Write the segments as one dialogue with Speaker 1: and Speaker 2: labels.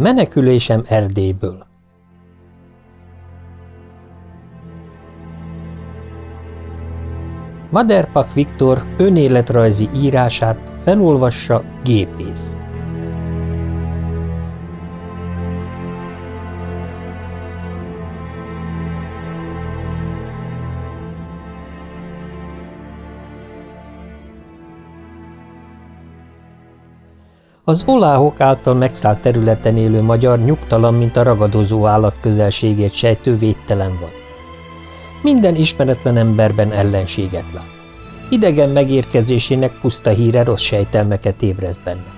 Speaker 1: Menekülésem Erdélyből Maderpak Viktor önéletrajzi írását felolvassa gépész. Az oláhok által megszállt területen élő magyar nyugtalan, mint a ragadozó állat közelségét sejtő védtelen van. Minden ismeretlen emberben ellenséget lát. Idegen megérkezésének puszta híre rossz sejtelmeket ébreszt benne.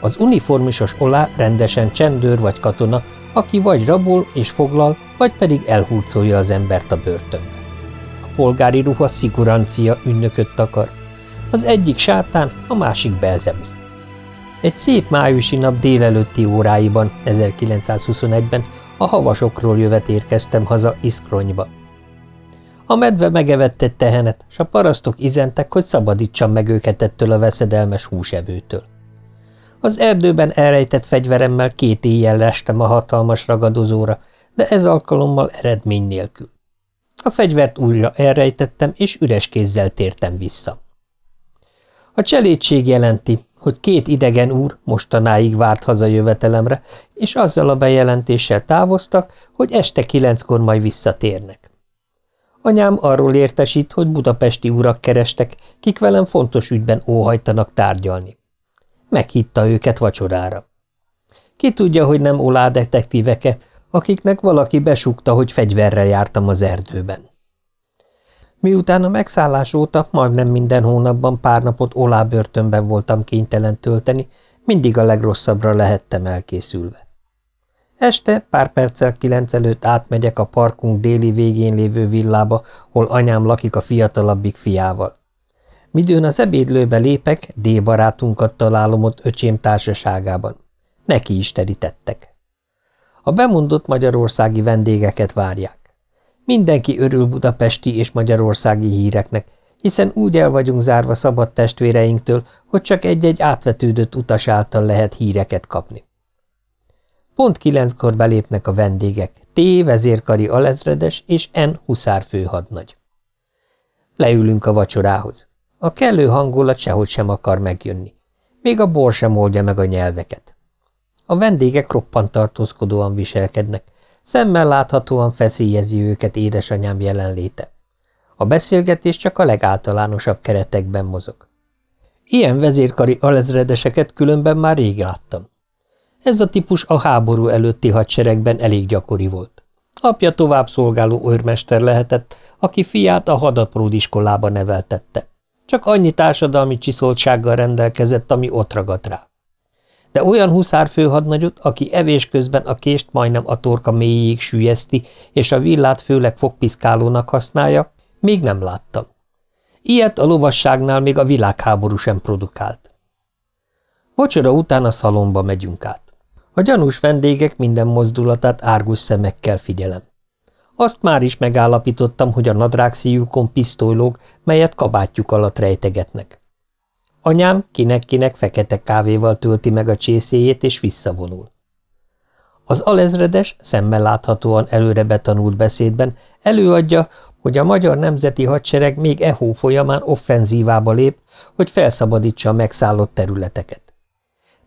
Speaker 1: Az uniformisos olá rendesen csendőr vagy katona, aki vagy rabol és foglal, vagy pedig elhurcolja az embert a börtönbe. A polgári ruha szigurancia ünnököt takar. Az egyik sátán, a másik belzebú. Egy szép májusi nap délelőtti óráiban, 1921-ben a havasokról jövet érkeztem haza Iszkronyba. A medve megevett egy tehenet, s a parasztok izentek, hogy szabadítsam meg őket ettől a veszedelmes húsevőtől. Az erdőben elrejtett fegyveremmel két éjjel lestem a hatalmas ragadozóra, de ez alkalommal eredmény nélkül. A fegyvert újra elrejtettem, és üres kézzel tértem vissza. A cselédség jelenti, hogy két idegen úr mostanáig várt hazajövetelemre, és azzal a bejelentéssel távoztak, hogy este kilenckor majd visszatérnek. Anyám arról értesít, hogy budapesti urak kerestek, kik velem fontos ügyben óhajtanak tárgyalni. Meghitta őket vacsorára. Ki tudja, hogy nem olá detektíveke, akiknek valaki besukta, hogy fegyverrel jártam az erdőben. Miután a megszállás óta majdnem minden hónapban pár napot olábörtönben voltam kénytelen tölteni, mindig a legrosszabbra lehettem elkészülve. Este pár perccel kilenc előtt átmegyek a parkunk déli végén lévő villába, hol anyám lakik a fiatalabbik fiával. Midőn az ebédlőbe lépek, D barátunkat találom ott öcsém társaságában. Neki is terítettek. A bemondott magyarországi vendégeket várják. Mindenki örül budapesti és magyarországi híreknek, hiszen úgy el vagyunk zárva szabad testvéreinktől, hogy csak egy-egy átvetődött utas által lehet híreket kapni. Pont kilenckor belépnek a vendégek, T. vezérkari alezredes és N. huszár főhadnagy. Leülünk a vacsorához. A kellő hangulat sehogy sem akar megjönni. Még a bor sem oldja meg a nyelveket. A vendégek roppant tartózkodóan viselkednek, Szemmel láthatóan feszélyezi őket édesanyám jelenléte. A beszélgetés csak a legáltalánosabb keretekben mozog. Ilyen vezérkari alezredeseket különben már rég láttam. Ez a típus a háború előtti hadseregben elég gyakori volt. Apja tovább szolgáló őrmester lehetett, aki fiát a hadapród iskolába neveltette. Csak annyi társadalmi csiszoltsággal rendelkezett, ami ott ragadt rá de olyan huszárfőhadnagyot, aki evés közben a kést majdnem a torka mélyéig sűjeszti, és a villát főleg fogpiszkálónak használja, még nem láttam. Ilyet a lovasságnál még a világháború sem produkált. Vacsora után a szalomba megyünk át. A gyanús vendégek minden mozdulatát árgus szemekkel figyelem. Azt már is megállapítottam, hogy a nadrágszíjukon pisztolylóg, melyet kabátjuk alatt rejtegetnek. Anyám kinek-kinek fekete kávéval tölti meg a csészéjét, és visszavonul. Az alezredes szemmel láthatóan előre betanult beszédben előadja, hogy a magyar nemzeti hadsereg még ehó folyamán offenzívába lép, hogy felszabadítsa a megszállott területeket.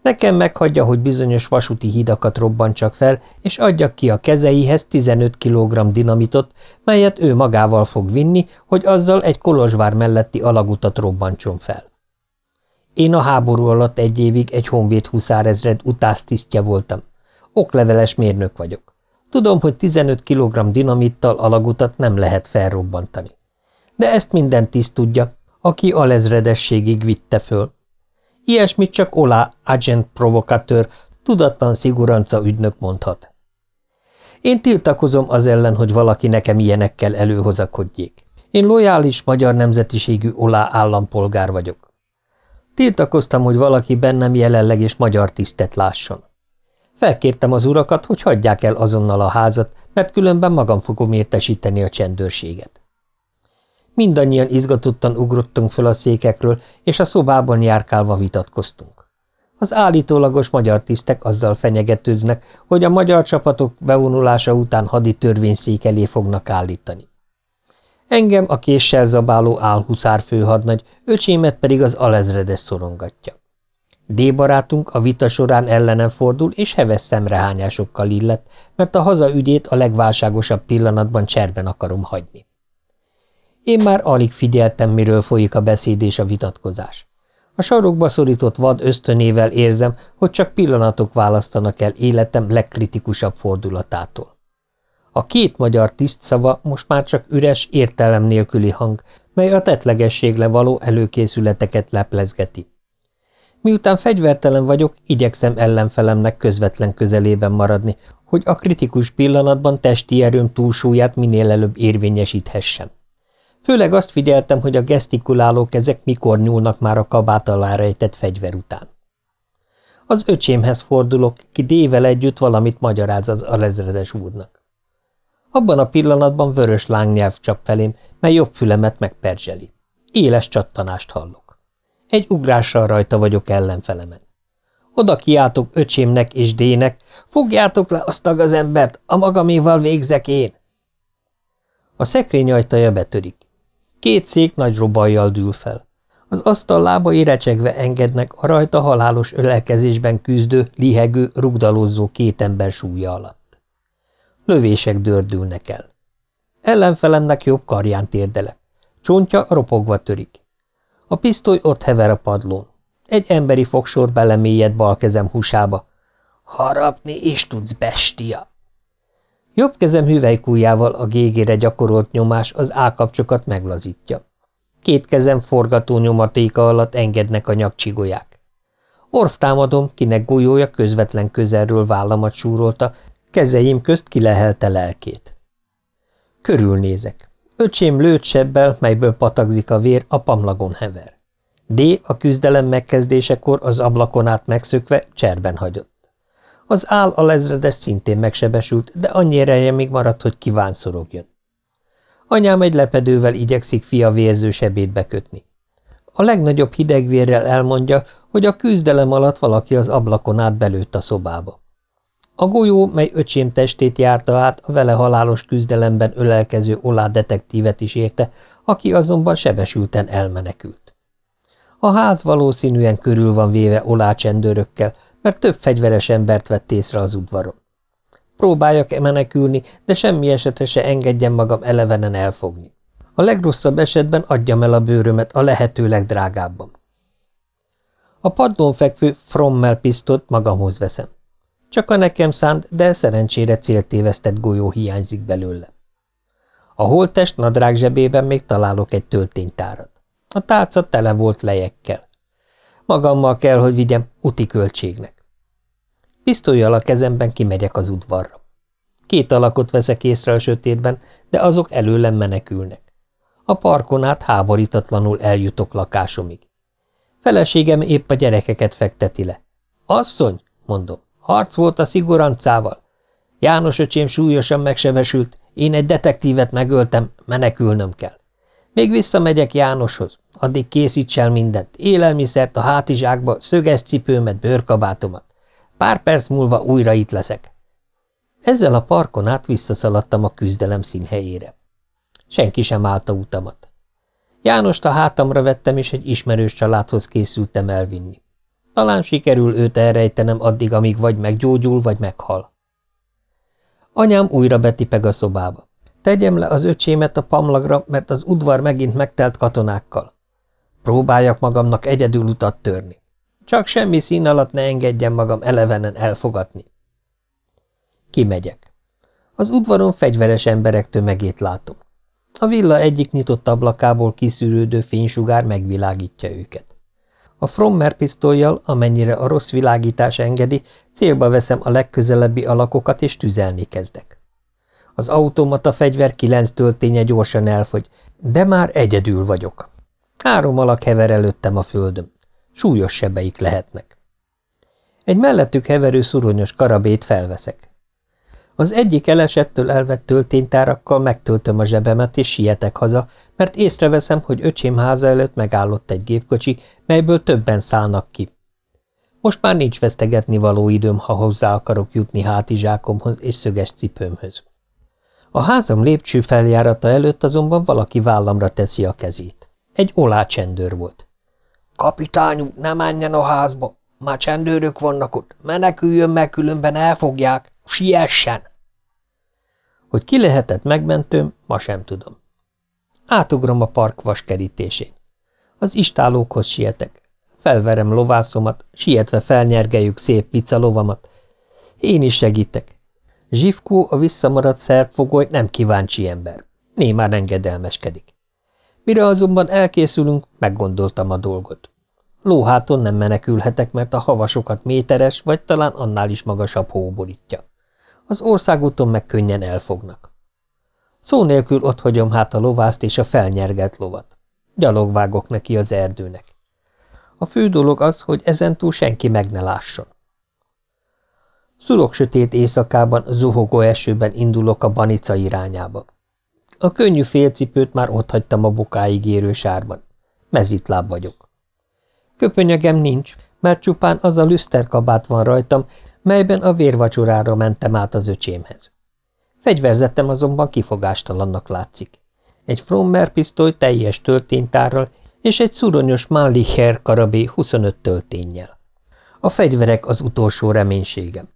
Speaker 1: Nekem meghagyja, hogy bizonyos vasúti hidakat robbantsak fel, és adjak ki a kezeihez 15 kg dinamitot, melyet ő magával fog vinni, hogy azzal egy Kolozsvár melletti alagutat robbantson fel. Én a háború alatt egy évig egy honvéd huszárezred utásztisztje voltam. Okleveles mérnök vagyok. Tudom, hogy 15 kg dinamittal alagutat nem lehet felrobbantani. De ezt minden tiszt tudja, aki a lezredességig vitte föl. Ilyesmit csak Olá, agent provokatőr, tudatlan sziguranca ügynök mondhat. Én tiltakozom az ellen, hogy valaki nekem ilyenekkel előhozakodjék. Én lojális magyar nemzetiségű Olá állampolgár vagyok. Tiltakoztam, hogy valaki bennem jelenleg és magyar tisztet lásson. Felkértem az urakat, hogy hagyják el azonnal a házat, mert különben magam fogom értesíteni a csendőrséget. Mindannyian izgatottan ugrottunk föl a székekről, és a szobában járkálva vitatkoztunk. Az állítólagos magyar tisztek azzal fenyegetőznek, hogy a magyar csapatok bevonulása után haditörvényszék elé fognak állítani. Engem a késsel zabáló álhuszár főhadnagy, öcsémet pedig az alezredes szorongatja. D barátunk a vita során ellenem fordul, és heves szemrehányásokkal illet, mert a haza ügyét a legválságosabb pillanatban cserben akarom hagyni. Én már alig figyeltem, miről folyik a beszéd és a vitatkozás. A sarokba szorított vad ösztönével érzem, hogy csak pillanatok választanak el életem legkritikusabb fordulatától. A két magyar tisztszava most már csak üres, értelem nélküli hang, mely a tetlegességre való előkészületeket leplezgeti. Miután fegyvertelen vagyok, igyekszem ellenfelemnek közvetlen közelében maradni, hogy a kritikus pillanatban testi erőm túlsúlyát minél előbb érvényesíthessem. Főleg azt figyeltem, hogy a gesztikuláló kezek mikor nyúlnak már a kabát alá rejtett fegyver után. Az öcsémhez fordulok, ki dével együtt valamit magyaráz az alezredes úrnak. Abban a pillanatban vörös lángnyelv csap felém, mely jobb fülemet megperzseli. Éles csattanást hallok. Egy ugrással rajta vagyok ellenfelemen. Oda kiáltok öcsémnek és dének, fogjátok le azt a embert, a magaméval végzek én. A szekrény ajtaja betörik. Két szék nagy robajjal dűl fel. Az asztal lábai recsegve engednek a rajta halálos ölelkezésben küzdő, lihegő, rugdalózó két ember súlya alatt. Lövések dördülnek el. Ellenfelemnek jobb karján térdelek. Csontja ropogva törik. A pisztoly ott hever a padlón. Egy emberi fogsor belemélyed bal kezem húsába. Harapni is tudsz, bestia! Jobb kezem hüvelykújjával a gégére gyakorolt nyomás az állkapcsokat meglazítja. Két kezem forgató nyomatéka alatt engednek a nyakcsigolyák. Orf támadom, kinek golyója közvetlen közelről vállamat súrolta, kezeim közt kilehelte lelkét. Körülnézek. Öcsém lőtt sebbel, melyből patagzik a vér, a pamlagon hever. D. a küzdelem megkezdésekor az ablakon át megszökve cserben hagyott. Az áll a lezredes szintén megsebesült, de annyi ereje még maradt, hogy kívánszorogjon. Anyám egy lepedővel igyekszik fia vérző sebét bekötni. A legnagyobb hidegvérrel elmondja, hogy a küzdelem alatt valaki az ablakon át belőtt a szobába. A golyó, mely öcsém testét járta át, a vele halálos küzdelemben ölelkező olá detektívet is érte, aki azonban sebesülten elmenekült. A ház valószínűen körül van véve olá csendőrökkel, mert több fegyveres embert vett észre az udvaron. Próbáljak-e menekülni, de semmi esetre se engedjem magam elevenen elfogni. A legrosszabb esetben adjam el a bőrömet a lehető legdrágábban. A padlón fekvő Frommel pisztot magamhoz veszem. Csak a nekem szánt, de szerencsére céltévesztett golyó hiányzik belőle. A holttest nadrág zsebében még találok egy tölténytárat. A tálca tele volt lejekkel. Magammal kell, hogy vigyem uti költségnek. Pisztolyjal a kezemben kimegyek az udvarra. Két alakot veszek észre a sötétben, de azok előlem menekülnek. A parkon át háborítatlanul eljutok lakásomig. Feleségem épp a gyerekeket fekteti le. Asszony, mondom, harc volt a szigurancával. János öcsém súlyosan megsebesült, én egy detektívet megöltem, menekülnöm kell. Még visszamegyek Jánoshoz, addig készíts el mindent, élelmiszert a hátizsákba, szöges cipőmet, bőrkabátomat. Pár perc múlva újra itt leszek. Ezzel a parkon át visszaszaladtam a küzdelem színhelyére. Senki sem állta utamat. Jánost a hátamra vettem, és egy ismerős családhoz készültem elvinni. Talán sikerül őt elrejtenem addig, amíg vagy meggyógyul, vagy meghal. Anyám újra betipeg a szobába. Tegyem le az öcsémet a pamlagra, mert az udvar megint megtelt katonákkal. Próbáljak magamnak egyedül utat törni. Csak semmi szín alatt ne engedjem magam elevenen elfogatni. Kimegyek. Az udvaron fegyveres emberek tömegét látom. A villa egyik nyitott ablakából kiszűrődő fénysugár megvilágítja őket. A Frommer pisztolyjal, amennyire a rossz világítás engedi, célba veszem a legközelebbi alakokat, és tüzelni kezdek. Az automata fegyver kilenc tölténye gyorsan elfogy, de már egyedül vagyok. Három alak hever előttem a földön. Súlyos sebeik lehetnek. Egy mellettük heverő szuronyos karabét felveszek. Az egyik elesettől elvett tölténytárakkal megtöltöm a zsebemet, és sietek haza, mert észreveszem, hogy öcsém háza előtt megállott egy gépkocsi, melyből többen szállnak ki. Most már nincs vesztegetni való időm, ha hozzá akarok jutni hátizsákomhoz és szöges cipőmhöz. A házam lépcső feljárata előtt azonban valaki vállamra teszi a kezét. Egy olá csendőr volt. – Kapitányú, ne menjen a házba! Már csendőrök vannak ott, meneküljön meg, különben elfogják. Siessen! Hogy ki lehetett megmentőm, ma sem tudom. Átugrom a park vaskerítésén. Az istálókhoz sietek. Felverem lovászomat, sietve felnyergeljük szép vicalovamat. Én is segítek. Zsivkó, a visszamaradt szerbfogoly nem kíváncsi ember. Némán engedelmeskedik. Mire azonban elkészülünk, meggondoltam a dolgot. Lóháton nem menekülhetek, mert a havasokat méteres, vagy talán annál is magasabb hóborítja. Az országúton meg könnyen elfognak. Szó nélkül otthagyom hát a lovászt és a felnyergelt lovat. Gyalog vágok neki az erdőnek. A fő dolog az, hogy ezentúl senki meg ne lásson. Szurok sötét éjszakában, zuhogó esőben indulok a banica irányába. A könnyű félcipőt már otthagytam a bokáig érő sárban. Mezitláb vagyok. Köpönyögem nincs, mert csupán az a lüszterkabát van rajtam, melyben a vérvacsorára mentem át az öcsémhez. Fegyverzettem azonban kifogástalannak látszik. Egy Frommer pisztoly teljes tölténytárral és egy szuronyos Mannlicher karabé 25 tölténnyel. A fegyverek az utolsó reménységem.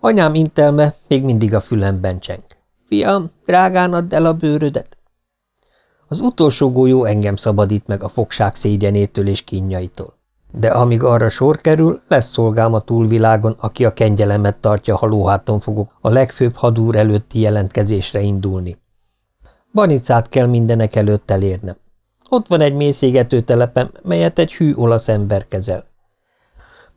Speaker 1: Anyám intelme még mindig a fülemben cseng. Fiam, drágán add el a bőrödet. Az utolsó golyó engem szabadít meg a fogság szégyenétől és kínjaitól. De amíg arra sor kerül, lesz szolgám a túlvilágon, aki a kengyelemet tartja, ha lóháton fogok a legfőbb hadúr előtti jelentkezésre indulni. Banicát kell mindenek előtt elérnem. Ott van egy mészégető telepem, melyet egy hű olasz ember kezel.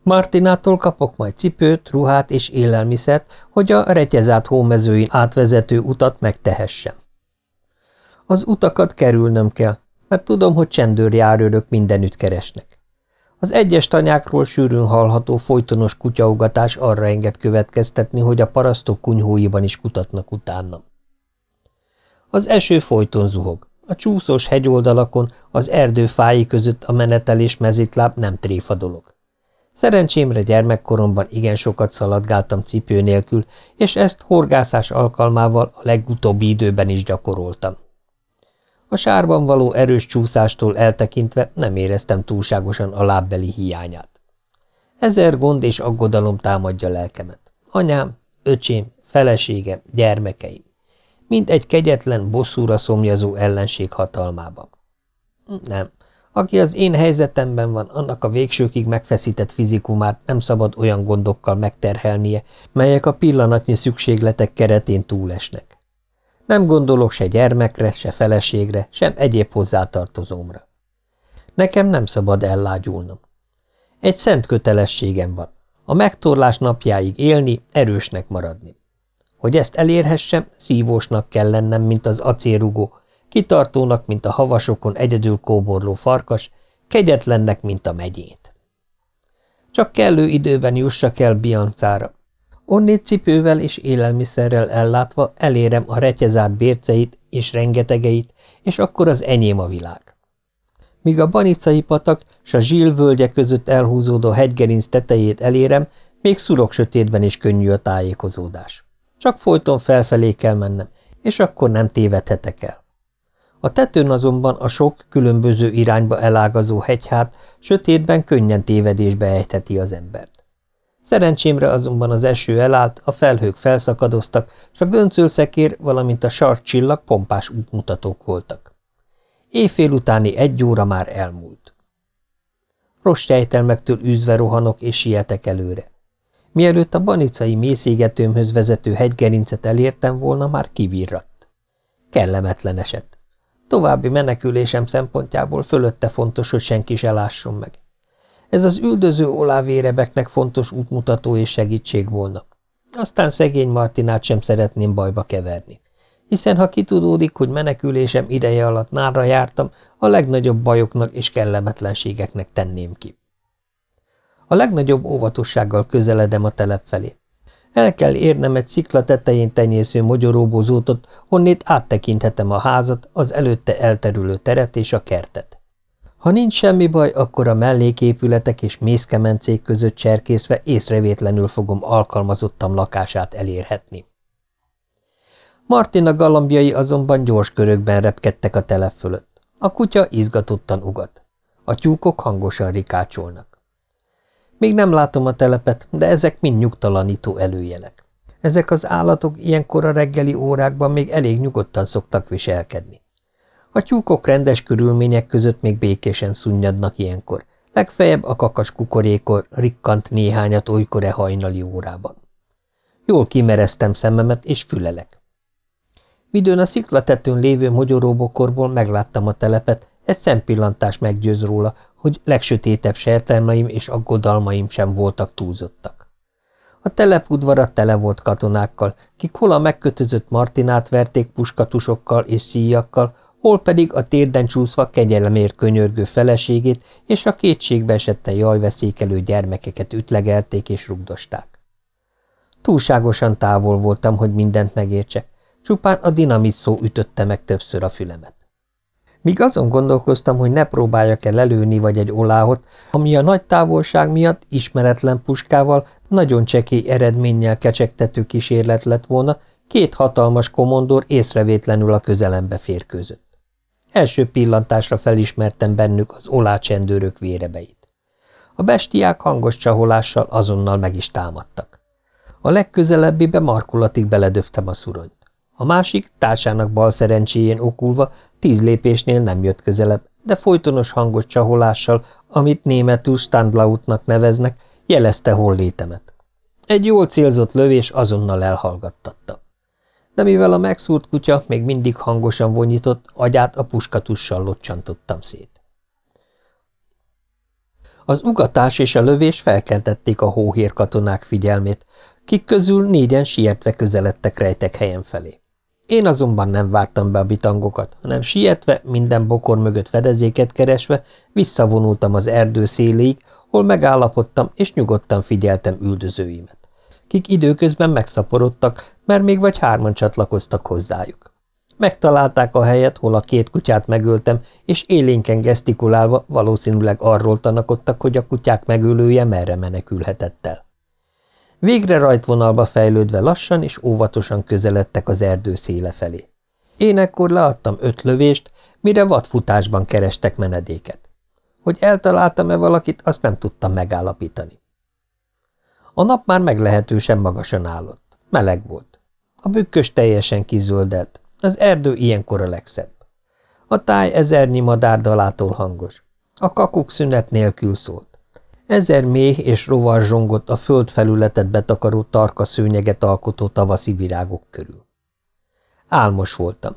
Speaker 1: Martinától kapok majd cipőt, ruhát és élelmiszert, hogy a retyezát hómezőin átvezető utat megtehessem. Az utakat kerülnöm kell, mert tudom, hogy csendőrjárőrök mindenütt keresnek. Az egyes tanyákról sűrűn hallható folytonos kutyaugatás arra enged következtetni, hogy a parasztok kunyhóiban is kutatnak utánam. Az eső folyton zuhog. A csúszós hegyoldalakon, az erdőfái között a menetelés mezitláb nem tréfa dolog. Szerencsémre gyermekkoromban igen sokat szaladgáltam cipő nélkül, és ezt horgászás alkalmával a legutóbbi időben is gyakoroltam. A sárban való erős csúszástól eltekintve nem éreztem túlságosan a lábbeli hiányát. Ezer gond és aggodalom támadja lelkemet. Anyám, öcsém, feleségem, gyermekeim. Mind egy kegyetlen, bosszúra szomjazó ellenség hatalmában. Nem, aki az én helyzetemben van, annak a végsőkig megfeszített fizikumát nem szabad olyan gondokkal megterhelnie, melyek a pillanatnyi szükségletek keretén túlesnek. Nem gondolok se gyermekre, se feleségre, sem egyéb hozzátartozómra. Nekem nem szabad ellágyulnom. Egy szent kötelességem van. A megtorlás napjáig élni, erősnek maradni. Hogy ezt elérhessem, szívósnak kell lennem, mint az acélrugó, kitartónak, mint a havasokon egyedül kóborló farkas, kegyetlennek, mint a megyét. Csak kellő időben jussak el Biancára, Onnét cipővel és élelmiszerrel ellátva elérem a retyezárt bérceit és rengetegeit, és akkor az enyém a világ. Míg a banicai patak s a zsíl völgye között elhúzódó hegygerinc tetejét elérem, még szurok sötétben is könnyű a tájékozódás. Csak folyton felfelé kell mennem, és akkor nem tévedhetek el. A tetőn azonban a sok különböző irányba elágazó hegyhát sötétben könnyen tévedésbe ejtheti az embert. Szerencsémre azonban az eső elállt, a felhők felszakadoztak, és a göncölszekér, valamint a sarkcsillag pompás útmutatók voltak. Éjfél utáni egy óra már elmúlt. Rossz sejtelmektől űzve rohanok és sietek előre. Mielőtt a banicai mészégetőmhöz vezető hegygerincet elértem volna, már kivirratt. Kellemetlen eset. További menekülésem szempontjából fölötte fontos, hogy senki se lásson meg. Ez az üldöző olávérebeknek fontos útmutató és segítség volna. Aztán szegény Martinát sem szeretném bajba keverni. Hiszen ha kitudódik, hogy menekülésem ideje alatt nára jártam, a legnagyobb bajoknak és kellemetlenségeknek tenném ki. A legnagyobb óvatossággal közeledem a telep felé. El kell érnem egy szikla tetején tenyésző mogyoróbozótot, honnét áttekinthetem a házat, az előtte elterülő teret és a kertet. Ha nincs semmi baj, akkor a melléképületek és mészkemencék között cserkészve észrevétlenül fogom alkalmazottam lakását elérhetni. Martina galambjai azonban gyors körökben repkedtek a telep fölött. A kutya izgatottan ugat. A tyúkok hangosan rikácsolnak. Még nem látom a telepet, de ezek mind nyugtalanító előjelek. Ezek az állatok ilyenkor a reggeli órákban még elég nyugodtan szoktak viselkedni. A tyúkok rendes körülmények között még békésen szunnyadnak ilyenkor, legfeljebb a kakas kukorékor rikkant néhányat olykor-e hajnali órában. Jól kimereztem szememet, és fülelek. Midőn a sziklatetőn lévő mogyoróbokorból megláttam a telepet, egy szempillantás meggyőz róla, hogy legsötétebb sertelmeim és aggodalmaim sem voltak túlzottak. A telepudvara tele volt katonákkal, kik hol a megkötözött Martinát verték puskatusokkal és szíjakkal, hol pedig a térden csúszva kegyelemért könyörgő feleségét és a kétségbe esetten jajveszékelő gyermekeket ütlegelték és rugdosták. Túlságosan távol voltam, hogy mindent megértsek, csupán a dinamit szó ütötte meg többször a fülemet. Míg azon gondolkoztam, hogy ne próbáljak-e lelőni vagy egy oláhot, ami a nagy távolság miatt ismeretlen puskával nagyon csekély eredménnyel kecsegtető kísérlet lett volna, két hatalmas komondor észrevétlenül a közelembe férkőzött. Első pillantásra felismertem bennük az olácsendőrök vérebeit. A bestiák hangos csaholással azonnal meg is támadtak. A legközelebbibe markulatig beledöftem a szuronyt. A másik, társának bal szerencséjén okulva, tíz lépésnél nem jött közelebb, de folytonos hangos csaholással, amit németül Standlautnak neveznek, jelezte hol létemet. Egy jól célzott lövés azonnal elhallgattatta de mivel a megszúrt kutya még mindig hangosan vonyított, agyát a puskatussal locsantottam szét. Az ugatás és a lövés felkeltették a hóhér katonák figyelmét, kik közül négyen sietve közeledtek rejtek helyen felé. Én azonban nem vártam be a bitangokat, hanem sietve, minden bokor mögött fedezéket keresve visszavonultam az erdő széléig, hol megállapodtam és nyugodtan figyeltem üldözőimet kik időközben megszaporodtak, mert még vagy hárman csatlakoztak hozzájuk. Megtalálták a helyet, hol a két kutyát megöltem, és élénken gesztikulálva valószínűleg arról tanakodtak, hogy a kutyák megölője merre menekülhetett el. Végre rajtvonalba fejlődve lassan és óvatosan közeledtek az erdő széle felé. Én ekkor leadtam öt lövést, mire vadfutásban kerestek menedéket. Hogy eltaláltam-e valakit, azt nem tudtam megállapítani. A nap már meglehetősen magasan állott. Meleg volt. A bükkös teljesen kizöldelt. Az erdő ilyenkor a legszebb. A táj ezernyi madárdalától hangos. A kakuk szünet nélkül szólt. Ezer méh és rovar zsongott a föld felületet betakaró tarka szőnyeget alkotó tavaszi virágok körül. Álmos voltam.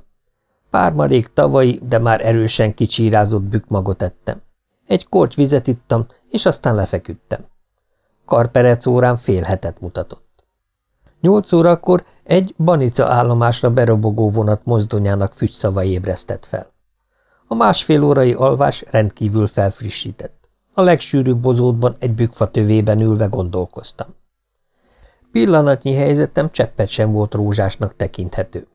Speaker 1: Pár marék tavalyi, de már erősen kicsírázott bükmagot ettem. Egy korty vizet ittam, és aztán lefeküdtem. Karperec órán fél hetet mutatott. Nyolc órakor egy Banica állomásra berobogó vonat mozdonyának fügyszava ébresztett fel. A másfél órai alvás rendkívül felfrissített. A legsűrűbb bozótban egy bükfa tövében ülve gondolkoztam. Pillanatnyi helyzetem cseppet sem volt rózsásnak tekinthető.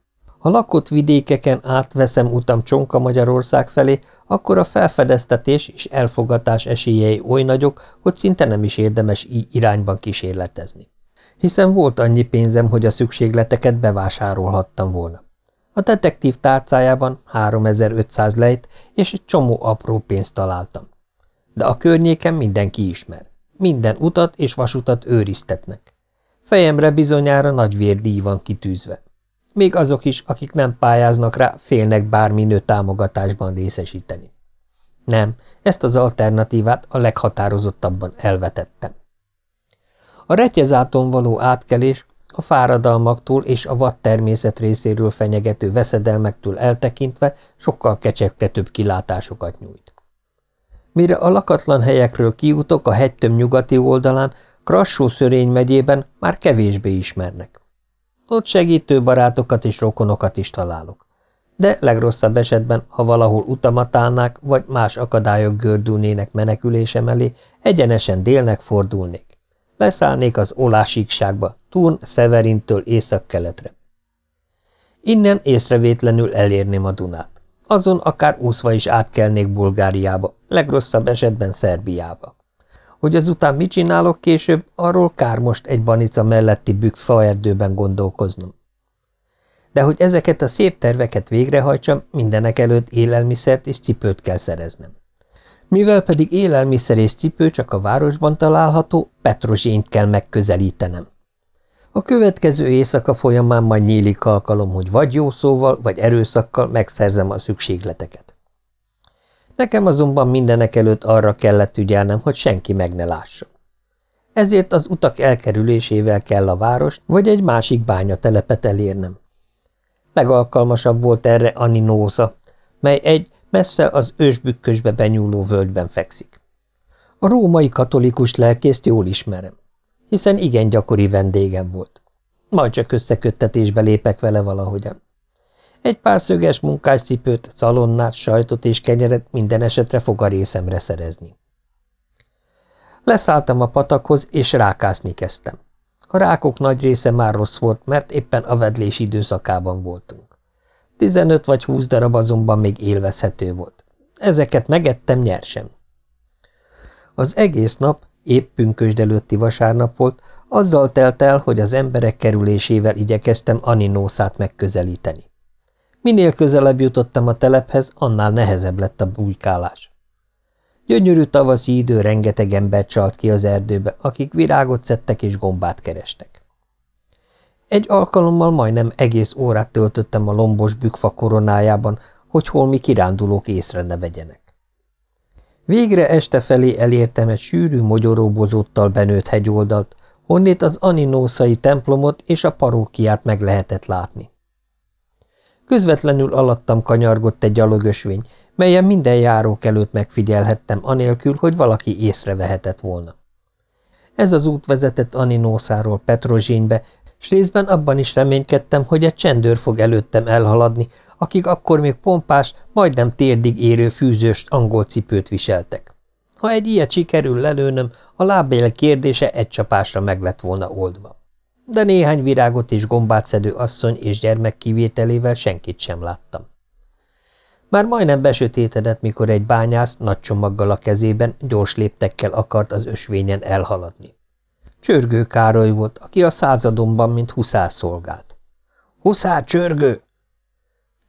Speaker 1: Ha lakott vidékeken átveszem utam Csonka Magyarország felé, akkor a felfedeztetés és elfogatás esélyei oly nagyok, hogy szinte nem is érdemes így irányban kísérletezni. Hiszen volt annyi pénzem, hogy a szükségleteket bevásárolhattam volna. A detektív tárcájában 3500 lejt és egy csomó apró pénzt találtam. De a környéken mindenki ismer. Minden utat és vasutat őriztetnek. Fejemre bizonyára nagy vérdíj van kitűzve. Még azok is, akik nem pályáznak rá, félnek bárminő támogatásban részesíteni. Nem, ezt az alternatívát a leghatározottabban elvetettem. A retyezáton való átkelés a fáradalmaktól és a vad természet részéről fenyegető veszedelmektől eltekintve sokkal kecsegtetőbb kilátásokat nyújt. Mire a lakatlan helyekről kiutok a hegytöm nyugati oldalán, Krassó szörény megyében már kevésbé ismernek. Ott segítő barátokat és rokonokat is találok. De legrosszabb esetben, ha valahol utamat állnák, vagy más akadályok gördülnének menekülésem elé, egyenesen délnek fordulnék. Leszállnék az olásíkságba, Turn Severintől észak-keletre. Innen észrevétlenül elérném a Dunát. Azon akár úszva is átkelnék Bulgáriába, legrosszabb esetben Szerbiába. Hogy azután mit csinálok később, arról kár most egy banica melletti bükk faerdőben gondolkoznom. De hogy ezeket a szép terveket végrehajtsam, mindenek előtt élelmiszert és cipőt kell szereznem. Mivel pedig élelmiszer és cipő csak a városban található, Petrozsényt kell megközelítenem. A következő éjszaka folyamán majd nyílik alkalom, hogy vagy jó szóval, vagy erőszakkal megszerzem a szükségleteket. Nekem azonban mindenek előtt arra kellett ügyelnem, hogy senki meg ne lássa. Ezért az utak elkerülésével kell a várost, vagy egy másik bányatelepet elérnem. Legalkalmasabb volt erre Aninóza, mely egy messze az ősbükkösbe benyúló völgyben fekszik. A római katolikus lelkészt jól ismerem, hiszen igen gyakori vendégem volt. Majd csak összeköttetésbe lépek vele valahogyan. Egy pár szöges munkáscipőt, szalonnát, sajtot és kenyeret minden esetre fog a részemre szerezni. Leszálltam a patakhoz, és rákászni kezdtem. A rákok nagy része már rossz volt, mert éppen a vedlés időszakában voltunk. Tizenöt vagy húsz darab azonban még élvezhető volt. Ezeket megettem nyersen. Az egész nap, épp pünkösd előtti vasárnap volt, azzal telt el, hogy az emberek kerülésével igyekeztem Aninószát megközelíteni. Minél közelebb jutottam a telephez, annál nehezebb lett a bújkálás. Gyönyörű tavaszi idő rengeteg ember csalt ki az erdőbe, akik virágot szedtek és gombát kerestek. Egy alkalommal majdnem egész órát töltöttem a lombos bükfa koronájában, hogy holmi kirándulók észre ne vegyenek. Végre este felé elértem egy sűrű mogyoróbozóttal benőtt hegyoldalt, honnét az aninószai templomot és a parókiát meg lehetett látni. Közvetlenül alattam kanyargott egy gyalogösvény, melyen minden járók előtt megfigyelhettem, anélkül, hogy valaki észrevehetett volna. Ez az út vezetett Aninószáról Petrozsénybe, s részben abban is reménykedtem, hogy egy csendőr fog előttem elhaladni, akik akkor még pompás, majdnem térdig érő fűzős angol cipőt viseltek. Ha egy ilyet sikerül lelőnöm, a lábbél kérdése egy csapásra meg lett volna oldva. De néhány virágot és gombát szedő asszony és gyermek kivételével senkit sem láttam. Már majdnem besötétedett, mikor egy bányász nagy csomaggal a kezében gyors léptekkel akart az ösvényen elhaladni. Csörgő Károly volt, aki a századomban, mint huszár szolgált. – Huszár, csörgő!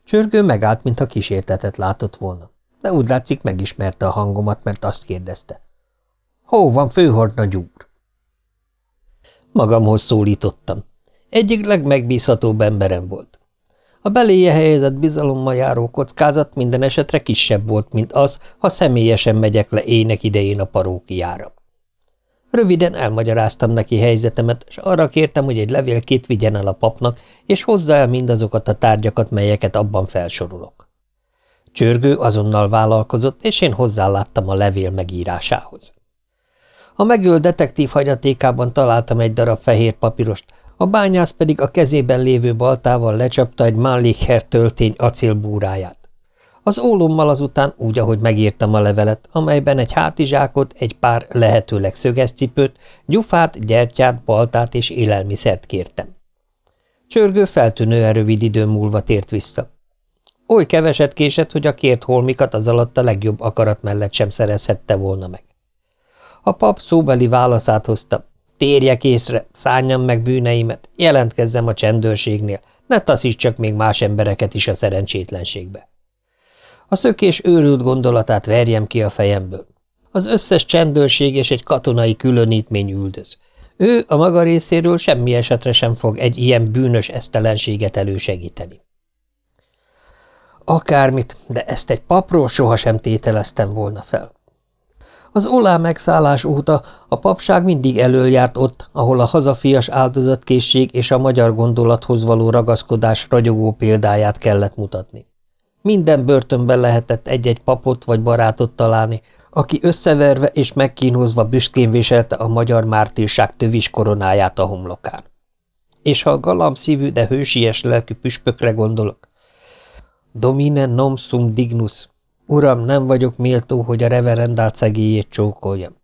Speaker 1: Csörgő megállt, mintha kísértetet látott volna, de úgy látszik megismerte a hangomat, mert azt kérdezte. – Hó van főhordnagy úr? Magamhoz szólítottam. Egyik legmegbízhatóbb emberem volt. A beléje helyezett bizalommal járó kockázat minden esetre kisebb volt, mint az, ha személyesen megyek le ének idején a parókiára. Röviden elmagyaráztam neki helyzetemet, és arra kértem, hogy egy levélkét vigyen el a papnak, és hozza el mindazokat a tárgyakat, melyeket abban felsorolok. Csörgő azonnal vállalkozott, és én hozzáláttam a levél megírásához. A megölt detektív hagyatékában találtam egy darab fehér papírost, a bányász pedig a kezében lévő baltával lecsapta egy Mannlicher töltény acélbúráját. Az ólommal azután úgy, ahogy megírtam a levelet, amelyben egy hátizsákot, egy pár lehetőleg szögeszcipőt, gyufát, gyertyát, baltát és élelmiszert kértem. Csörgő feltűnően rövid idő múlva tért vissza. Oly keveset késett, hogy a kért holmikat az alatt a legjobb akarat mellett sem szerezhette volna meg. A pap szóbeli válaszát hozta, Térjek észre, szálljam meg bűneimet, jelentkezzem a csendőrségnél, ne taszítsak még más embereket is a szerencsétlenségbe. A szökés őrült gondolatát verjem ki a fejemből. Az összes csendőrség és egy katonai különítmény üldöz. Ő a maga részéről semmi esetre sem fog egy ilyen bűnös esztelenséget elősegíteni. Akármit, de ezt egy papról sohasem tételeztem volna fel. Az olá megszállás óta a papság mindig elöljárt ott, ahol a hazafias áldozatkészség és a magyar gondolathoz való ragaszkodás ragyogó példáját kellett mutatni. Minden börtönben lehetett egy-egy papot vagy barátot találni, aki összeverve és megkínozva büszkén viselte a magyar mártírság tövis koronáját a homlokán. És ha a galamb szívű, de hősies lelkű püspökre gondolok, Domine nom sum dignus, Uram, nem vagyok méltó, hogy a reverendál szegélyét csókoljam.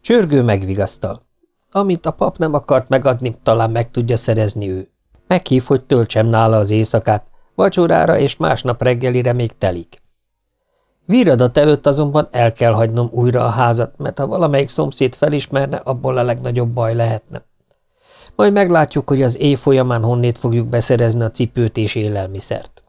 Speaker 1: Csörgő megvigasztal. Amit a pap nem akart megadni, talán meg tudja szerezni ő. Meghív, hogy töltsem nála az éjszakát, Vacsorára és másnap reggelire még telik. Víradat előtt azonban el kell hagynom újra a házat, mert ha valamelyik szomszéd felismerne, abból a legnagyobb baj lehetne. Majd meglátjuk, hogy az éj folyamán honnét fogjuk beszerezni a cipőt és élelmiszert.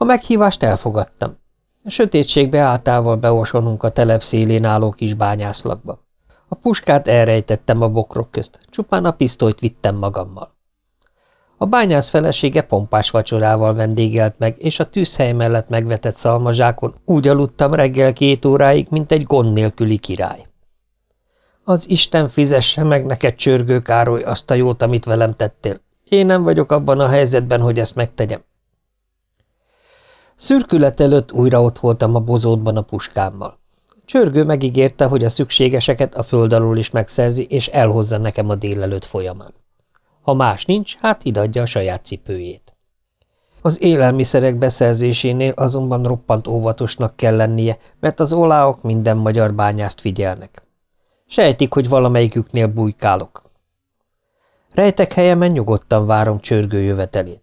Speaker 1: A meghívást elfogadtam. A sötétségbe áltával beosonunk a telep szélén álló kis bányászlakba. A puskát elrejtettem a bokrok közt, csupán a pisztolyt vittem magammal. A bányász felesége pompás vacsorával vendégelt meg, és a tűzhely mellett megvetett szalmazsákon úgy aludtam reggel két óráig, mint egy gond nélküli király. Az Isten fizesse meg neked, csörgő Károly, azt a jót, amit velem tettél. Én nem vagyok abban a helyzetben, hogy ezt megtegyem. Szürkület előtt újra ott voltam a bozótban a puskámmal. Csörgő megígérte, hogy a szükségeseket a föld alól is megszerzi, és elhozza nekem a délelőtt folyamán. Ha más nincs, hát idadja a saját cipőjét. Az élelmiszerek beszerzésénél azonban roppant óvatosnak kell lennie, mert az oláok minden magyar bányászt figyelnek. Sejtik, hogy valamelyiküknél bujkálok. Rejtek helyemen nyugodtan várom csörgő jövetelét.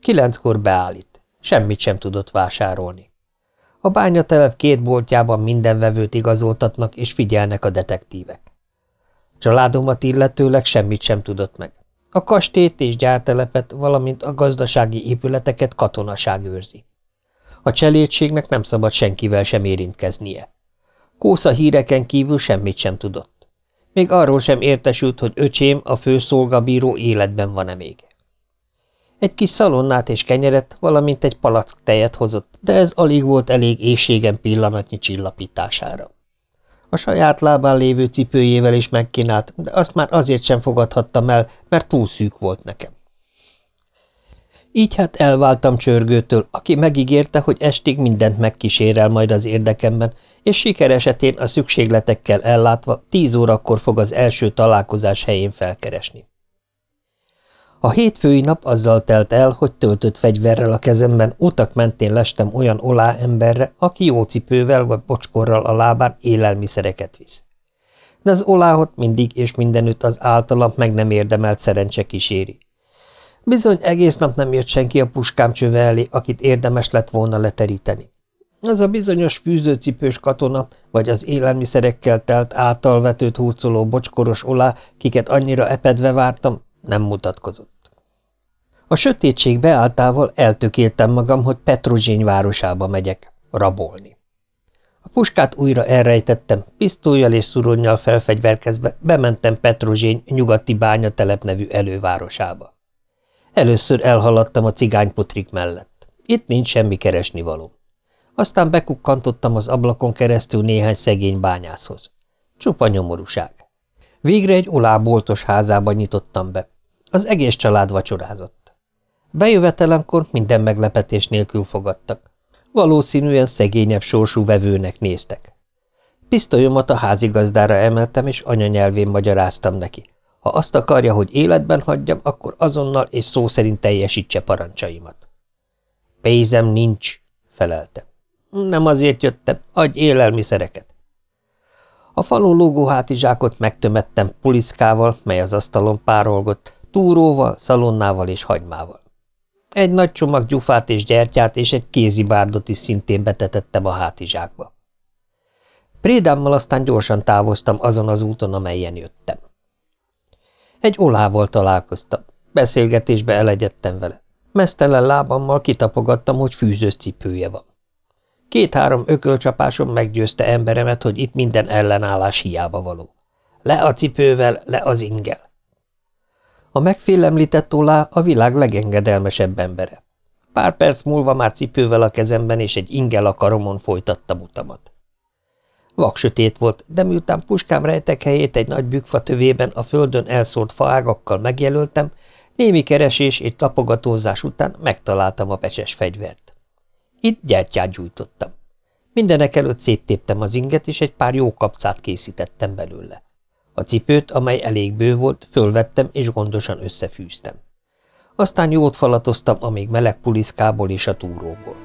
Speaker 1: Kilenckor beállít. Semmit sem tudott vásárolni. A bányatelep két boltjában minden vevőt igazoltatnak, és figyelnek a detektívek. Családomat illetőleg semmit sem tudott meg. A kastélyt és gyártelepet, valamint a gazdasági épületeket katonaság őrzi. A cselédségnek nem szabad senkivel sem érintkeznie. Kósza híreken kívül semmit sem tudott. Még arról sem értesült, hogy öcsém, a főszolgabíró életben van-e még. Egy kis szalonnát és kenyeret, valamint egy palack tejet hozott, de ez alig volt elég éjségen pillanatnyi csillapítására. A saját lábán lévő cipőjével is megkínált, de azt már azért sem fogadhattam el, mert túl szűk volt nekem. Így hát elváltam csörgőtől, aki megígérte, hogy estig mindent megkísérel majd az érdekemben, és siker esetén a szükségletekkel ellátva tíz órakor fog az első találkozás helyén felkeresni. A hétfői nap azzal telt el, hogy töltött fegyverrel a kezemben utak mentén lestem olyan olá emberre, aki jó cipővel vagy bocskorral a lábán élelmiszereket visz. De az oláhot mindig és mindenütt az általam meg nem érdemelt szerencse kíséri. Bizony egész nap nem jött senki a puskám csöve elé, akit érdemes lett volna leteríteni. Az a bizonyos fűzőcipős katona, vagy az élelmiszerekkel telt által vetőt hurcoló bocskoros olá, kiket annyira epedve vártam, nem mutatkozott. A sötétség beálltával eltökéltem magam, hogy Petrozsény városába megyek, rabolni. A puskát újra elrejtettem, pisztolyjal és szuronnyal felfegyverkezve bementem Petrozsény nyugati bányatelep nevű elővárosába. Először elhaladtam a cigánypotrik mellett. Itt nincs semmi keresnivaló. Aztán bekukkantottam az ablakon keresztül néhány szegény bányászhoz. Csupa nyomorúság. Végre egy oláboltos házába nyitottam be. Az egész család vacsorázott. Bejövetelemkor minden meglepetés nélkül fogadtak. Valószínűen szegényebb sorsú vevőnek néztek. Pisztolyomat a házigazdára emeltem, és anyanyelvén magyaráztam neki. Ha azt akarja, hogy életben hagyjam, akkor azonnal és szó szerint teljesítse parancsaimat. Pénzem nincs, felelte. Nem azért jöttem, adj élelmiszereket. A falon lógó hátizsákot megtömettem puliszkával, mely az asztalon párolgott, túróval, szalonnával és hagymával. Egy nagy csomag gyufát és gyertyát és egy kézibárdot is szintén betetettem a hátizsákba. Prédámmal aztán gyorsan távoztam azon az úton, amelyen jöttem. Egy olával találkoztam. Beszélgetésbe elegyedtem vele. Mesztelen lábammal kitapogattam, hogy fűzős cipője van. Két-három ökölcsapásom meggyőzte emberemet, hogy itt minden ellenállás hiába való. Le a cipővel, le az ingel. A megfélemlített Olá a világ legengedelmesebb embere. Pár perc múlva már cipővel a kezemben és egy ingel a karomon folytattam utamat. Vaksötét volt, de miután puskám rejtek helyét egy nagy bükfa tövében a földön elszórt faágakkal megjelöltem, némi keresés és tapogatózás után megtaláltam a pecses fegyvert. Itt gyertyát gyújtottam. Mindenek előtt széttéptem az inget, és egy pár jó kapcát készítettem belőle. A cipőt, amely elég bő volt, fölvettem és gondosan összefűztem. Aztán jót falatoztam, amíg meleg puliszkából és a túróból.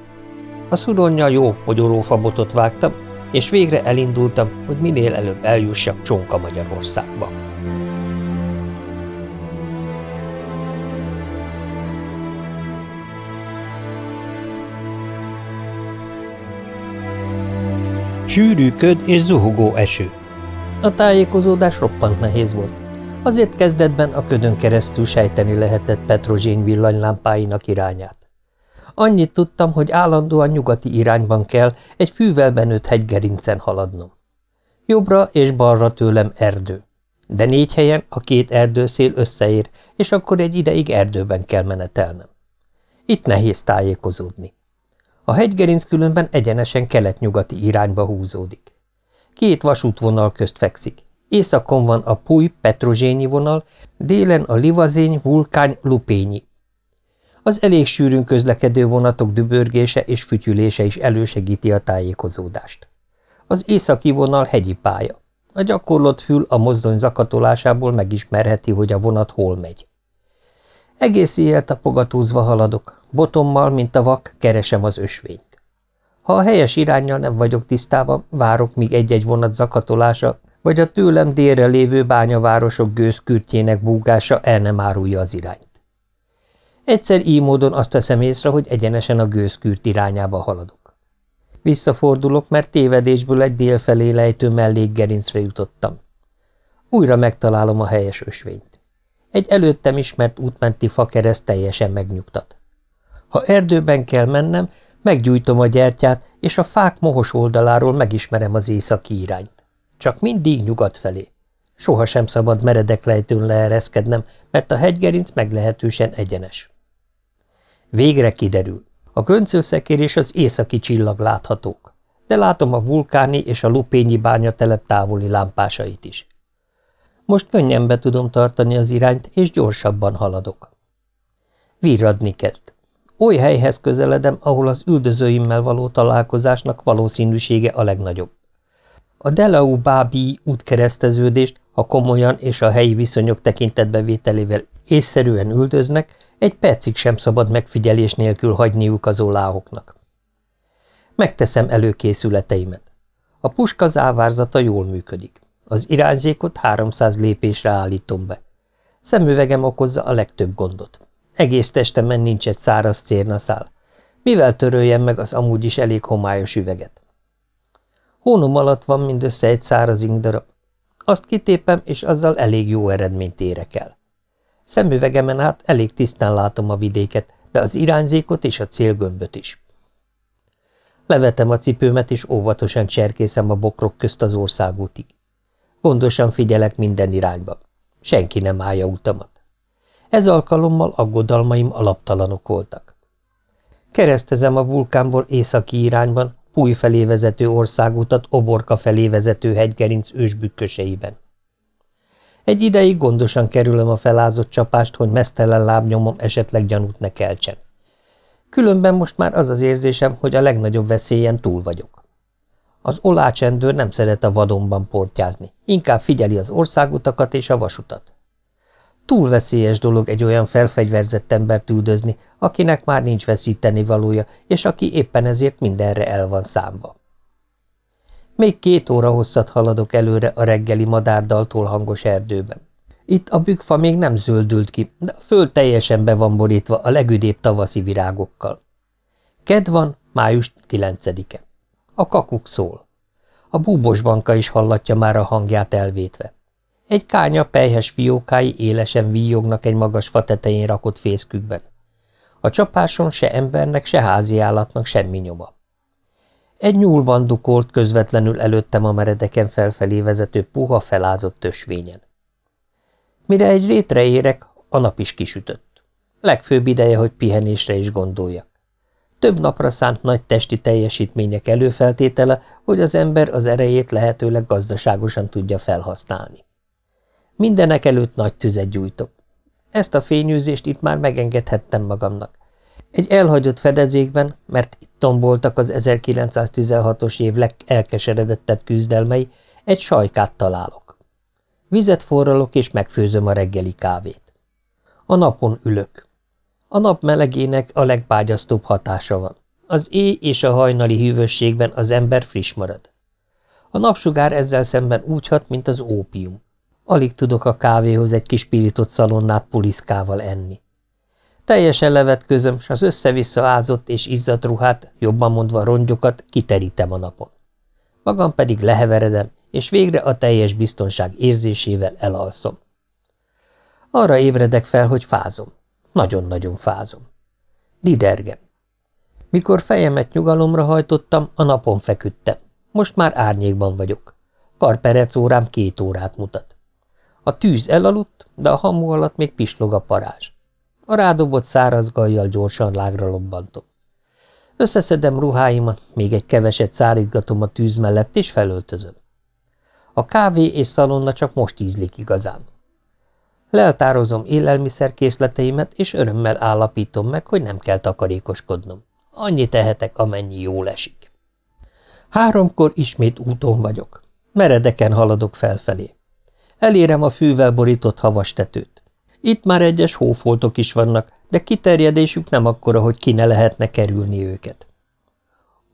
Speaker 1: A szuronnyal jó mogyorófabotot vágtam, és végre elindultam, hogy minél előbb eljussak Csonka Magyarországba. Sűrű köd és zuhogó eső a tájékozódás roppant nehéz volt. Azért kezdetben a ködön keresztül sejteni lehetett Petrozsény villanylámpáinak irányát. Annyit tudtam, hogy állandóan nyugati irányban kell egy fűvel benőtt hegygerincen haladnom. Jobbra és balra tőlem erdő. De négy helyen a két erdőszél összeér, és akkor egy ideig erdőben kell menetelnem. Itt nehéz tájékozódni. A hegygerinc különben egyenesen kelet-nyugati irányba húzódik. Két vasútvonal közt fekszik. Északon van a Puj-Petrozsényi vonal, délen a Livazény-Vulkány-Lupényi. Az elég sűrűn közlekedő vonatok dübörgése és fütyülése is elősegíti a tájékozódást. Az északi vonal hegyi pálya. A gyakorlott fül a mozdony zakatolásából megismerheti, hogy a vonat hol megy. Egész éjjel tapogatózva haladok, botommal, mint a vak, keresem az ösvényt. Ha a helyes irányjal nem vagyok tisztában, várok, míg egy-egy vonat zakatolása, vagy a tőlem délre lévő bányavárosok gőzkürtjének búgása el nem árulja az irányt. Egyszer így módon azt veszem észre, hogy egyenesen a gőzkürt irányába haladok. Visszafordulok, mert tévedésből egy délfelé lejtő mellékgerincre jutottam. Újra megtalálom a helyes ösvényt. Egy előttem ismert útmenti fakereszt teljesen megnyugtat. Ha erdőben kell mennem, meggyújtom a gyertyát, és a fák mohos oldaláról megismerem az északi irányt. Csak mindig nyugat felé. Soha sem szabad meredek lejtőn leereszkednem, mert a hegygerinc meglehetősen egyenes. Végre kiderül. A göncőszekér és az északi csillag láthatók, de látom a vulkáni és a lupényi bányatelep távoli lámpásait is. Most könnyen be tudom tartani az irányt, és gyorsabban haladok. Virradni kezd. Oly helyhez közeledem, ahol az üldözőimmel való találkozásnak valószínűsége a legnagyobb. A Delau Bábi útkereszteződést, ha komolyan és a helyi viszonyok tekintetbevételével észszerűen üldöznek, egy percig sem szabad megfigyelés nélkül hagyniuk az oláhoknak. Megteszem előkészületeimet. A puska závárzata jól működik. Az irányzékot 300 lépésre állítom be. Szemüvegem okozza a legtöbb gondot. Egész testemen nincs egy száraz cérnaszál. Mivel töröljem meg az amúgy is elég homályos üveget? Hónom alatt van mindössze egy száraz ingdarab. Azt kitépem, és azzal elég jó eredményt érek el. Szemüvegemen át elég tisztán látom a vidéket, de az irányzékot és a célgömböt is. Levetem a cipőmet, és óvatosan cserkészem a bokrok közt az országútig. Gondosan figyelek minden irányba. Senki nem állja utamat. Ez alkalommal aggodalmaim alaptalanok voltak. Keresztezem a vulkánból északi irányban, Púj felé vezető országutat Oborka felé vezető hegygerinc ősbükköseiben. Egy ideig gondosan kerülöm a felázott csapást, hogy mesztelen lábnyomom esetleg gyanút ne keltsen. Különben most már az az érzésem, hogy a legnagyobb veszélyen túl vagyok. Az olácsendőr nem szeret a vadonban portyázni, inkább figyeli az országutakat és a vasutat. Túl veszélyes dolog egy olyan felfegyverzett embert üldözni, akinek már nincs veszíteni valója, és aki éppen ezért mindenre el van számba. Még két óra hosszat haladok előre a reggeli madárdaltól hangos erdőben. Itt a bükfa még nem zöldült ki, de a föld teljesen be van borítva a legüdébb tavaszi virágokkal. Ked van, május 9-e. A kakuk szól. A búbosbanka is hallatja már a hangját elvétve. Egy kánya pejhes fiókái élesen víjognak egy magas fa tetején rakott fészkükben. A csapáson se embernek, se házi állatnak semmi nyoma. Egy nyúlban dukolt közvetlenül előttem a meredeken felfelé vezető puha felázott tösvényen. Mire egy rétre érek, a nap is kisütött. Legfőbb ideje, hogy pihenésre is gondoljak. Több napra szánt nagy testi teljesítmények előfeltétele, hogy az ember az erejét lehetőleg gazdaságosan tudja felhasználni. Mindenek előtt nagy tüzet gyújtok. Ezt a fényűzést itt már megengedhettem magamnak, egy elhagyott fedezékben, mert itt tomboltak az 1916-os év legelkeseredettebb küzdelmei, egy sajkát találok. Vizet forralok és megfőzöm a reggeli kávét. A napon ülök. A nap melegének a legbágyasztóbb hatása van. Az éj és a hajnali hűvösségben az ember friss marad. A napsugár ezzel szemben úgy hat, mint az ópium. Alig tudok a kávéhoz egy kis pirított szalonnát puliszkával enni. Teljesen levetközöm, s az össze-vissza ázott és izzadt ruhát, jobban mondva rongyokat, kiterítem a napon. magam pedig leheveredem, és végre a teljes biztonság érzésével elalszom. Arra ébredek fel, hogy fázom. Nagyon-nagyon fázom. Didergem. Mikor fejemet nyugalomra hajtottam, a napon feküdtem. Most már árnyékban vagyok. Karperec órám két órát mutat. A tűz elaludt, de a hamu alatt még pislog a parázs. A rádobott száraz gajjal gyorsan lágra lobbantom. Összeszedem ruháimat, még egy keveset szárítgatom a tűz mellett, és felöltözöm. A kávé és szalonna csak most ízlik igazán. Leltározom élelmiszerkészleteimet, és örömmel állapítom meg, hogy nem kell takarékoskodnom. Annyi tehetek, amennyi jól esik. Háromkor ismét úton vagyok. Meredeken haladok felfelé. Elérem a fűvel borított havas. Itt már egyes hófoltok is vannak, de kiterjedésük nem akkora, hogy ki ne lehetne kerülni őket.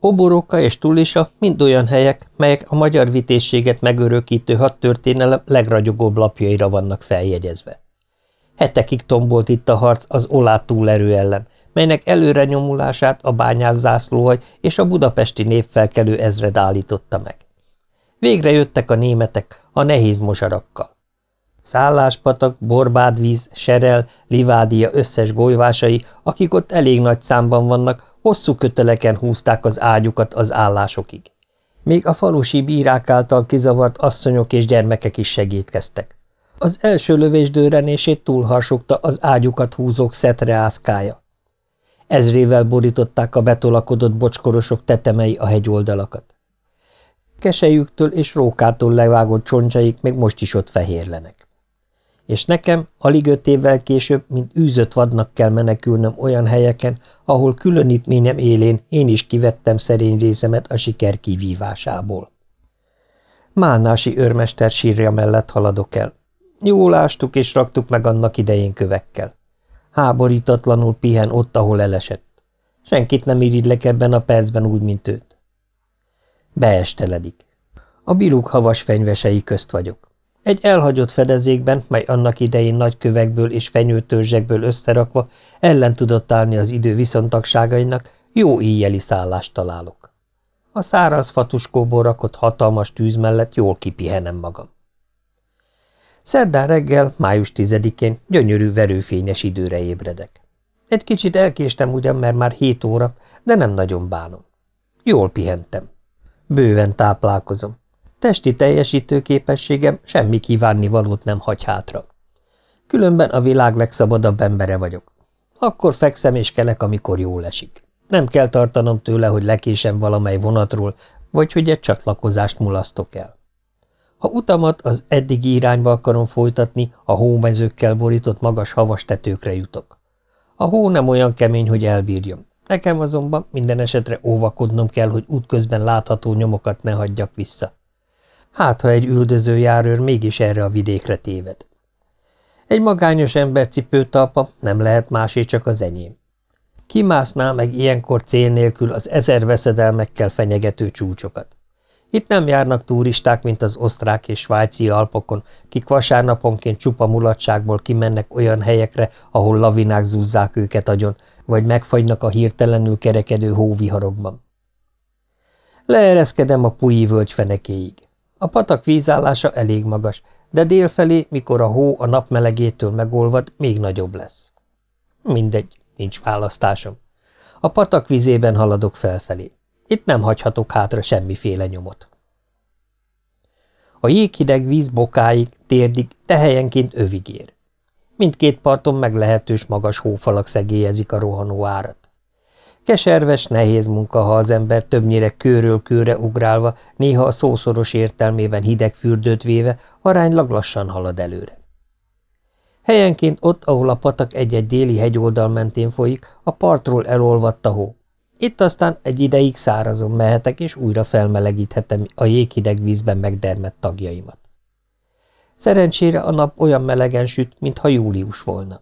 Speaker 1: Oboroka és Tulisa mind olyan helyek, melyek a magyar vitészséget megörökítő hadtörténelem legragyogóbb lapjaira vannak feljegyezve. Hetekig tombolt itt a harc az olát túlerő ellen, melynek előre nyomulását a bányász zászlóhaj és a budapesti népfelkelő ezred állította meg. Végre jöttek a németek a nehéz mosarakkal. Szálláspatak, Borbádvíz, Serel, Livádia összes golyvásai, akik ott elég nagy számban vannak, hosszú köteleken húzták az ágyukat az állásokig. Még a falusi bírák által kizavart asszonyok és gyermekek is segítkeztek. Az első lövés dőrenését túlharsogta az ágyukat húzók szetreászkája. Ezrével borították a betolakodott bocskorosok tetemei a hegyoldalakat. Kesejüktől és rókától levágott csontjaik még most is ott fehérlenek és nekem alig öt évvel később, mint űzött vadnak kell menekülnöm olyan helyeken, ahol különítményem élén én is kivettem szerény részemet a siker kivívásából. Málnási őrmester sírja mellett haladok el. Jól ástuk és raktuk meg annak idején kövekkel. Háborítatlanul pihen ott, ahol elesett. Senkit nem iridlek ebben a percben úgy, mint őt. Beesteledik. A biluk havas fenyvesei közt vagyok. Egy elhagyott fedezékben, mely annak idején nagy kövekből és fenyőtörzsekből összerakva ellen tudott állni az idő viszontagságainak, jó éjjeli szállást találok. A száraz fatuskóból rakott hatalmas tűz mellett jól kipihenem magam. Szerdán reggel, május 10-én gyönyörű verőfényes időre ébredek. Egy kicsit elkéstem ugyan, mert már hét óra, de nem nagyon bánom. Jól pihentem. Bőven táplálkozom. Testi teljesítőképességem semmi kívánnivalót nem hagy hátra. Különben a világ legszabadabb embere vagyok. Akkor fekszem és kelek, amikor jól esik. Nem kell tartanom tőle, hogy lekésem valamely vonatról, vagy hogy egy csatlakozást mulasztok el. Ha utamat az eddigi irányba akarom folytatni, a hómezőkkel borított magas havas tetőkre jutok. A hó nem olyan kemény, hogy elbírjam. Nekem azonban minden esetre óvakodnom kell, hogy útközben látható nyomokat ne hagyjak vissza. Hát, ha egy üldöző járőr mégis erre a vidékre téved. Egy magányos ember cipőtalpa nem lehet másé csak az enyém. Kimászná meg ilyenkor cél nélkül az ezer veszedelmekkel fenyegető csúcsokat. Itt nem járnak turisták, mint az osztrák és svájci alpokon, kik vasárnaponként csupa mulatságból kimennek olyan helyekre, ahol lavinák zúzzák őket agyon, vagy megfagynak a hirtelenül kerekedő hóviharokban. Leereszkedem a pui völgy fenekéig. A patak vízállása elég magas, de délfelé, mikor a hó a nap melegétől megolvad, még nagyobb lesz. Mindegy, nincs választásom. A patak vizében haladok felfelé. Itt nem hagyhatok hátra semmiféle nyomot. A jéghideg víz bokáig, térdig, tehelyenként övig ér. Mindkét parton meglehetős magas hófalak szegélyezik a rohanó árat. Keserves, nehéz munka, ha az ember többnyire kőről kőre ugrálva, néha a szószoros értelmében hideg fürdőt véve aránylag lassan halad előre. Helyenként ott, ahol a patak egy-egy déli hegyoldal mentén folyik, a partról elolvadt a hó. Itt aztán egy ideig szárazon mehetek, és újra felmelegíthetem a jéghideg vízben megdermett tagjaimat. Szerencsére a nap olyan melegen süt, mintha július volna.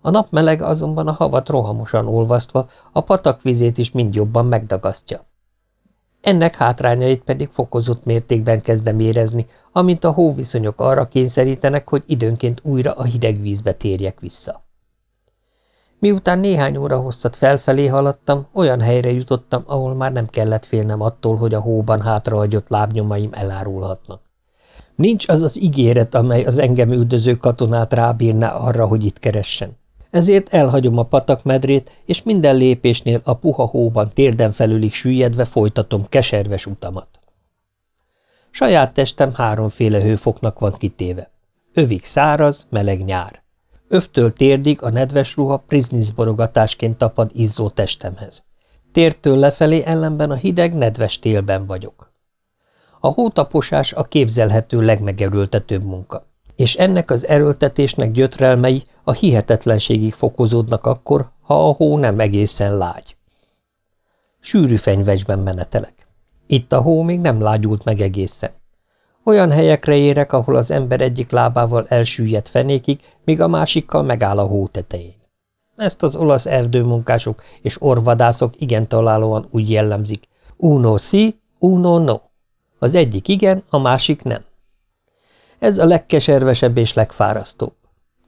Speaker 1: A nap melege azonban a havat rohamosan olvasztva a patak vizét is mind jobban megdagasztja. Ennek hátrányait pedig fokozott mértékben kezdem érezni, amint a hóviszonyok arra kényszerítenek, hogy időnként újra a hideg vízbe térjek vissza. Miután néhány óra hosszat felfelé haladtam, olyan helyre jutottam, ahol már nem kellett félnem attól, hogy a hóban hátrahagyott lábnyomaim elárulhatnak. Nincs az az ígéret, amely az engem üldöző katonát rábírná arra, hogy itt keressen. Ezért elhagyom a patakmedrét, és minden lépésnél a puha hóban térden felülig süllyedve folytatom keserves utamat. Saját testem háromféle hőfoknak van kitéve. Övig száraz, meleg nyár. Öftől térdig a nedves ruha prizniszborogatásként tapad izzó testemhez. Tértől lefelé ellenben a hideg, nedves télben vagyok. A hótaposás a képzelhető legmegerőltetőbb munka, és ennek az erőltetésnek gyötrelmei a hihetetlenségig fokozódnak akkor, ha a hó nem egészen lágy. Sűrű fenyvecsben menetelek. Itt a hó még nem lágyult meg egészen. Olyan helyekre érek, ahol az ember egyik lábával elsüllyed fenékig, míg a másikkal megáll a hó tetején. Ezt az olasz erdőmunkások és orvadászok igen találóan úgy jellemzik. Uno si, uno no. Az egyik igen, a másik nem. Ez a legkeservesebb és legfárasztóbb.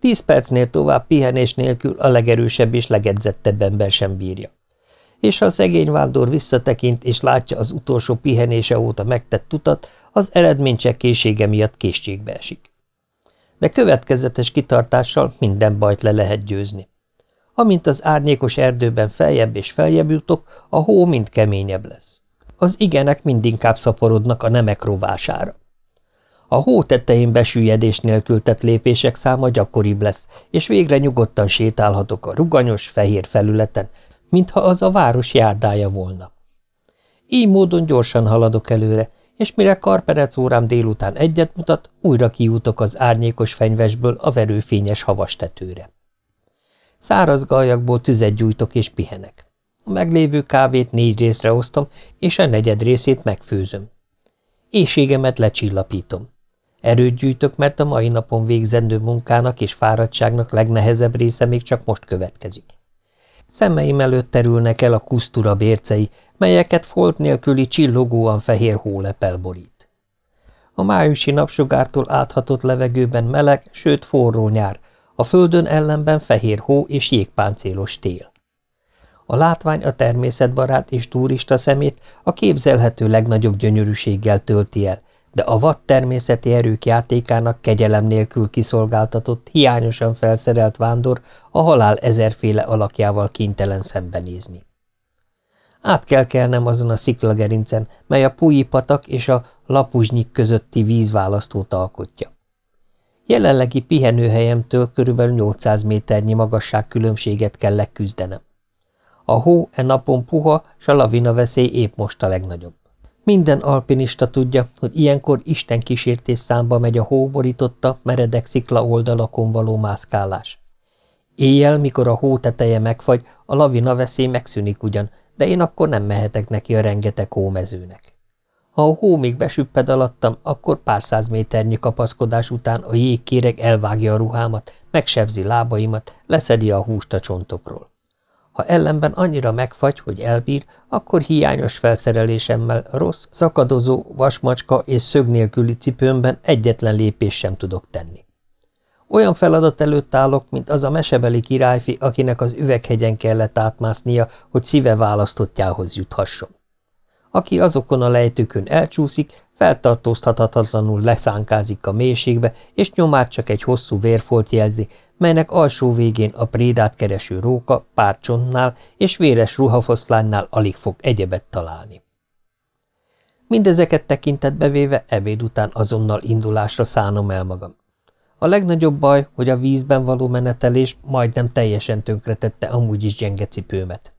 Speaker 1: Tíz percnél tovább pihenés nélkül a legerősebb és legedzettebb ember sem bírja. És ha a szegény vándor visszatekint és látja az utolsó pihenése óta megtett utat, az eredmény készsége miatt készségbe esik. De következetes kitartással minden bajt le lehet győzni. Amint az árnyékos erdőben feljebb és feljebb jutok, a hó mind keményebb lesz. Az igenek mindinkább szaporodnak a nemek rovására. A hó tetején besüllyedés nélkül tett lépések száma gyakoribb lesz, és végre nyugodtan sétálhatok a ruganyos, fehér felületen, mintha az a város járdája volna. Így módon gyorsan haladok előre, és mire karperec órám délután egyet mutat, újra kijutok az árnyékos fenyvesből a verőfényes havas tetőre. Száraz galjakból tüzet gyújtok és pihenek. A meglévő kávét négy részre osztom, és a negyed részét megfőzöm. Éjségemet lecsillapítom. Erőt gyűjtök, mert a mai napon végzendő munkának és fáradtságnak legnehezebb része még csak most következik. Szemeim előtt terülnek el a kusztura bércei, melyeket folt nélküli csillogóan fehér hólepel borít. A májusi napsugártól áthatott levegőben meleg, sőt forró nyár, a földön ellenben fehér hó és jégpáncélos tél. A látvány a természetbarát és turista szemét a képzelhető legnagyobb gyönyörűséggel tölti el, de a vad természeti erők játékának kegyelem nélkül kiszolgáltatott, hiányosan felszerelt vándor a halál ezerféle alakjával kénytelen szembenézni. Át kell kelnem azon a sziklagerincen, mely a Púji patak és a Lapuzsnyik közötti vízválasztót alkotja. Jelenlegi pihenőhelyemtől körülbelül 800 méternyi magasságkülönbséget kell leküzdenem. A hó e napon puha, s a lavina veszély épp most a legnagyobb. Minden alpinista tudja, hogy ilyenkor Isten kísértés számba megy a hóborította, meredek szikla oldalakon való mászkálás. Éjjel, mikor a hó teteje megfagy, a lavina veszély megszűnik ugyan, de én akkor nem mehetek neki a rengeteg hómezőnek. Ha a hó még besüpped alattam, akkor pár száz méternyi kapaszkodás után a jégkéreg elvágja a ruhámat, megsebzi lábaimat, leszedi a húst a csontokról. Ha ellenben annyira megfagy, hogy elbír, akkor hiányos felszerelésemmel rossz, szakadozó, vasmacska és szög nélküli cipőmben egyetlen lépés sem tudok tenni. Olyan feladat előtt állok, mint az a mesebeli királyfi, akinek az üveghegyen kellett átmásznia, hogy szíve választottjához juthasson. Aki azokon a lejtőkön elcsúszik, feltartóztathatatlanul leszánkázik a mélységbe, és nyomát csak egy hosszú vérfolt jelzi, melynek alsó végén a prédát kereső róka pár csontnál és véres ruhafoszlánynál alig fog egyebet találni. Mindezeket tekintetbe véve ebéd után azonnal indulásra szánom el magam. A legnagyobb baj, hogy a vízben való menetelés majdnem teljesen tönkretette amúgy is gyenge cipőmet.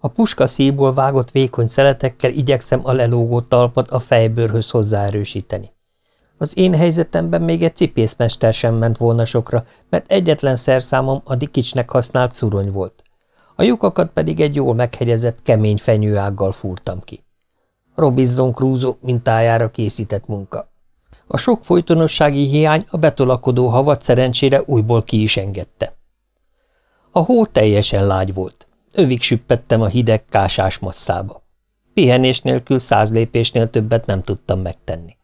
Speaker 1: A puska szíból vágott vékony szeletekkel igyekszem a lelógó talpat a fejbőrhöz hozzáerősíteni. Az én helyzetemben még egy cipészmester sem ment volna sokra, mert egyetlen szerszámom a dikicsnek használt szurony volt. A lyukakat pedig egy jól meghegyezett, kemény fenyőággal fúrtam ki. Robinson Crusoe mintájára készített munka. A sok folytonossági hiány a betolakodó havat szerencsére újból ki is engedte. A hó teljesen lágy volt. Övig süppettem a hideg kásás masszába. Pihenés nélkül száz lépésnél többet nem tudtam megtenni.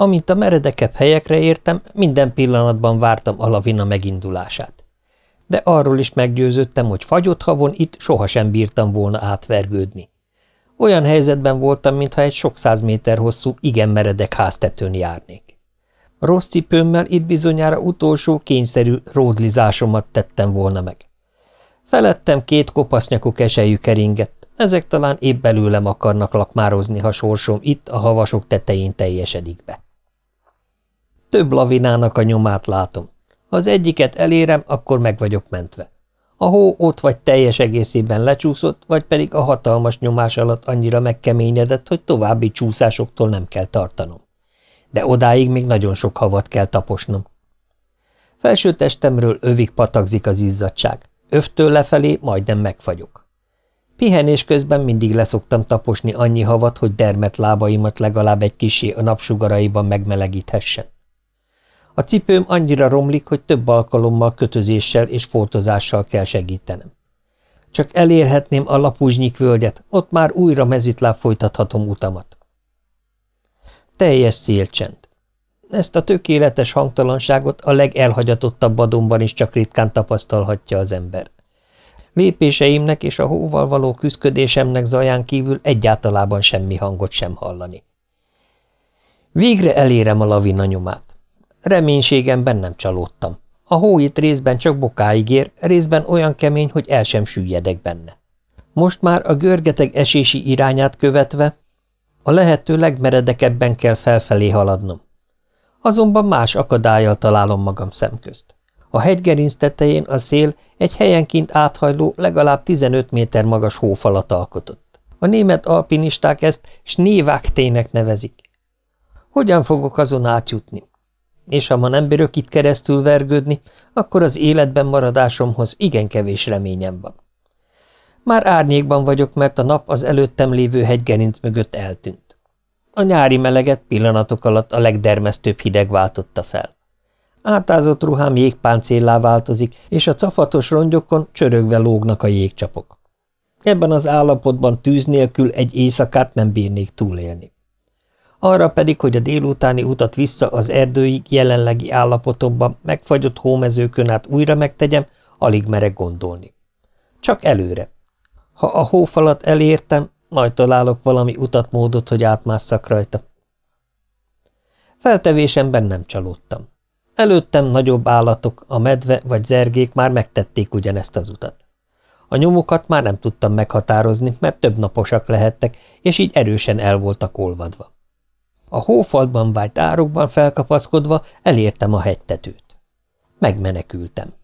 Speaker 1: Amint a meredekebb helyekre értem, minden pillanatban vártam a lavina megindulását. de arról is meggyőződtem, hogy fagyott havon itt sohasem bírtam volna átvergődni. Olyan helyzetben voltam, mintha egy sok száz méter hosszú, igen meredek háztetőn járnék. Rossz cipőmmel itt bizonyára utolsó, kényszerű ródlizásomat tettem volna meg. Felettem két kopasznyakú keselyű keringett, ezek talán épp belőlem akarnak lakmározni, ha sorsom itt a havasok tetején teljesedik be. Több lavinának a nyomát látom. Ha az egyiket elérem, akkor meg vagyok mentve. A hó ott vagy teljes egészében lecsúszott, vagy pedig a hatalmas nyomás alatt annyira megkeményedett, hogy további csúszásoktól nem kell tartanom. De odáig még nagyon sok havat kell taposnom. Felső testemről övig patakzik az izzadság. Öftől lefelé majdnem megfagyok. Pihenés közben mindig leszoktam taposni annyi havat, hogy dermet lábaimat legalább egy kisé a napsugaraiban megmelegíthessen. A cipőm annyira romlik, hogy több alkalommal kötözéssel és foltozással kell segítenem. Csak elérhetném a lapuzsnyik völgyet, ott már újra mezitláb folytathatom utamat. Teljes szélcsend. Ezt a tökéletes hangtalanságot a legelhagyatottabb adomban is csak ritkán tapasztalhatja az ember. Lépéseimnek és a hóval való küszködésemnek zaján kívül egyáltalában semmi hangot sem hallani. Végre elérem a lavina nyomát. Reménységemben nem csalódtam. A hó itt részben csak bokáig ér, részben olyan kemény, hogy el sem süllyedek benne. Most már a görgeteg esési irányát követve a lehető legmeredekebben kell felfelé haladnom. Azonban más akadályjal találom magam szemközt. A hegygerinc tetején a szél egy helyenként áthajló, legalább 15 méter magas hófalat alkotott. A német alpinisták ezt Schneevágtének nevezik. Hogyan fogok azon átjutni? És ha ma nem bírok itt keresztül vergődni, akkor az életben maradásomhoz igen kevés reményem van. Már árnyékban vagyok, mert a nap az előttem lévő hegygerinc mögött eltűnt. A nyári meleget pillanatok alatt a legdermesztőbb hideg váltotta fel. Átázott ruhám jégpáncéllá változik, és a cafatos rongyokon csörögve lógnak a jégcsapok. Ebben az állapotban tűz nélkül egy éjszakát nem bírnék túlélni arra pedig, hogy a délutáni utat vissza az erdőig jelenlegi állapotomban megfagyott hómezőkön át újra megtegyem, alig merek gondolni. Csak előre. Ha a hófalat elértem, majd találok valami utatmódot, hogy átmásszak rajta. Feltevésemben nem csalódtam. Előttem nagyobb állatok, a medve vagy zergék már megtették ugyanezt az utat. A nyomokat már nem tudtam meghatározni, mert több naposak lehettek, és így erősen el voltak olvadva. A hófalban vájt árokban felkapaszkodva elértem a hegytetőt. Megmenekültem.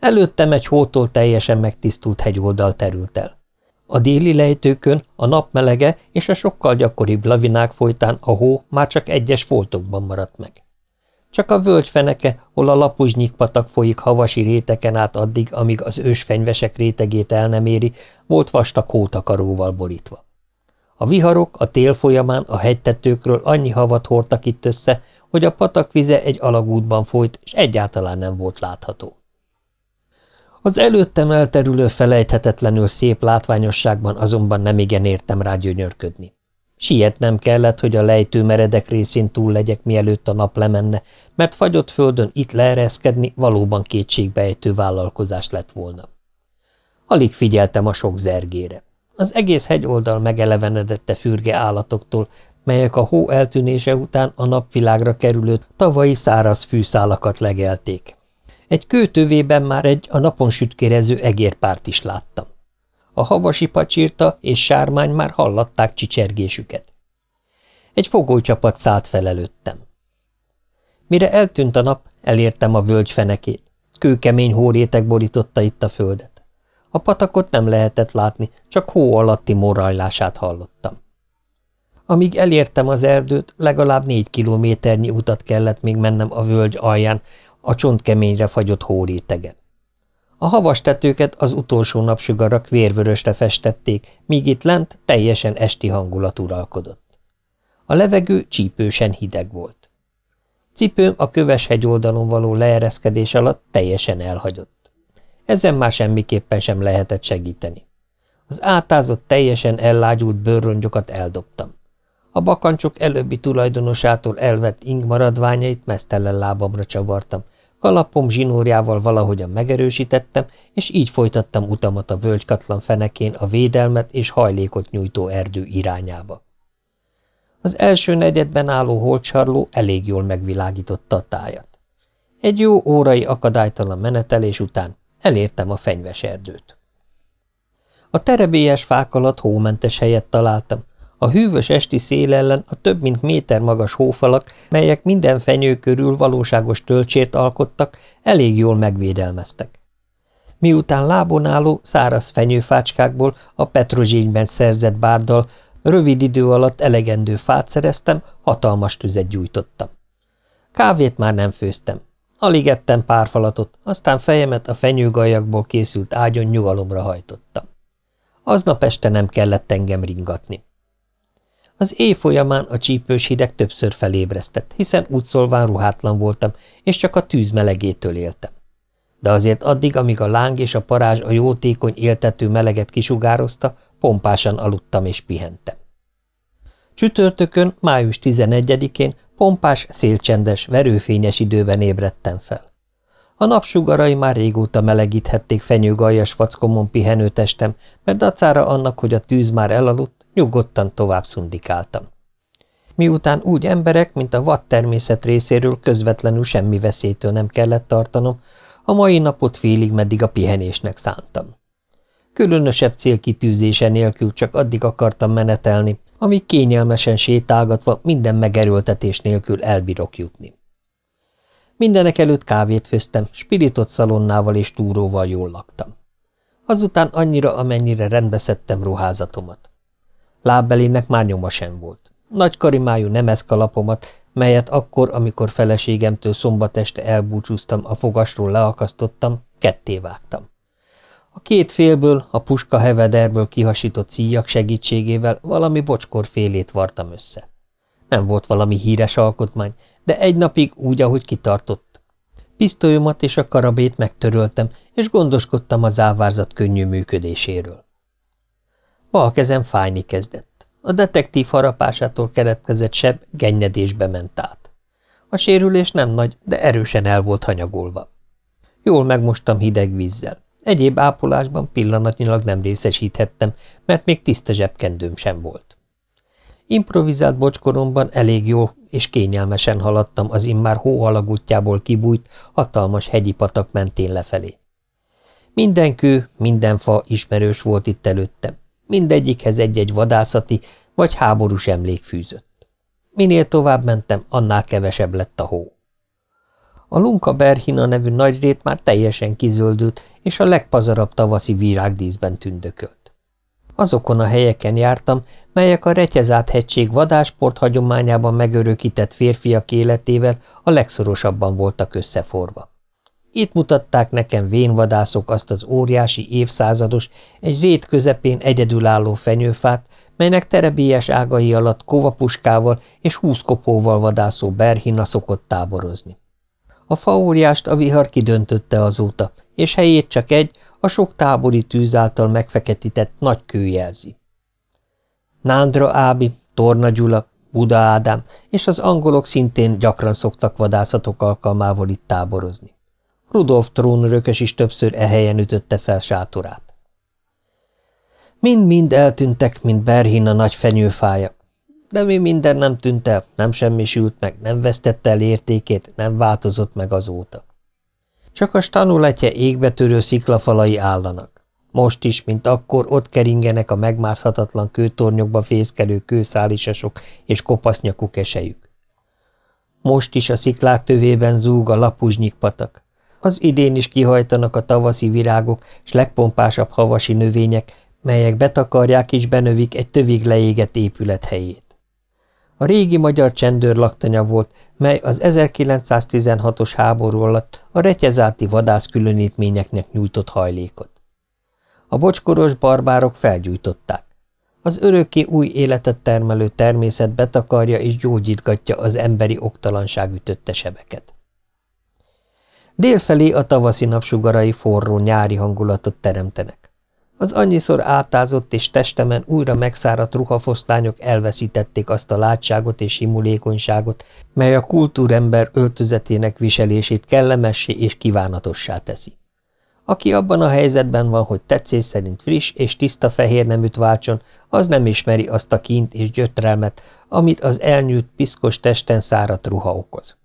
Speaker 1: Előttem egy hótól teljesen megtisztult hegyoldal terült el. A déli lejtőkön a nap melege és a sokkal gyakoribb lavinák folytán a hó már csak egyes foltokban maradt meg. Csak a völgy feneke, hol a lapuzsnyik patak folyik havasi réteken át addig, amíg az ősfenyvesek rétegét el nem éri, volt vastag hótakaróval borítva. A viharok a tél folyamán a hegytetőkről annyi havat hordtak itt össze, hogy a patak vize egy alagútban folyt, és egyáltalán nem volt látható. Az előttem elterülő felejthetetlenül szép látványosságban azonban nem igen értem rá gyönyörködni. Sietnem kellett, hogy a lejtő meredek részén túl legyek, mielőtt a nap lemenne, mert fagyott földön itt leereszkedni valóban kétségbejtő vállalkozás lett volna. Alig figyeltem a sok zergére. Az egész hegyoldal megelevenedette fürge állatoktól, melyek a hó eltűnése után a napvilágra kerülő tavalyi száraz fűszálakat legelték. Egy kőtövében már egy a napon sütkérező egérpárt is láttam. A havasi pacsírta és sármány már hallatták csicsergésüket. Egy fogolycsapat szállt fel előttem. Mire eltűnt a nap, elértem a völgy fenekét. Kőkemény hórétek borította itt a földet. A patakot nem lehetett látni, csak hó alatti morajlását hallottam. Amíg elértem az erdőt, legalább négy kilométernyi utat kellett még mennem a völgy alján, a csontkeményre fagyott hórétegen. A havas tetőket az utolsó napsugarak vérvörösre festették, míg itt lent teljesen esti hangulat uralkodott. A levegő csípősen hideg volt. Cipőm a köves hegyoldalon való leereszkedés alatt teljesen elhagyott. Ezen már semmiképpen sem lehetett segíteni. Az átázott, teljesen ellágyult bőrrongyokat eldobtam. A bakancsok előbbi tulajdonosától elvett ing maradványait mesztelen lábamra csavartam, kalapom zsinórjával valahogyan megerősítettem, és így folytattam utamat a völgykatlan fenekén a védelmet és hajlékot nyújtó erdő irányába. Az első negyedben álló holcsarló elég jól megvilágította a tájat. Egy jó órai akadálytalan menetelés után elértem a fenyves erdőt. A terebélyes fák alatt hómentes helyet találtam, a hűvös esti szél ellen a több mint méter magas hófalak, melyek minden fenyő körül valóságos töltsért alkottak, elég jól megvédelmeztek. Miután lábon álló, száraz fenyőfácskákból a petrozsényben szerzett bárdal rövid idő alatt elegendő fát szereztem, hatalmas tüzet gyújtottam. Kávét már nem főztem. Alig ettem pár falatot, aztán fejemet a fenyőgajakból készült ágyon nyugalomra hajtottam. Aznap este nem kellett engem ringatni. Az éj folyamán a csípős hideg többször felébresztett, hiszen útszolván ruhátlan voltam, és csak a tűz melegétől éltem. De azért addig, amíg a láng és a parázs a jótékony éltető meleget kisugározta, pompásan aludtam és pihentem. Csütörtökön, május 11-én pompás, szélcsendes, verőfényes időben ébredtem fel. A napsugarai már régóta melegíthették fenyőgaljas vackomon pihenő testem, mert dacára annak, hogy a tűz már elaludt, nyugodtan tovább szundikáltam. Miután úgy emberek, mint a vad természet részéről közvetlenül semmi veszélytől nem kellett tartanom, a mai napot félig meddig a pihenésnek szántam. Különösebb célkitűzése nélkül csak addig akartam menetelni, amíg kényelmesen sétálgatva minden megerőltetés nélkül elbírok jutni. Mindenek előtt kávét főztem, spiritot szalonnával és túróval jól laktam. Azután annyira, amennyire rendbeszedtem ruházatomat. Lábbelének már nyoma sem volt. Nagy karimájú nemeszkalapomat, melyet akkor, amikor feleségemtől szombat este elbúcsúztam, a fogasról leakasztottam, ketté vágtam. A két félből, a puska hevederből kihasított szíjak segítségével valami bocskor félét vartam össze. Nem volt valami híres alkotmány, de egy napig úgy, ahogy kitartott. Pisztolyomat és a karabét megtöröltem, és gondoskodtam a závárzat könnyű működéséről. Bal kezem fájni kezdett. A detektív harapásától keretkezett seb gennyedésbe ment át. A sérülés nem nagy, de erősen el volt hanyagolva. Jól megmostam hideg vízzel. Egyéb ápolásban pillanatnyilag nem részesíthettem, mert még tiszta zsebkendőm sem volt. Improvizált bocskoromban elég jó és kényelmesen haladtam az immár hóalagútjából kibújt, hatalmas hegyi patak mentén lefelé. Minden kő, minden fa ismerős volt itt előttem, mindegyikhez egy-egy vadászati vagy háborús emlék fűzött. Minél tovább mentem, annál kevesebb lett a hó. A Lunka Berhina nevű nagyrét már teljesen kizöldült, és a legpazarabb tavaszi virágdíszben tündökölt. Azokon a helyeken jártam, melyek a Retyezát hegység vadásport hagyományában megörökített férfiak életével a legszorosabban voltak összeforva. Itt mutatták nekem vénvadászok azt az óriási évszázados, egy rét közepén egyedülálló fenyőfát, melynek terebélyes ágai alatt kovapuskával és húszkopóval vadászó berhina szokott táborozni. A faóriást a vihar kidöntötte azóta, és helyét csak egy, a sok tábori tűz által megfeketített nagy kő jelzi. Nándra Ábi, Torna Gyula, Buda Ádám és az angolok szintén gyakran szoktak vadászatok alkalmával itt táborozni. Rudolf trónörökös is többször e helyen ütötte fel sátorát. Mind-mind eltűntek, mint Berhin a nagy fenyőfája, de mi minden nem tűnt el, nem semmisült meg, nem vesztette el értékét, nem változott meg azóta. Csak a stanuletje égbe sziklafalai állanak. Most is, mint akkor, ott keringenek a megmászhatatlan kőtornyokba fészkelő kőszálisasok és kopasznyakú kesejük. Most is a sziklák tövében zúg a lapuzsnyik patak. Az idén is kihajtanak a tavaszi virágok s legpompásabb havasi növények, melyek betakarják és benövik egy tövig leégett épület helyét. A régi magyar csendőr laktanya volt, mely az 1916-os háború alatt a retyezáti vadászkülönítményeknek nyújtott hajlékot. A bocskoros barbárok felgyújtották. Az örökké új életet termelő természet betakarja és gyógyítgatja az emberi oktalanság ütötte sebeket. Délfelé a tavaszi napsugarai forró nyári hangulatot teremtenek. Az annyiszor átázott és testemen újra megszáradt ruhafoszlányok elveszítették azt a látságot és simulékonyságot, mely a kultúrember öltözetének viselését kellemessé és kívánatossá teszi. Aki abban a helyzetben van, hogy tetszés szerint friss és tiszta fehér neműt váltson, az nem ismeri azt a kint és gyötrelmet, amit az elnyűjt piszkos testen száradt ruha okoz.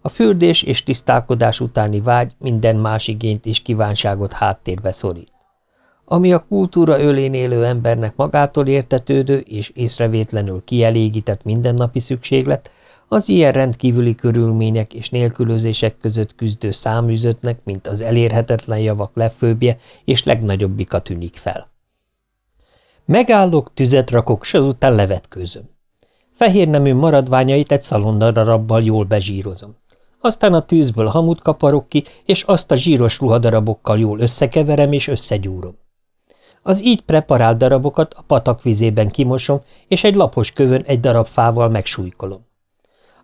Speaker 1: A fürdés és tisztálkodás utáni vágy minden más igényt és kívánságot háttérbe szorít. Ami a kultúra ölén élő embernek magától értetődő és észrevétlenül kielégített mindennapi szükséglet, az ilyen rendkívüli körülmények és nélkülözések között küzdő száműzöttnek, mint az elérhetetlen javak legfőbbje és legnagyobbika tűnik fel. Megállok, tüzet rakok, s azután levetkőzöm. Fehér nemű maradványait egy szalonnadarabbal jól bezsírozom. Aztán a tűzből hamut kaparok ki, és azt a zsíros ruhadarabokkal jól összekeverem és összegyúrom. Az így preparált darabokat a patak vizében kimosom, és egy lapos kövön egy darab fával megsújkolom.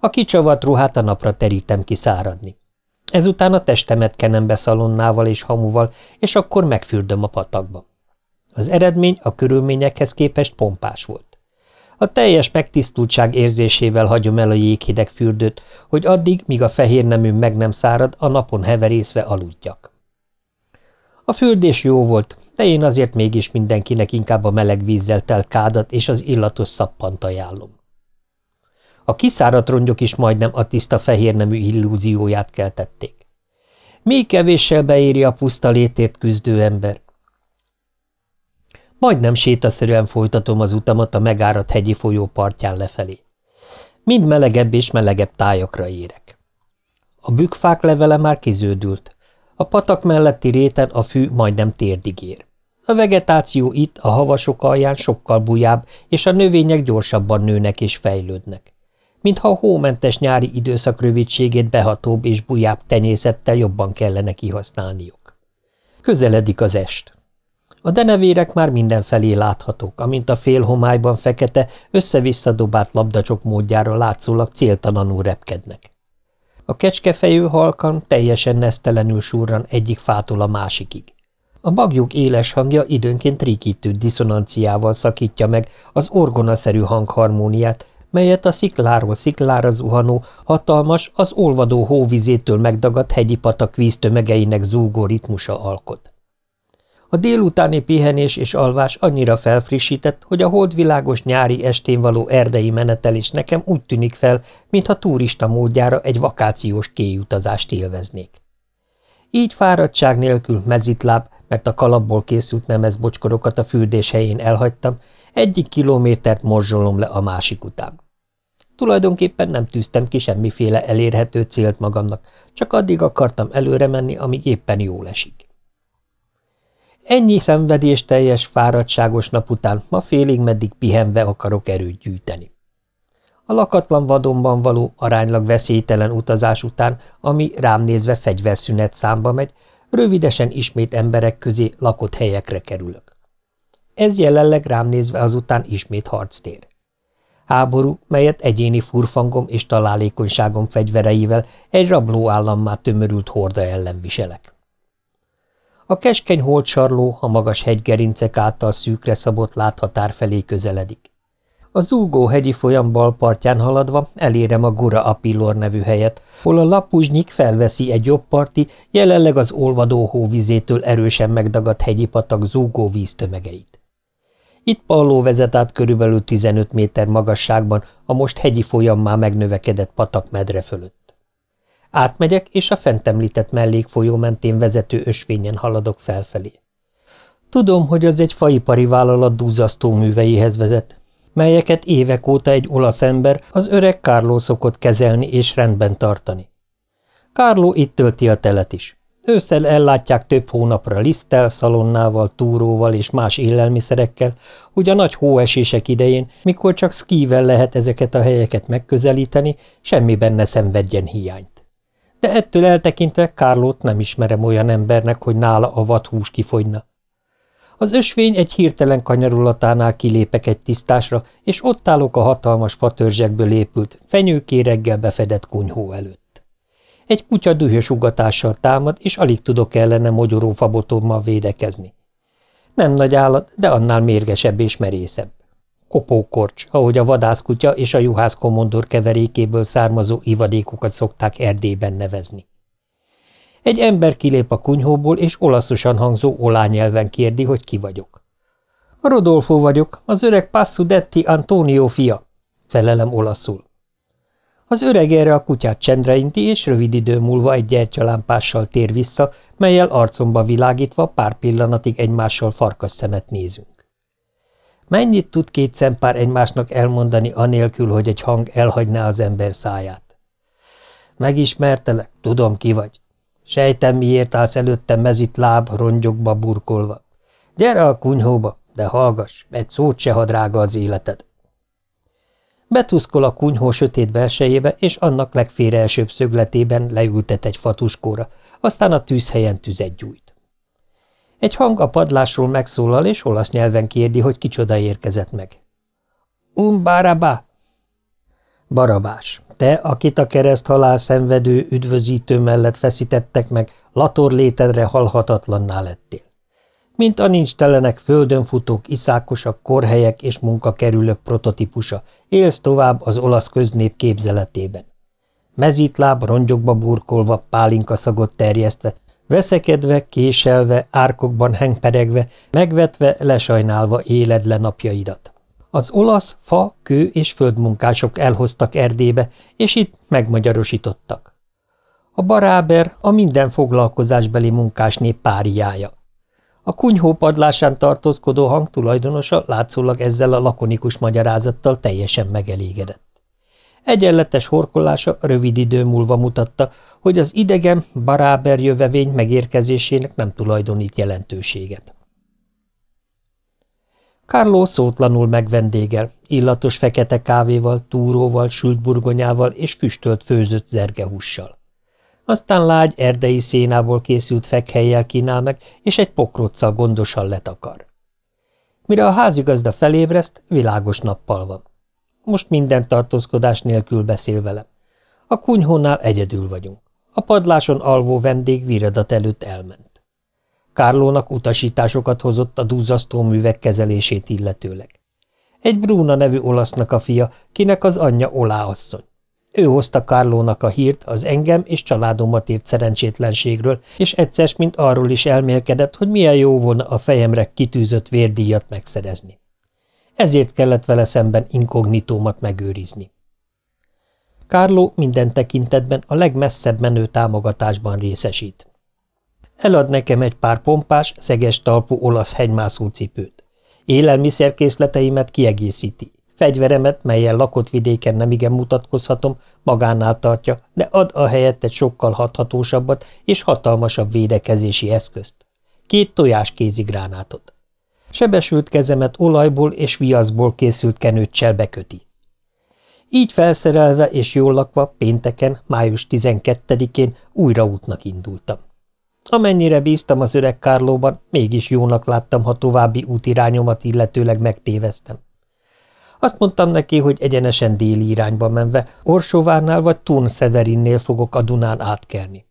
Speaker 1: A kicsavart ruhát a napra terítem ki száradni. Ezután a testemet kenem be szalonnával és hamuval, és akkor megfürdöm a patakba. Az eredmény a körülményekhez képest pompás volt. A teljes megtisztultság érzésével hagyom el a jéghideg fürdőt, hogy addig, míg a fehér nemű meg nem szárad, a napon heverészve aludjak. A fürdés jó volt, de én azért mégis mindenkinek inkább a meleg vízzel telt kádat és az illatos szappant ajánlom. A kiszáradt rongyok is majdnem a tiszta fehér nemű illúzióját keltették. Még kevéssel beéri a puszta létért küzdő ember. Majdnem sétaszerűen folytatom az utamat a megáradt hegyi folyó partján lefelé. Mind melegebb és melegebb tájakra érek. A bükfák levele már kiződült. A patak melletti réten a fű majdnem térdig ér. A vegetáció itt, a havasok alján sokkal bujább, és a növények gyorsabban nőnek és fejlődnek mintha a hómentes nyári időszak rövidségét behatóbb és bujább tenyészettel jobban kellene kihasználniuk. Közeledik az est. A denevérek már mindenfelé láthatók, amint a félhomályban fekete, össze-vissza dobált labdacsok módjára látszólag céltalanul repkednek. A kecskefejű halkan teljesen nesztelenül surran egyik fától a másikig. A magjuk éles hangja időnként rikítő diszonanciával szakítja meg az orgonaszerű hangharmóniát, melyet a szikláról sziklára zuhanó, hatalmas, az olvadó hóvizétől megdagadt hegyi patak víztömegeinek zúgó ritmusa alkot. A délutáni pihenés és alvás annyira felfrissített, hogy a holdvilágos nyári estén való erdei menetelés nekem úgy tűnik fel, mintha turista módjára egy vakációs kéjutazást élveznék. Így fáradtság nélkül mezitláb, mert a kalapból készült nemezbocskorokat a fürdés helyén elhagytam, egyik kilométert morzsolom le a másik után. Tulajdonképpen nem tűztem ki semmiféle elérhető célt magamnak, csak addig akartam előre menni, amíg éppen jól esik. Ennyi szenvedésteljes, fáradtságos nap után ma félig meddig pihenve akarok erőt gyűjteni. A lakatlan vadonban való aránylag veszélytelen utazás után, ami rám nézve fegyverszünet számba megy, rövidesen ismét emberek közé lakott helyekre kerülök. Ez jelenleg rám nézve azután ismét harctér. Háború, melyet egyéni furfangom és találékonyságom fegyvereivel egy rabló állammá tömörült horda ellen viselek. A keskeny holtsarló a magas hegygerincek által szűkre szabott láthatár felé közeledik. A zúgó hegyi folyam bal partján haladva elérem a Gura Apillor nevű helyet, hol a lapuzsnyik felveszi egy jobb parti, jelenleg az olvadó hóvizétől erősen megdagadt hegyi patak zúgó víztömegeit. Itt palló vezet át körülbelül 15 méter magasságban a most hegyi folyammá megnövekedett patak medre fölött. Átmegyek, és a fent említett mellékfolyó mentén vezető ösvényen haladok felfelé. Tudom, hogy az egy faipari vállalat dúzasztó műveihez vezet, melyeket évek óta egy olasz ember, az öreg Kárló szokott kezelni és rendben tartani. Kárló itt tölti a telet is. Ősszel ellátják több hónapra liszttel, szalonnával, túróval és más élelmiszerekkel, hogy a nagy hóesések idején, mikor csak szkível lehet ezeket a helyeket megközelíteni, semmiben ne szenvedjen hiányt. De ettől eltekintve Kárlót nem ismerem olyan embernek, hogy nála a vadhús kifogyna. Az ösvény egy hirtelen kanyarulatánál kilépek egy tisztásra, és ott állok a hatalmas fatörzsekből épült, fenyőkéreggel befedett kunyhó előtt. Egy kutya dühös ugatással támad, és alig tudok ellene mogyoró fabotommal védekezni. Nem nagy állat, de annál mérgesebb és merészebb. Kopókorcs, ahogy a vadászkutya és a juhász komondor keverékéből származó ivadékokat szokták Erdélyben nevezni. Egy ember kilép a kunyhóból, és olaszosan hangzó olányelven kérdi, hogy ki vagyok. Rodolfo vagyok, az öreg Passudetti Antonio fia, felelem olaszul. Az öreg erre a kutyát csendre inti, és rövid idő múlva egy gyertyalámpással tér vissza, melyel arcomba világítva pár pillanatig egymással farkas szemet nézünk. Mennyit tud két szempár egymásnak elmondani anélkül, hogy egy hang elhagyná az ember száját? Megismertelek, tudom ki vagy. Sejtem, miért állsz előttem mezit láb, rongyokba burkolva. Gyere a kunyhóba, de hallgass, egy szót se hadrága az életed. Betuszkol a kunyhó sötét belsejébe, és annak legfélreelsőbb szögletében leültet egy fatuskóra, aztán a tűzhelyen tüzet gyújt. Egy hang a padlásról megszólal, és olasz nyelven kérdi, hogy kicsoda érkezett meg. Um barabá! Barabás, te, akit a kereszt halál szenvedő üdvözítő mellett feszítettek meg, lator létedre halhatatlanná lettél mint a nincs telenek földön futók, iszákosak, korhelyek és munkakerülők prototípusa, élsz tovább az olasz köznép képzeletében. Mezítláb, rongyokba burkolva, pálinkaszagot terjesztve, veszekedve, késelve, árkokban hengperegve, megvetve, lesajnálva éled le napjaidat. Az olasz, fa, kő és földmunkások elhoztak Erdébe, és itt megmagyarosítottak. A baráber a minden foglalkozásbeli munkásnép páriája. A kunyhó padlásán tartózkodó hang tulajdonosa látszólag ezzel a lakonikus magyarázattal teljesen megelégedett. Egyenletes horkolása rövid idő múlva mutatta, hogy az idegen, baráber jövevény megérkezésének nem tulajdonít jelentőséget. Carlo szótlanul megvendégel, illatos fekete kávéval, túróval, sült burgonyával és füstölt főzött zergehússal. Aztán lágy erdei szénából készült fekhelyjel kínál meg, és egy pokróccal gondosan letakar. Mire a házigazda felébreszt, világos nappal van. Most minden tartózkodás nélkül beszél velem. A kunyhónál egyedül vagyunk. A padláson alvó vendég viradat előtt elment. Kárlónak utasításokat hozott a duzzasztó művek kezelését illetőleg. Egy Bruna nevű olasznak a fia, kinek az anyja Olá asszony. Ő hozta Kárlónak a hírt az engem és családomat írt szerencsétlenségről, és egyszer, mint arról is elmélkedett, hogy milyen jó volna a fejemre kitűzött vérdíjat megszerezni. Ezért kellett vele szemben inkognitómat megőrizni. Kárló minden tekintetben a legmesszebb menő támogatásban részesít. Elad nekem egy pár pompás, szeges talpú olasz hegymászó cipőt. Élelmiszerkészleteimet kiegészíti, Fegyveremet, melyen lakott vidéken nemigen mutatkozhatom, magánál tartja, de ad a helyett egy sokkal hathatósabbat és hatalmasabb védekezési eszközt. Két tojás kézigránátot. Sebesült kezemet olajból és viaszból készült kenőccsel beköti. Így felszerelve és jól lakva pénteken, május 12-én újra útnak indultam. Amennyire bíztam az öreg Kárlóban, mégis jónak láttam, ha további útirányomat illetőleg megtéveztem. Azt mondtam neki, hogy egyenesen déli irányba menve Orsóvárnál vagy Thun Severinnél fogok a Dunán átkelni.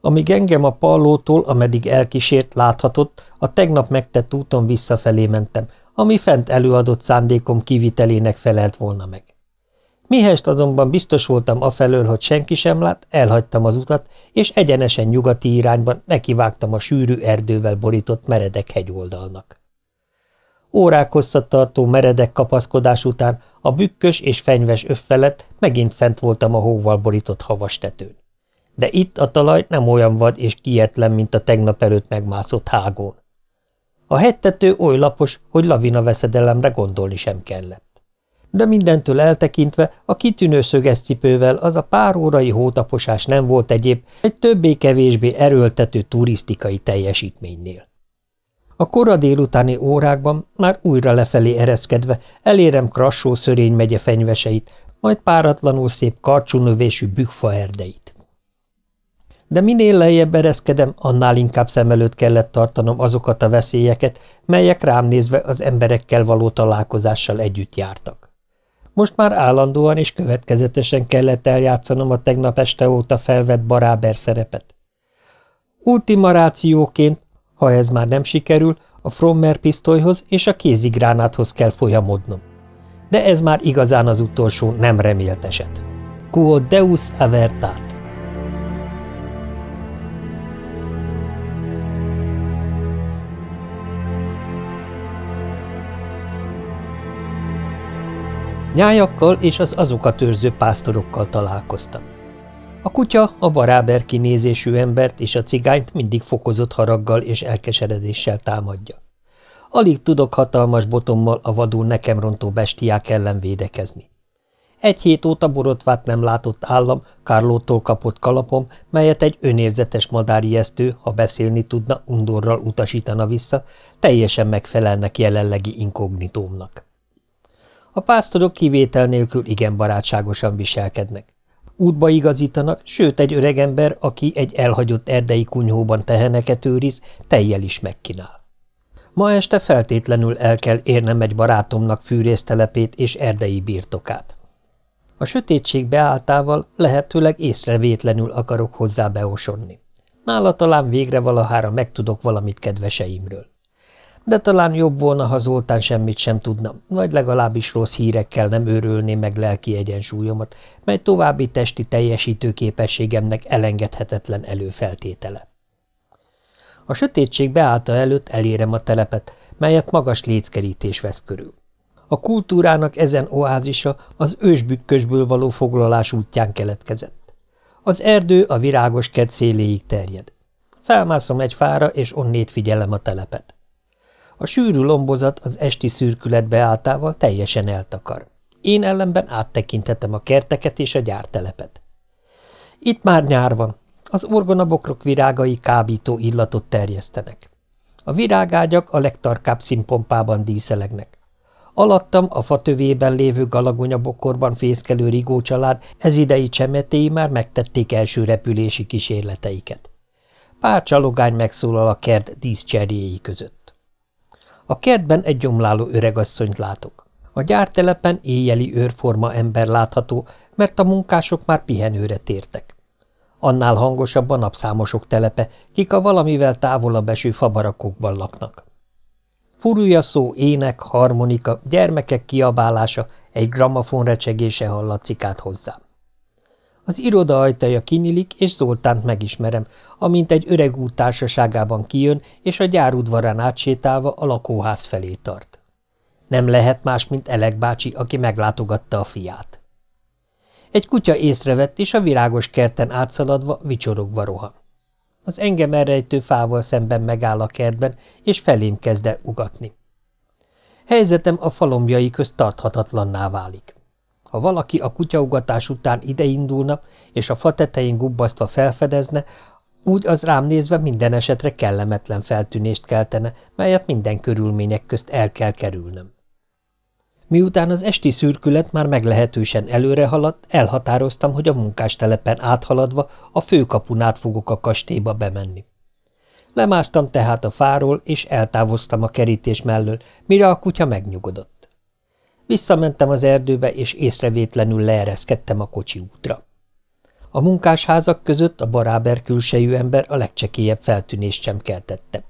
Speaker 1: Amíg engem a pallótól, ameddig elkísért, láthatott, a tegnap megtett úton visszafelé mentem, ami fent előadott szándékom kivitelének felelt volna meg. Mihest azonban biztos voltam afelől, hogy senki sem lát, elhagytam az utat, és egyenesen nyugati irányban nekivágtam a sűrű erdővel borított meredek hegyoldalnak. Órák hosszat tartó meredek kapaszkodás után a bükkös és fenyves öv felett megint fent voltam a hóval borított havas tetőn. De itt a talaj nem olyan vad és kietlen, mint a tegnap előtt megmászott hágón. A hegytető oly lapos, hogy lavina veszedelemre gondolni sem kellett. De mindentől eltekintve a kitűnő szöges cipővel az a pár órai hótaposás nem volt egyéb egy többé-kevésbé erőltető turisztikai teljesítménynél. A kora délutáni órákban már újra lefelé ereszkedve elérem Krassó szörény megye fenyveseit, majd páratlanul szép karcsúnövésű bükfa erdeit. De minél lejjebb ereszkedem, annál inkább szem előtt kellett tartanom azokat a veszélyeket, melyek rám nézve az emberekkel való találkozással együtt jártak. Most már állandóan és következetesen kellett eljátszanom a tegnap este óta felvett baráber szerepet. Ultimarációként ha ez már nem sikerül, A Frommer pisztolyhoz és a kézigránáthoz kell folyamodnom. De ez már igazán az utolsó nem remélt eset. Quod Deus avertat. Nyájakkal és az azokat őrző pásztorokkal találkoztam. A kutya a baráber kinézésű embert és a cigányt mindig fokozott haraggal és elkeseredéssel támadja. Alig tudok hatalmas botommal a vadul nekem rontó bestiák ellen védekezni. Egy hét óta borotvát nem látott állam Kárlótól kapott kalapom, melyet egy önérzetes madárijesztő, ha beszélni tudna, undorral utasítana vissza, teljesen megfelelnek jelenlegi inkognitómnak. A pásztorok kivétel nélkül igen barátságosan viselkednek. Útba igazítanak, sőt egy öregember, aki egy elhagyott erdei kunyhóban teheneket őriz, tejjel is megkínál. Ma este feltétlenül el kell érnem egy barátomnak fűrésztelepét és erdei birtokát. A sötétség beálltával lehetőleg észrevétlenül akarok hozzá beosonni. Nála talán végre valahára megtudok valamit kedveseimről de talán jobb volna, ha Zoltán semmit sem tudna, vagy legalábbis rossz hírekkel nem őrölné meg lelki egyensúlyomat, mely további testi teljesítő képességemnek elengedhetetlen előfeltétele. A sötétség beállta előtt elérem a telepet, melyet magas léckerítés vesz körül. A kultúrának ezen oázisa az ősbükkösből való foglalás útján keletkezett. Az erdő a virágos kert széléig terjed. Felmászom egy fára, és onnét figyelem a telepet. A sűrű lombozat az esti szürkület beálltával teljesen eltakar. Én ellenben áttekinthetem a kerteket és a gyártelepet. Itt már nyár van. Az orgonabokrok virágai kábító illatot terjesztenek. A virágágyak a legtarkább színpompában díszelegnek. Alattam a fatövében lévő galagonyabokorban fészkelő rigó család ezidei csemetéi már megtették első repülési kísérleteiket. Pár csalogány megszólal a kert díszcserjéi között. A kertben egy gyomláló öregasszonyt látok. A gyártelepen éjjeli őrforma ember látható, mert a munkások már pihenőre tértek. Annál hangosabb a napszámosok telepe, kik a valamivel távolabb eső fabarakokban laknak. Furúja szó, ének, harmonika, gyermekek kiabálása, egy gramafon recsegése hallatszik át hozzám. Az iroda ajtaja kinyílik, és Zoltánt megismerem, amint egy öreg út társaságában kijön, és a gyárudvarán átsétálva a lakóház felé tart. Nem lehet más, mint Elek bácsi, aki meglátogatta a fiát. Egy kutya észrevett, és a virágos kerten átszaladva, vicsorogva rohan. Az engem elrejtő fával szemben megáll a kertben, és felém kezd ugatni. Helyzetem a falombjai közt tarthatatlanná válik. Ha valaki a kutyaugatás után ideindulna, és a fa tetején gubbasztva felfedezne, úgy az rám nézve minden esetre kellemetlen feltűnést keltene, melyet minden körülmények közt el kell kerülnöm. Miután az esti szürkület már meglehetősen előre haladt, elhatároztam, hogy a munkástelepen áthaladva a főkapun át fogok a kastélyba bemenni. Lemásztam tehát a fáról, és eltávoztam a kerítés mellől, mire a kutya megnyugodott. Visszamentem az erdőbe, és észrevétlenül leereszkedtem a kocsi útra. A munkásházak között a baráber külsejű ember a legcsekélyebb feltűnést sem keltette.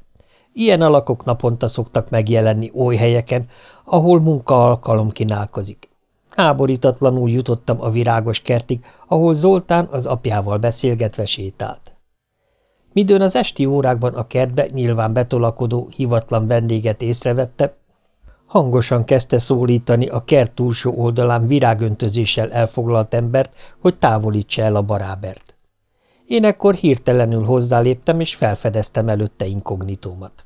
Speaker 1: Ilyen alakok naponta szoktak megjelenni oly helyeken, ahol munkaalkalom kínálkozik. Áborítatlanul jutottam a virágos kertig, ahol Zoltán az apjával beszélgetve sétált. Midőn az esti órákban a kertbe nyilván betolakodó, hivatlan vendéget észrevette, Hangosan kezdte szólítani a kert túlsó oldalán virágöntözéssel elfoglalt embert, hogy távolítsa el a barábert. Én ekkor hirtelenül hozzáléptem, és felfedeztem előtte inkognitómat.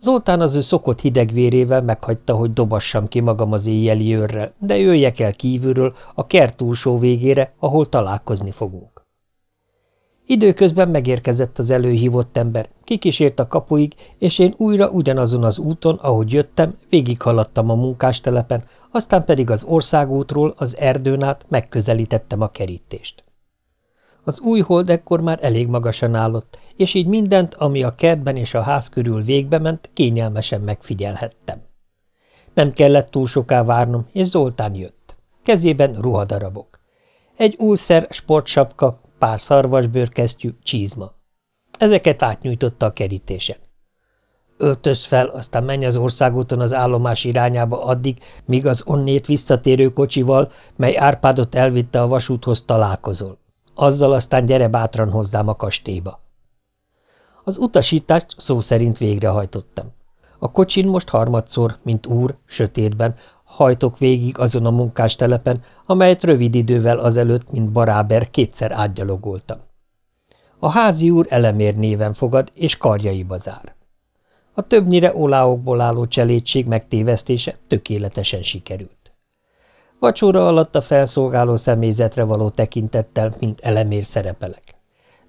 Speaker 1: Zoltán az ő szokott hidegvérével meghagyta, hogy dobassam ki magam az éjjeli őrrel, de jöjjek el kívülről a kert túlsó végére, ahol találkozni fogunk. Időközben megérkezett az előhívott ember, kikísért a kapuig, és én újra ugyanazon az úton, ahogy jöttem, végighaladtam a munkástelepen, aztán pedig az országútról az erdőn át megközelítettem a kerítést. Az új hold ekkor már elég magasan állott, és így mindent, ami a kertben és a ház körül végbe ment, kényelmesen megfigyelhettem. Nem kellett túl soká várnom, és Zoltán jött. Kezében ruhadarabok. Egy úlszer sportsapka, pár szarvasbőrkesztyű, csízma. Ezeket átnyújtotta a kerítésen. Öltöz fel, aztán menj az országúton az állomás irányába addig, míg az onnét visszatérő kocsival, mely Árpádot elvitte a vasúthoz találkozol. Azzal aztán gyere bátran hozzám a kastélyba. Az utasítást szó szerint végrehajtottam. A kocsin most harmadszor, mint úr, sötétben, hajtok végig azon a munkástelepen, amelyet rövid idővel azelőtt, mint baráber, kétszer átgyalogoltam. A házi úr elemér néven fogad, és karjaiba zár. A többnyire oláokból álló cselédség megtévesztése tökéletesen sikerült. Vacsora alatt a felszolgáló személyzetre való tekintettel, mint elemér szerepelek.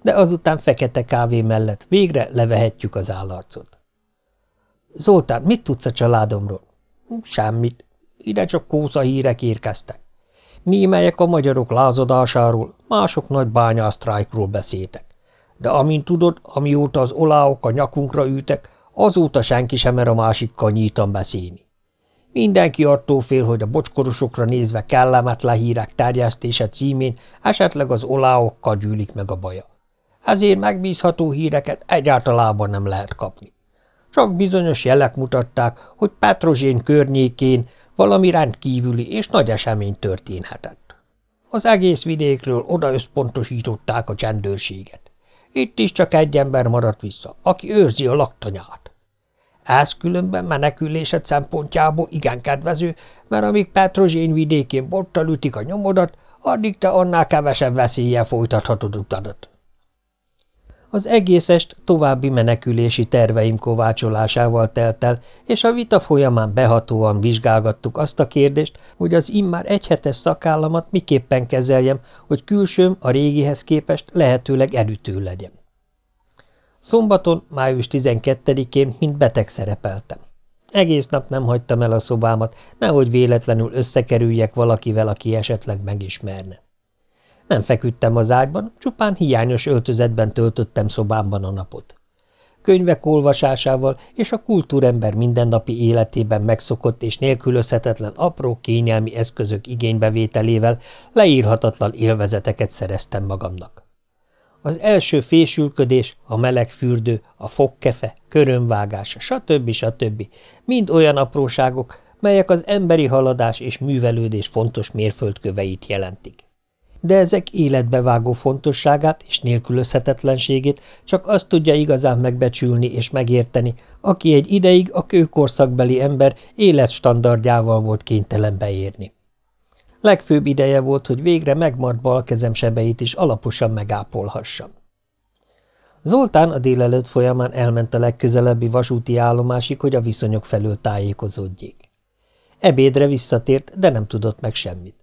Speaker 1: De azután fekete kávé mellett végre levehetjük az állarcot. Zoltán, mit tudsz a családomról? Semmit. Ide csak kósza hírek érkeztek. Némelyek a magyarok lázadásáról, mások nagy bányásztrájkról beszéltek. De amint tudod, amióta az oláok a nyakunkra ültek, azóta senki sem mer a másikkal nyítan beszélni. Mindenki attól fél, hogy a bocskorosokra nézve kellemetlen hírek terjesztése címén esetleg az oláokkal gyűlik meg a baja. Ezért megbízható híreket egyáltalában nem lehet kapni. Csak bizonyos jelek mutatták, hogy Petrozsén környékén valami rendkívüli és nagy esemény történhetett. Az egész vidékről oda összpontosították a csendőrséget. Itt is csak egy ember maradt vissza, aki őrzi a laktanyát. Ez különben menekülésed szempontjából igen kedvező, mert amíg Petrozsén vidékén bottal ütik a nyomodat, addig te annál kevesebb veszéllyel folytathatod utadat. Az egész est további menekülési terveim kovácsolásával telt el, és a vita folyamán behatóan vizsgálgattuk azt a kérdést, hogy az immár egyhetes szakállamat miképpen kezeljem, hogy külsőm a régihez képest lehetőleg elütő legyen. Szombaton, május 12-én mint beteg szerepeltem. Egész nap nem hagytam el a szobámat, nehogy véletlenül összekerüljek valakivel, aki esetleg megismerne. Nem feküdtem az ágyban, csupán hiányos öltözetben töltöttem szobámban a napot. Könyvek olvasásával és a kultúrember mindennapi életében megszokott és nélkülözhetetlen apró kényelmi eszközök igénybevételével leírhatatlan élvezeteket szereztem magamnak. Az első fésülködés, a meleg fürdő, a fogkefe, körömvágás, stb. stb. mind olyan apróságok, melyek az emberi haladás és művelődés fontos mérföldköveit jelentik de ezek életbevágó fontosságát és nélkülözhetetlenségét csak azt tudja igazán megbecsülni és megérteni, aki egy ideig a kőkorszakbeli ember életstandardjával volt kénytelen beérni. Legfőbb ideje volt, hogy végre megmart balkezem sebeit is alaposan megápolhassam. Zoltán a délelőtt folyamán elment a legközelebbi vasúti állomásig, hogy a viszonyok felől tájékozódjék. Ebédre visszatért, de nem tudott meg semmit.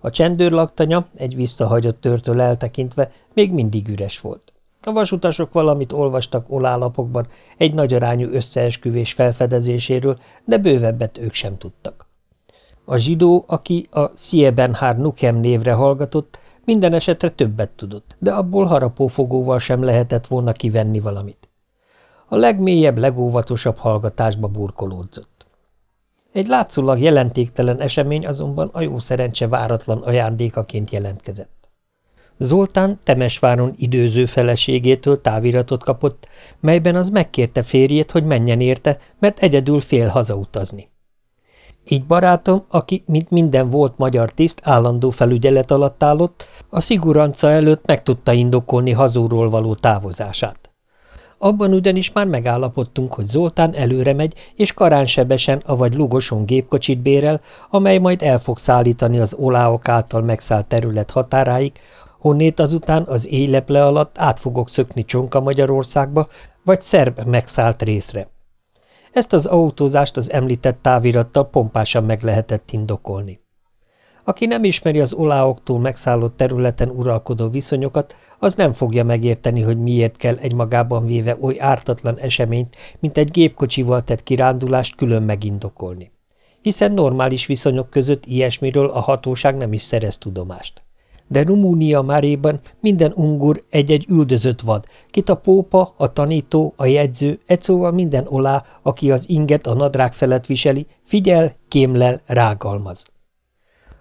Speaker 1: A csendőrlaktanya, egy visszahagyott törtől eltekintve, még mindig üres volt. A vasutasok valamit olvastak olálapokban egy nagyarányú összeesküvés felfedezéséről, de bővebbet ők sem tudtak. A zsidó, aki a Siebenhár Nukem névre hallgatott, minden esetre többet tudott, de abból harapófogóval sem lehetett volna kivenni valamit. A legmélyebb, legóvatosabb hallgatásba burkolódzott. Egy látszólag jelentéktelen esemény azonban a jó szerencse váratlan ajándékaként jelentkezett. Zoltán Temesváron időző feleségétől táviratot kapott, melyben az megkérte férjét, hogy menjen érte, mert egyedül fél hazautazni. Így barátom, aki, mint minden volt magyar tiszt, állandó felügyelet alatt állott, a sziguranca előtt meg tudta indokolni hazúról való távozását. Abban ugyanis már megállapodtunk, hogy Zoltán előre megy, és karánsebesen, avagy lugoson gépkocsit bérel, amely majd el fog szállítani az oláok által megszállt terület határáig, honnét azután az éjleple alatt át fogok szökni Csonka Magyarországba, vagy szerb megszállt részre. Ezt az autózást az említett távirattal pompásan meg lehetett indokolni. Aki nem ismeri az oláoktól megszállott területen uralkodó viszonyokat, az nem fogja megérteni, hogy miért kell egy magában véve oly ártatlan eseményt, mint egy gépkocsival tett kirándulást külön megindokolni. Hiszen normális viszonyok között ilyesmiről a hatóság nem is szerez tudomást. De Rumúnia máréban minden ungur egy-egy üldözött vad, kit a pópa, a tanító, a jegyző, egy szóval minden olá, aki az inget a nadrág felett viseli, figyel, kémlel, rágalmaz.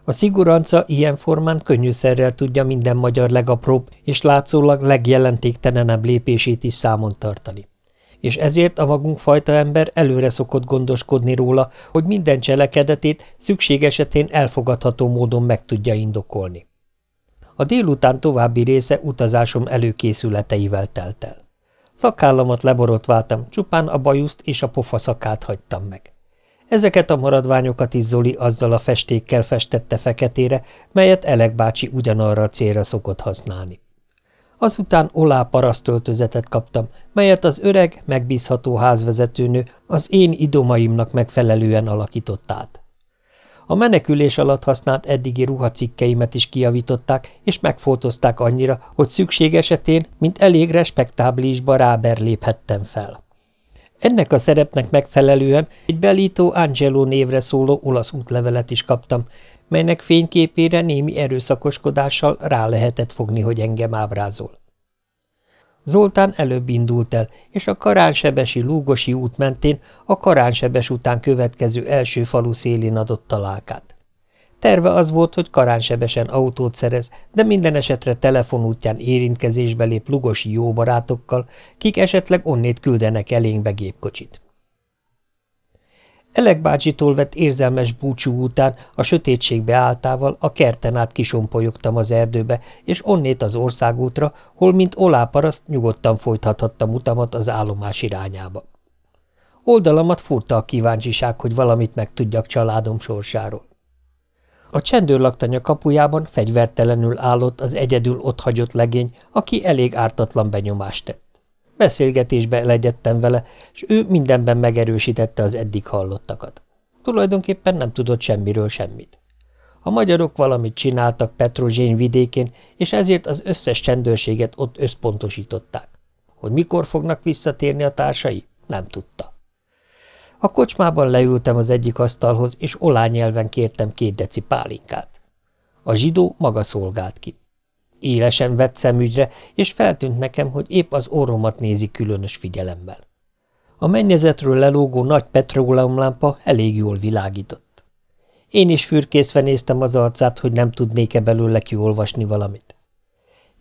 Speaker 1: A sziguranca ilyen formán könnyűszerrel tudja minden magyar legapróbb és látszólag legjelentéktelenebb lépését is számon tartani. és ezért a magunk fajta ember előre szokott gondoskodni róla, hogy minden cselekedetét szükség esetén elfogadható módon meg tudja indokolni. A délután további része utazásom előkészületeivel telt el. Szakállamat leborotváltam, csupán a bajuszt és a pofaszakát hagytam meg. Ezeket a maradványokat is Zoli azzal a festékkel festette feketére, melyet Elek bácsi ugyanarra a célra szokott használni. Azután olá parasztöltözetet kaptam, melyet az öreg, megbízható házvezetőnő az én idomaimnak megfelelően alakított át. A menekülés alatt használt eddigi ruhacikkeimet is kiavították, és megfoltozták annyira, hogy szükség esetén, mint elég respektábilisba ráber léphettem fel. Ennek a szerepnek megfelelően egy Belito Angelo névre szóló olasz útlevelet is kaptam, melynek fényképére némi erőszakoskodással rá lehetett fogni, hogy engem ábrázol. Zoltán előbb indult el, és a Karánsebesi Lúgosi út mentén a Karánsebes után következő első falu szélén adott találkát. Terve az volt, hogy Karánsebesen autót szerez, de minden esetre telefonútján érintkezésbe lép lugosi jó barátokkal, kik esetleg onnét küldenek elénkbe gépkocsit. Elek bácsitól vett érzelmes búcsú után a sötétségbe álltával a kerten át kisompolyogtam az erdőbe, és onnét az országútra, hol mint oláparaszt nyugodtan folytathattam utamat az állomás irányába. Oldalamat furta a kíváncsiság, hogy valamit megtudjak családom sorsáról. A csendőrlaktanya kapujában fegyvertelenül állott az egyedül otthagyott legény, aki elég ártatlan benyomást tett. Beszélgetésbe legyettem vele, és ő mindenben megerősítette az eddig hallottakat. Tulajdonképpen nem tudott semmiről semmit. A magyarok valamit csináltak Petrozsény vidékén, és ezért az összes csendőrséget ott összpontosították. Hogy mikor fognak visszatérni a társai, nem tudta. A kocsmában leültem az egyik asztalhoz, és olányelven kértem két deci pálinkát. A zsidó maga szolgált ki. Élesen vett szemügyre, és feltűnt nekem, hogy épp az orromat nézi különös figyelemmel. A mennyezetről lelógó nagy petróleumlámpa elég jól világított. Én is fürkészve néztem az arcát, hogy nem tudnék-e belőle kiolvasni valamit.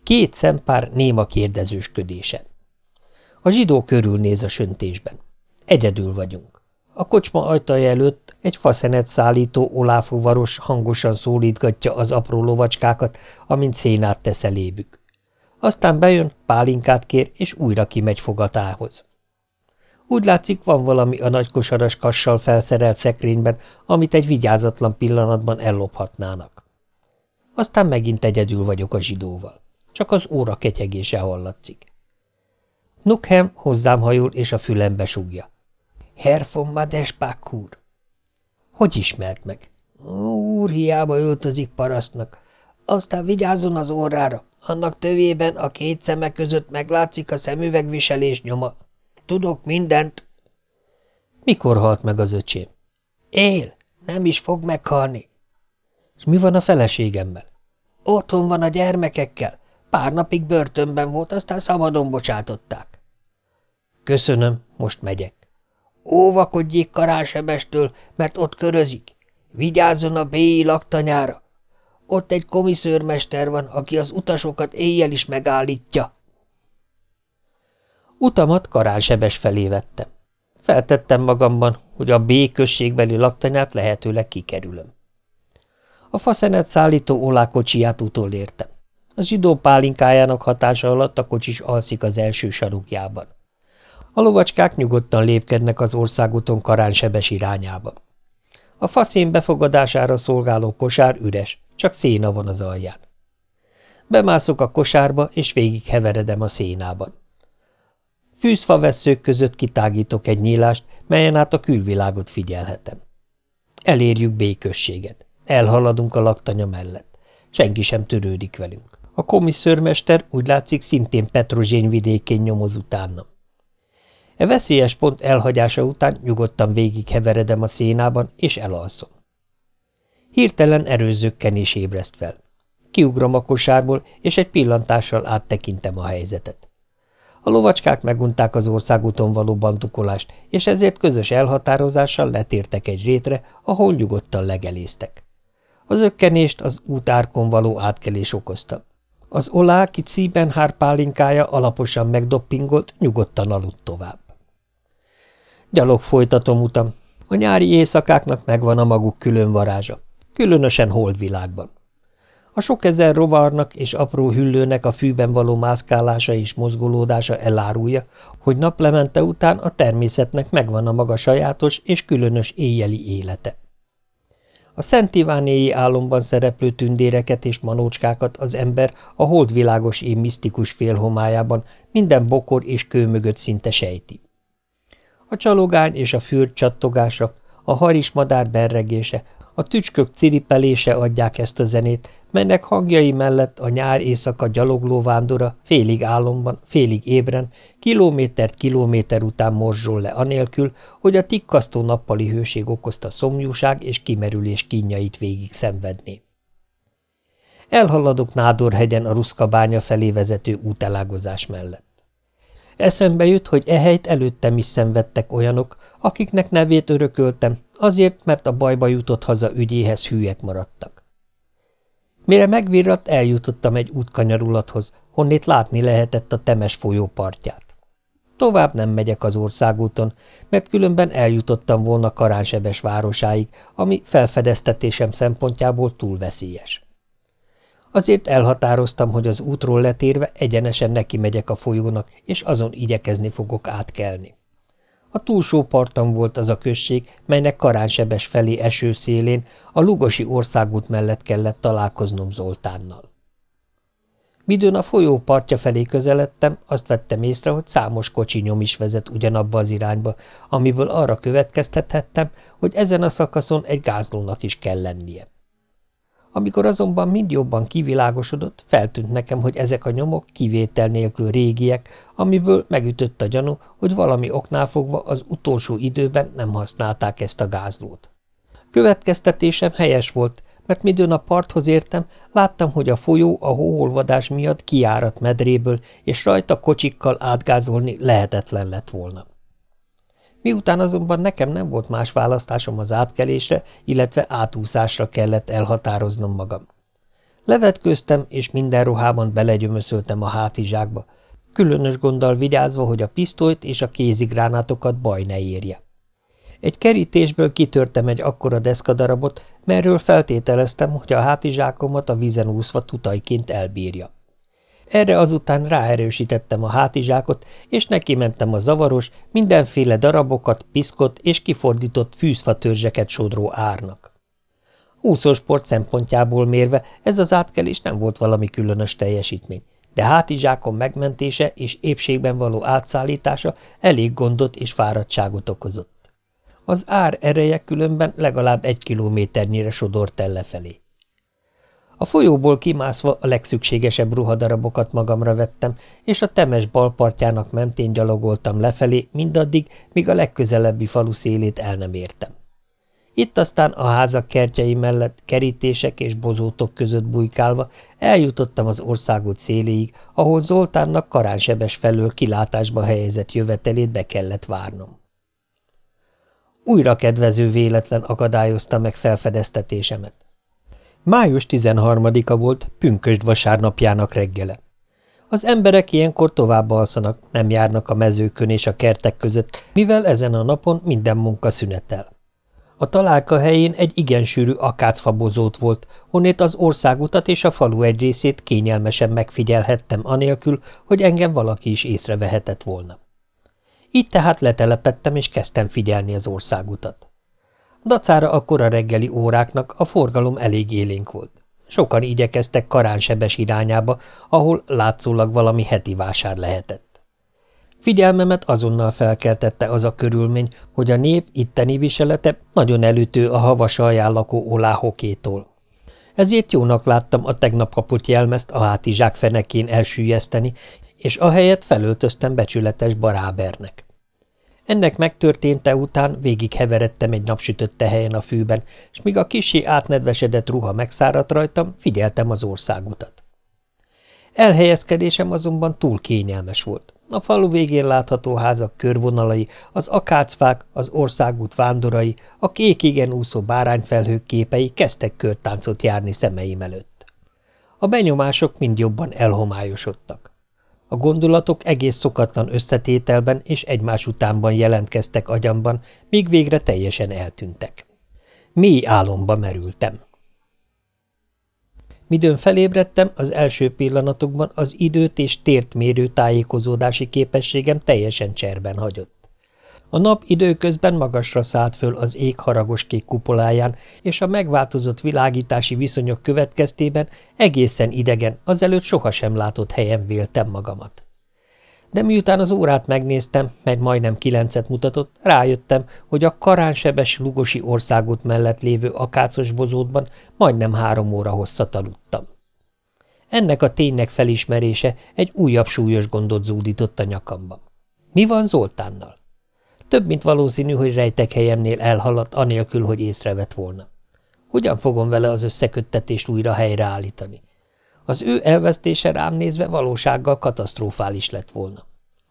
Speaker 1: Két szempár néma kérdezősködése. A zsidó körülnéz a söntésben. Egyedül vagyunk. A kocsma ajtaja előtt egy faszenet szállító oláfúvaros hangosan szólítgatja az apró lovacskákat, amint szénát tesz elébük. Aztán bejön, pálinkát kér, és újra kimegy fogatához. Úgy látszik, van valami a nagykosaras kassal felszerelt szekrényben, amit egy vigyázatlan pillanatban ellophatnának. Aztán megint egyedül vagyok a zsidóval. Csak az óra ketyegése hallatszik. Nukhem hozzám hajul, és a fülembe sugja. Herr von Madesbach úr. Hogy ismert meg? Úr, hiába öltözik parasztnak. Aztán vigyázzon az órára. Annak tövében a két szeme között meglátszik a szemüvegviselés nyoma. Tudok mindent. Mikor halt meg az öcsém? Él, nem is fog meghalni. És mi van a feleségemmel? Otthon van a gyermekekkel. Pár napig börtönben volt, aztán szabadon bocsátották. Köszönöm, most megyek. Óvakodjék Karánsebestől, mert ott körözik. Vigyázzon a béi laktanyára. Ott egy komiszőrmester van, aki az utasokat éjjel is megállítja. Utamat Karánsebes felé vettem. Feltettem magamban, hogy a B községbeli laktanyát lehetőleg kikerülöm. A faszenet szállító olákocsiját utolértem. A zsidó pálinkájának hatása alatt a kocsis alszik az első sarukjában. A lovacskák nyugodtan lépkednek az országúton Karánsebes irányába. A faszén befogadására szolgáló kosár üres, csak széna van az alján. Bemászok a kosárba, és végig heveredem a szénában. Fűzfaveszők között kitágítok egy nyílást, melyen át a külvilágot figyelhetem. Elérjük béközséget. Elhaladunk a laktanya mellett. Senki sem törődik velünk. A komisszörmester úgy látszik szintén Petrozsény vidékén nyomoz utánam. E veszélyes pont elhagyása után nyugodtan végig heveredem a szénában, és elalszom. Hirtelen erőzőkkenés ébreszt fel. Kiugrom a kosárból, és egy pillantással áttekintem a helyzetet. A lovacskák megunták az országúton való bantukolást, és ezért közös elhatározással letértek egy rétre, ahol nyugodtan legeléztek. Az ökkenést az útárkon való átkelés okozta. Az olá, ki Szíbenhár pálinkája alaposan megdoppingolt, nyugodtan aludt tovább. Gyalog folytatom utam. A nyári éjszakáknak megvan a maguk külön varázsa, különösen holdvilágban. A sok ezer rovarnak és apró hüllőnek a fűben való mászkálása és mozgolódása elárulja, hogy naplemente után a természetnek megvan a maga sajátos és különös éjjeli élete. A Szent Ivánéi álomban szereplő tündéreket és manócskákat az ember a holdvilágos év misztikus félhomájában minden bokor és kő mögött szinte sejti. A csalogány és a fürt csattogása, a harismadár berregése, a tücskök ciripelése adják ezt a zenét, melynek hangjai mellett a nyár éjszaka gyalogló vándora félig álomban, félig ébren, kilométert kilométer után morzsol le anélkül, hogy a tikkasztó nappali hőség okozta szomjúság és kimerülés kínjait végig szenvedné. Elhaladok Nádorhegyen a Ruszka bánya felé vezető útelágozás mellett. Eszembe jut, hogy ehelyt előttem is szenvedtek olyanok, akiknek nevét örököltem, azért, mert a bajba jutott haza ügyéhez hülyek maradtak. Mire megvirratt, eljutottam egy útkanyarulathoz, honnét látni lehetett a Temes folyó partját. Tovább nem megyek az országúton, mert különben eljutottam volna Karánsebes városáig, ami felfedeztetésem szempontjából túl veszélyes. Azért elhatároztam, hogy az útról letérve egyenesen neki megyek a folyónak, és azon igyekezni fogok átkelni. A túlsó parton volt az a község, melynek Karánsebes felé eső szélén a Lugosi országút mellett kellett találkoznom Zoltánnal. Midőn a folyó partja felé közeledtem, azt vettem észre, hogy számos kocsinyom is vezet ugyanabba az irányba, amiből arra következtethettem, hogy ezen a szakaszon egy gázlónak is kell lennie. Amikor azonban mind jobban kivilágosodott, feltűnt nekem, hogy ezek a nyomok kivétel nélkül régiek, amiből megütött a gyanú, hogy valami oknál fogva az utolsó időben nem használták ezt a gázlót. Következtetésem helyes volt, mert midőn a parthoz értem, láttam, hogy a folyó a hóolvadás miatt kiárat medréből, és rajta kocsikkal átgázolni lehetetlen lett volna. Miután azonban nekem nem volt más választásom az átkelésre, illetve átúszásra kellett elhatároznom magam. Levetkőztem, és minden ruhában belegyömöszöltem a hátizsákba, különös gonddal vigyázva, hogy a pisztolyt és a kézigránátokat baj ne érje. Egy kerítésből kitörtem egy akkora deszkadarabot, merről feltételeztem, hogy a hátizsákomat a vízen úszva tutajként elbírja. Erre azután ráerősítettem a hátizsákot, és neki mentem a zavaros, mindenféle darabokat, piszkot és kifordított fűzfatörzseket sodró árnak. Úszósport szempontjából mérve ez az átkelés nem volt valami különös teljesítmény, de hátizsákon megmentése és épségben való átszállítása elég gondot és fáradtságot okozott. Az ár ereje különben legalább egy kilométernyire sodort el lefelé. A folyóból kimászva a legszükségesebb ruhadarabokat magamra vettem, és a temes balpartjának mentén gyalogoltam lefelé, mindaddig, míg a legközelebbi falu szélét el nem értem. Itt aztán a házak kertjei mellett kerítések és bozótok között bujkálva eljutottam az országút széléig, ahol Zoltánnak karánsebes felől kilátásba helyezett jövetelét be kellett várnom. Újra kedvező véletlen akadályozta meg felfedeztetésemet. Május 13-a volt, pünkösd vasárnapjának reggele. Az emberek ilyenkor tovább alszanak, nem járnak a mezőkön és a kertek között, mivel ezen a napon minden munka szünetel. A találka helyén egy igen sűrű akácfabozót volt, honnét az országutat és a falu egy részét kényelmesen megfigyelhettem anélkül, hogy engem valaki is észrevehetett volna. Így tehát letelepettem és kezdtem figyelni az országutat. Dacára a reggeli óráknak a forgalom elég élénk volt. Sokan igyekeztek karánsebes irányába, ahol látszólag valami heti vásár lehetett. Figyelmemet azonnal felkeltette az a körülmény, hogy a nép itteni viselete nagyon előtő a havas alján lakó oláhokétól. Ezért jónak láttam a tegnap kapott jelmezt a hátizsák fenekén elsüllyeszteni, és ahelyett felöltöztem becsületes barábernek. Ennek megtörténte után végig heveredtem egy napsütött tehelyen a fűben, és míg a kisé átnedvesedett ruha megszáradt rajtam, figyeltem az országutat. Elhelyezkedésem azonban túl kényelmes volt. A falu végén látható házak körvonalai, az akácfák, az országút vándorai, a kék úszó bárányfelhők képei kezdtek körtáncot járni szemeim előtt. A benyomások mind jobban elhomályosodtak. A gondolatok egész szokatlan összetételben és egymás utánban jelentkeztek agyamban, míg végre teljesen eltűntek. Mély álomba merültem. Midőn felébredtem, az első pillanatokban az időt és tért mérő tájékozódási képességem teljesen cserben hagyott. A nap időközben magasra szállt föl az ég haragos kék kupoláján, és a megváltozott világítási viszonyok következtében egészen idegen, azelőtt sohasem látott helyen véltem magamat. De miután az órát megnéztem, meg majdnem kilencet mutatott, rájöttem, hogy a karánsebes lugosi országot mellett lévő akácos bozótban majdnem három óra hosszat aludtam. Ennek a ténynek felismerése egy újabb súlyos gondot zúdított a nyakamban. Mi van Zoltánnal? Több mint valószínű, hogy rejtek helyemnél elhaladt, anélkül, hogy észrevett volna. Hogyan fogom vele az összeköttetést újra helyreállítani? Az ő elvesztése rám nézve valósággal katasztrofális lett volna.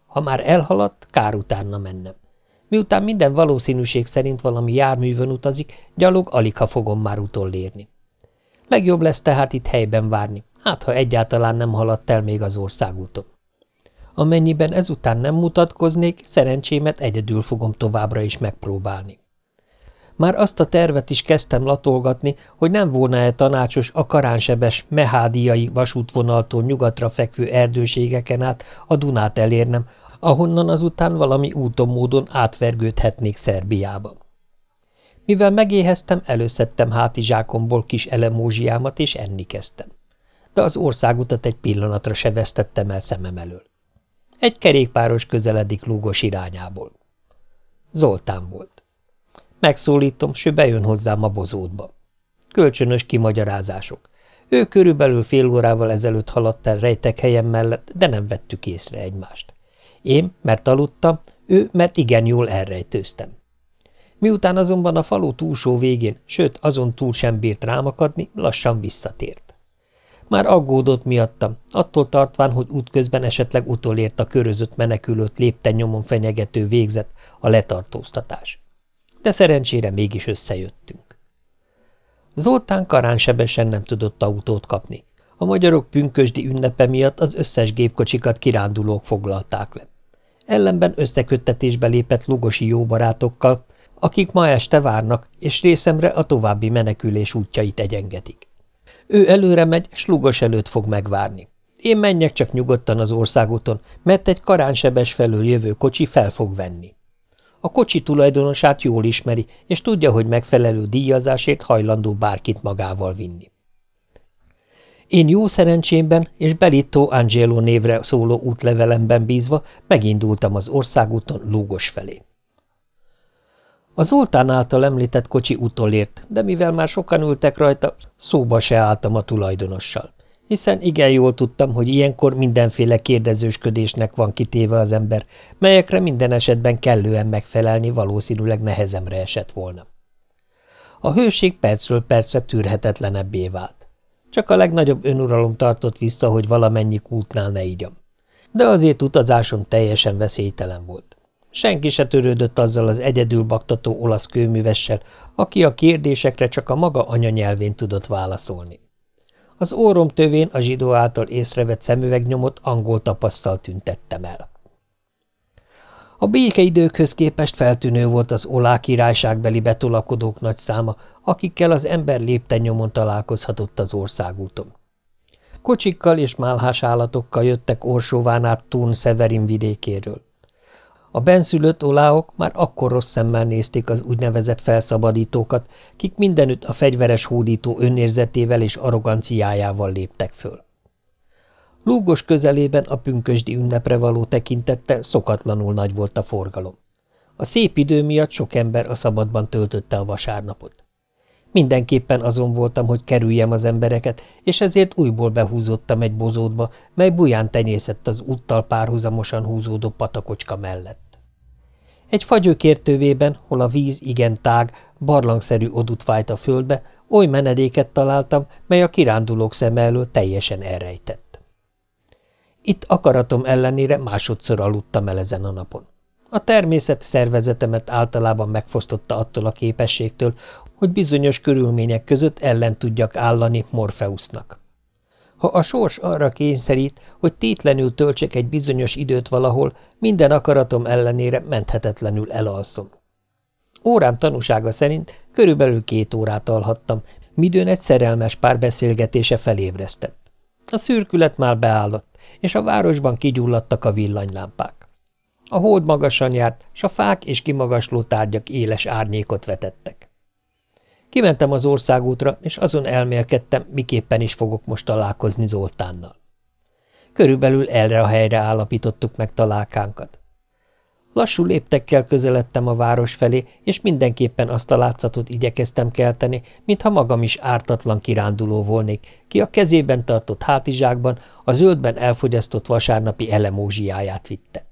Speaker 1: Ha már elhaladt, kár utána mennem. Miután minden valószínűség szerint valami járművön utazik, gyalog alig ha fogom már utolérni. Legjobb lesz tehát itt helyben várni, hát ha egyáltalán nem haladt el még az országúton. Amennyiben ezután nem mutatkoznék, szerencsémet egyedül fogom továbbra is megpróbálni. Már azt a tervet is kezdtem latolgatni, hogy nem volna-e tanácsos a karánsebes mehádiai vasútvonaltól nyugatra fekvő erdőségeken át a Dunát elérnem, ahonnan azután valami úton módon átvergődhetnék Szerbiába. Mivel megéheztem, előszedtem hátizsákomból kis elemózsiámat, és enni kezdtem. De az országutat egy pillanatra se vesztettem el szemem elől. Egy kerékpáros közeledik lúgos irányából. Zoltán volt. Megszólítom, s ő bejön hozzám a bozótba. Kölcsönös kimagyarázások. Ő körülbelül fél órával ezelőtt haladt el rejtek helyem mellett, de nem vettük észre egymást. Én, mert aludtam, ő, mert igen jól elrejtőztem. Miután azonban a falu túlsó végén, sőt azon túl sem bírt rámakadni, lassan visszatért. Már aggódott miattam, attól tartván, hogy útközben esetleg utolért a körözött menekülőt lépten nyomon fenyegető végzet, a letartóztatás. De szerencsére mégis összejöttünk. Zoltán karánsebesen nem tudott autót kapni. A magyarok pünkösdi ünnepe miatt az összes gépkocsikat kirándulók foglalták le. Ellenben összeköttetésbe lépett lugosi jóbarátokkal, akik ma este várnak, és részemre a további menekülés útjait egyengetik. Ő előre megy, slugos előtt fog megvárni. Én menjek csak nyugodtan az országúton, mert egy karánsebes felől jövő kocsi fel fog venni. A kocsi tulajdonosát jól ismeri, és tudja, hogy megfelelő díjazásért hajlandó bárkit magával vinni. Én jó szerencsémben és Belitto Angelo névre szóló útlevelemben bízva megindultam az országúton Lúgos felé. A Zoltán által említett kocsi utolért, de mivel már sokan ültek rajta, szóba se álltam a tulajdonossal, hiszen igen jól tudtam, hogy ilyenkor mindenféle kérdezősködésnek van kitéve az ember, melyekre minden esetben kellően megfelelni valószínűleg nehezemre esett volna. A hőség percről percre tűrhetetlenebbé vált. Csak a legnagyobb önuralom tartott vissza, hogy valamennyi kútnál ne igyam. De azért utazásom teljesen veszélytelen volt. Senki se törődött azzal az egyedül baktató olasz kőművessel, aki a kérdésekre csak a maga anyanyelvén tudott válaszolni. Az órom tövén a zsidó által észrevett szemüvegnyomot angol tapasszal tüntettem el. A békeidőkhöz képest feltűnő volt az olá királyságbeli betolakodók nagy száma, akikkel az ember lépten nyomon találkozhatott az országúton. Kocsikkal és málhás állatokkal jöttek Orsóván át Tún Severin vidékéről. A benszülött oláok már akkor rossz szemmel nézték az úgynevezett felszabadítókat, kik mindenütt a fegyveres hódító önérzetével és arroganciájával léptek föl. Lúgos közelében a pünkösdi ünnepre való tekintettel szokatlanul nagy volt a forgalom. A szép idő miatt sok ember a szabadban töltötte a vasárnapot. Mindenképpen azon voltam, hogy kerüljem az embereket, és ezért újból behúzottam egy bozótba, mely buján tenyészett az úttal párhuzamosan húzódó patakocska mellett. Egy fagyőkértővében, hol a víz igen tág, barlangszerű odut fájt a földbe, oly menedéket találtam, mely a kirándulók szeme elől teljesen elrejtett. Itt akaratom ellenére másodszor aludtam el ezen a napon. A természet szervezetemet általában megfosztotta attól a képességtől, hogy bizonyos körülmények között ellen tudjak állani Morfeusznak. Ha a sors arra kényszerít, hogy tétlenül töltsek egy bizonyos időt valahol, minden akaratom ellenére menthetetlenül elalszom. Órám tanúsága szerint körülbelül két órát alhattam, midőn egy szerelmes pár beszélgetése felébresztett. A szürkület már beállott, és a városban kigyulladtak a villanylámpák. A hold magasan járt, s a fák és kimagasló tárgyak éles árnyékot vetettek. Kimentem az országútra, és azon elmélkedtem, miképpen is fogok most találkozni Zoltánnal. Körülbelül erre a helyre állapítottuk meg találkánkat. Lassú léptekkel közeledtem a város felé, és mindenképpen azt a látszatot igyekeztem kelteni, mintha magam is ártatlan kiránduló volnék, ki a kezében tartott hátizsákban a zöldben elfogyasztott vasárnapi elemózsiáját vitte.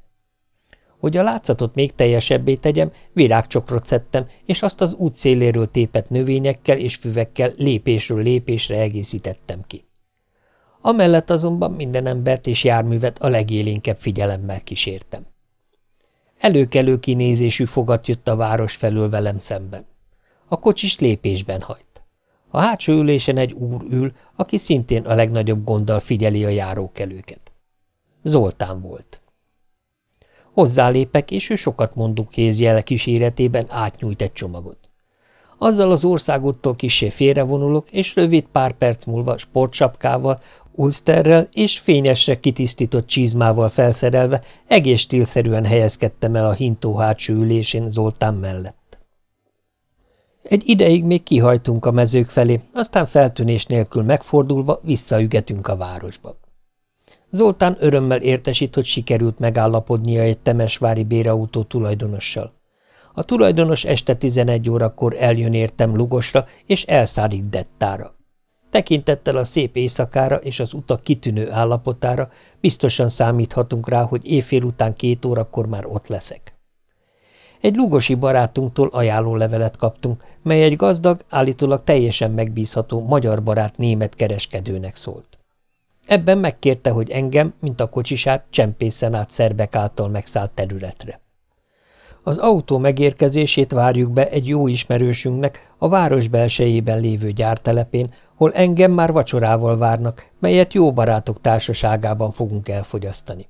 Speaker 1: Hogy a látszatot még teljesebbé tegyem, virágcsokrot szedtem, és azt az út széléről tépett növényekkel és füvekkel lépésről lépésre egészítettem ki. Amellett azonban minden embert és járművet a legélénkebb figyelemmel kísértem. Előkelő kinézésű fogat jött a város felől velem szemben. A kocsis lépésben hajt. A hátsó ülésen egy úr ül, aki szintén a legnagyobb gonddal figyeli a járókelőket. Zoltán volt. Hozzálépek, és ő sokat mondó kézjele kíséretében átnyújt egy csomagot. Azzal az országottól kisé félrevonulok, és rövid pár perc múlva sportsapkával, ulsterrel és fényesre kitisztított csizmával felszerelve egész stílszerűen helyezkedtem el a hintó hátsó ülésén Zoltán mellett. Egy ideig még kihajtunk a mezők felé, aztán feltűnés nélkül megfordulva visszaügetünk a városba. Zoltán örömmel értesít, hogy sikerült megállapodnia egy temesvári bérautó tulajdonossal. A tulajdonos este 11 órakor eljön értem Lugosra, és elszállik Dettára. Tekintettel a szép éjszakára és az utak kitűnő állapotára biztosan számíthatunk rá, hogy éjfél után két órakor már ott leszek. Egy lugosi barátunktól ajánlólevelet kaptunk, mely egy gazdag, állítólag teljesen megbízható magyar barát német kereskedőnek szólt. Ebben megkérte, hogy engem, mint a kocsisát, csempészen át szerbek által megszállt területre. Az autó megérkezését várjuk be egy jó ismerősünknek a város belsejében lévő gyártelepén, hol engem már vacsorával várnak, melyet jó barátok társaságában fogunk elfogyasztani.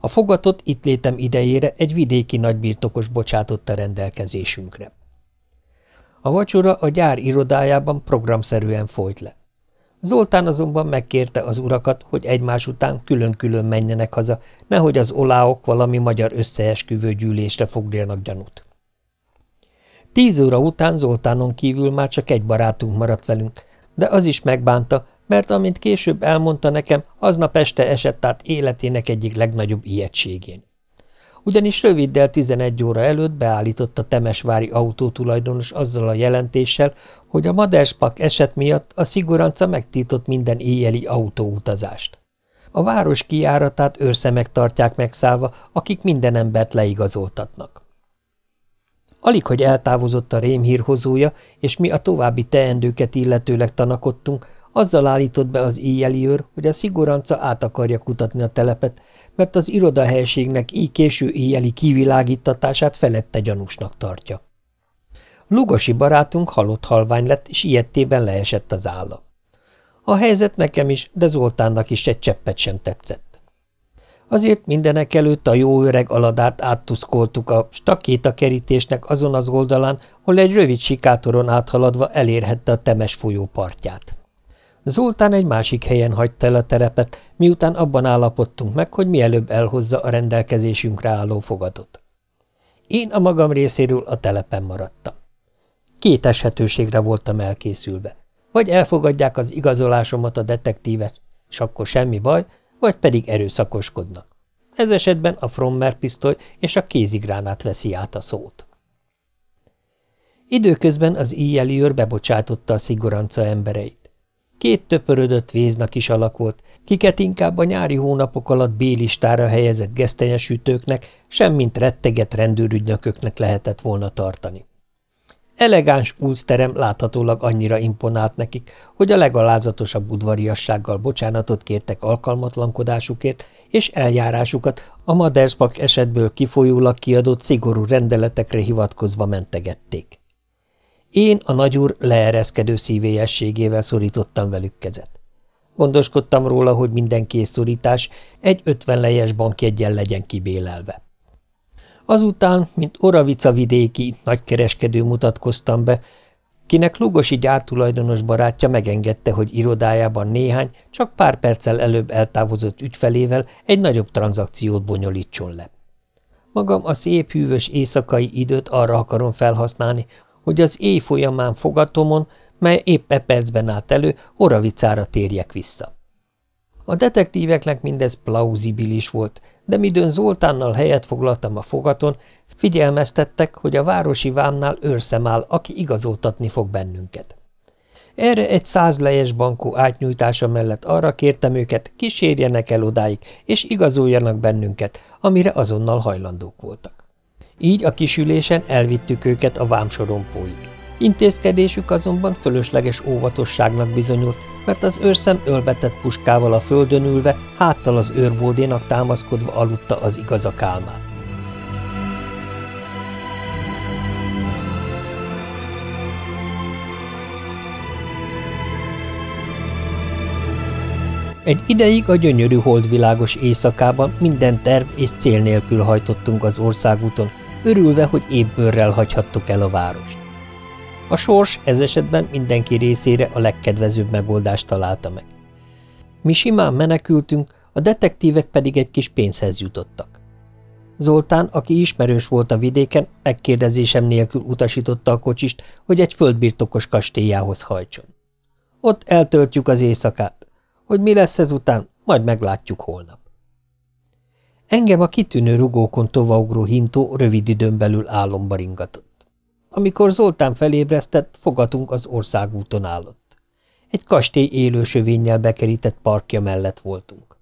Speaker 1: A fogatot itt létem idejére egy vidéki nagybirtokos bocsátotta rendelkezésünkre. A vacsora a gyár irodájában programszerűen folyt le. Zoltán azonban megkérte az urakat, hogy egymás után külön-külön menjenek haza, nehogy az oláok valami magyar összeesküvő gyűlésre foglaljanak gyanút. Tíz óra után Zoltánon kívül már csak egy barátunk maradt velünk, de az is megbánta, mert amint később elmondta nekem, aznap este esett át életének egyik legnagyobb ijegységén. Ugyanis röviddel 11 óra előtt beállított a Temesvári autótulajdonos azzal a jelentéssel, hogy a Maderspak eset miatt a szigoranca megtiltott minden éjjeli autóutazást. A város kiáratát őrszemek tartják megszállva, akik minden embert leigazoltatnak. Alig, hogy eltávozott a rémhírhozója, és mi a további teendőket illetőleg tanakodtunk, azzal állított be az éjjeli őr, hogy a szigoranca át akarja kutatni a telepet, mert az irodahelységnek így késő éjjeli kivilágítatását felette gyanúsnak tartja. Lugosi barátunk halott halvány lett, és ilyettében leesett az álla. A helyzet nekem is, de Zoltánnak is egy cseppet sem tetszett. Azért mindenek előtt a jó öreg aladárt áttuszkoltuk a stakéta kerítésnek azon az oldalán, hol egy rövid sikátoron áthaladva elérhette a Temes folyó partját. Zoltán egy másik helyen hagyta el a terepet, miután abban állapodtunk meg, hogy mielőbb elhozza a rendelkezésünkre álló fogadot. Én a magam részéről a telepen maradtam. Két eshetőségre voltam elkészülve. Vagy elfogadják az igazolásomat a detektívet, és akkor semmi baj, vagy pedig erőszakoskodnak. Ez esetben a Frommer pisztoly és a kézigránát veszi át a szót. Időközben az íjjeli őr bebocsátotta a szigoranca embereit. Két töpörödött véznak is alakult, kiket inkább a nyári hónapok alatt bélistára helyezett gesztenyesütőknek, semmint retteget rendőrügynököknek lehetett volna tartani. Elegáns úszterem láthatólag annyira imponált nekik, hogy a legalázatosabb udvariassággal bocsánatot kértek alkalmatlankodásukért, és eljárásukat a Maderspak esetből kifolyólag kiadott szigorú rendeletekre hivatkozva mentegették. Én a nagyúr leereszkedő szívélyességével szorítottam velük kezet. Gondoskodtam róla, hogy minden készszorítás egy ötven lejes bankjegyen legyen kibélelve. Azután, mint Oravica vidéki nagykereskedő mutatkoztam be, kinek Lugosi gyártulajdonos barátja megengedte, hogy irodájában néhány, csak pár perccel előbb eltávozott ügyfelével egy nagyobb tranzakciót bonyolítson le. Magam a szép hűvös éjszakai időt arra akarom felhasználni, hogy az éj folyamán fogatomon, mely épp e percben állt elő, Oravicára térjek vissza. A detektíveknek mindez plauzibilis volt, de midőn Zoltánnal helyet foglaltam a fogaton, figyelmeztettek, hogy a városi vámnál őrszem áll, aki igazoltatni fog bennünket. Erre egy százlejes bankó átnyújtása mellett arra kértem őket, kísérjenek el odáig, és igazoljanak bennünket, amire azonnal hajlandók voltak. Így a kisülésen elvittük őket a vámsorompóig. Intézkedésük azonban fölösleges óvatosságnak bizonyult, mert az őrszem ölbetett puskával a földön ülve, háttal az őrbódénak támaszkodva aludta az igazak álmát. Egy ideig a gyönyörű holdvilágos éjszakában minden terv és cél nélkül hajtottunk az országúton, örülve, hogy ébbőrrel hagyhattuk el a várost. A sors ez esetben mindenki részére a legkedvezőbb megoldást találta meg. Mi simán menekültünk, a detektívek pedig egy kis pénzhez jutottak. Zoltán, aki ismerős volt a vidéken, megkérdezésem nélkül utasította a kocsist, hogy egy földbirtokos kastélyához hajtson. Ott eltöltjük az éjszakát. Hogy mi lesz ezután, majd meglátjuk holnap. Engem a kitűnő rugókon tovaugró hintó rövid időn belül álomba ringatott. Amikor Zoltán felébresztett, fogatunk az országúton állott. Egy kastély élősövénnyel bekerített parkja mellett voltunk.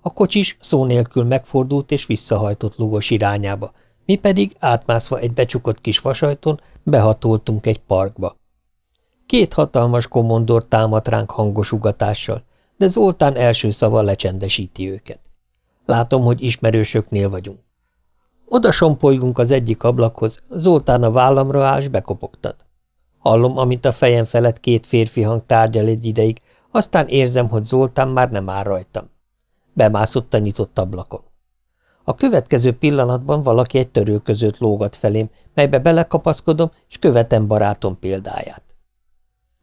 Speaker 1: A kocsis szó nélkül megfordult és visszahajtott lugos irányába, mi pedig átmászva egy becsukott kis vasajton behatoltunk egy parkba. Két hatalmas komondor támadt ránk hangos ugatással, de Zoltán első szava lecsendesíti őket. Látom, hogy ismerősöknél vagyunk. Oda sompolygunk az egyik ablakhoz, Zoltán a vállamra áll, s bekopogtat. Hallom, amint a fejem felett két férfi hang tárgyal egy ideig, aztán érzem, hogy Zoltán már nem áll rajtam. Bemászott a nyitott ablakon. A következő pillanatban valaki egy törő között lógat felém, melybe belekapaszkodom, és követem barátom példáját.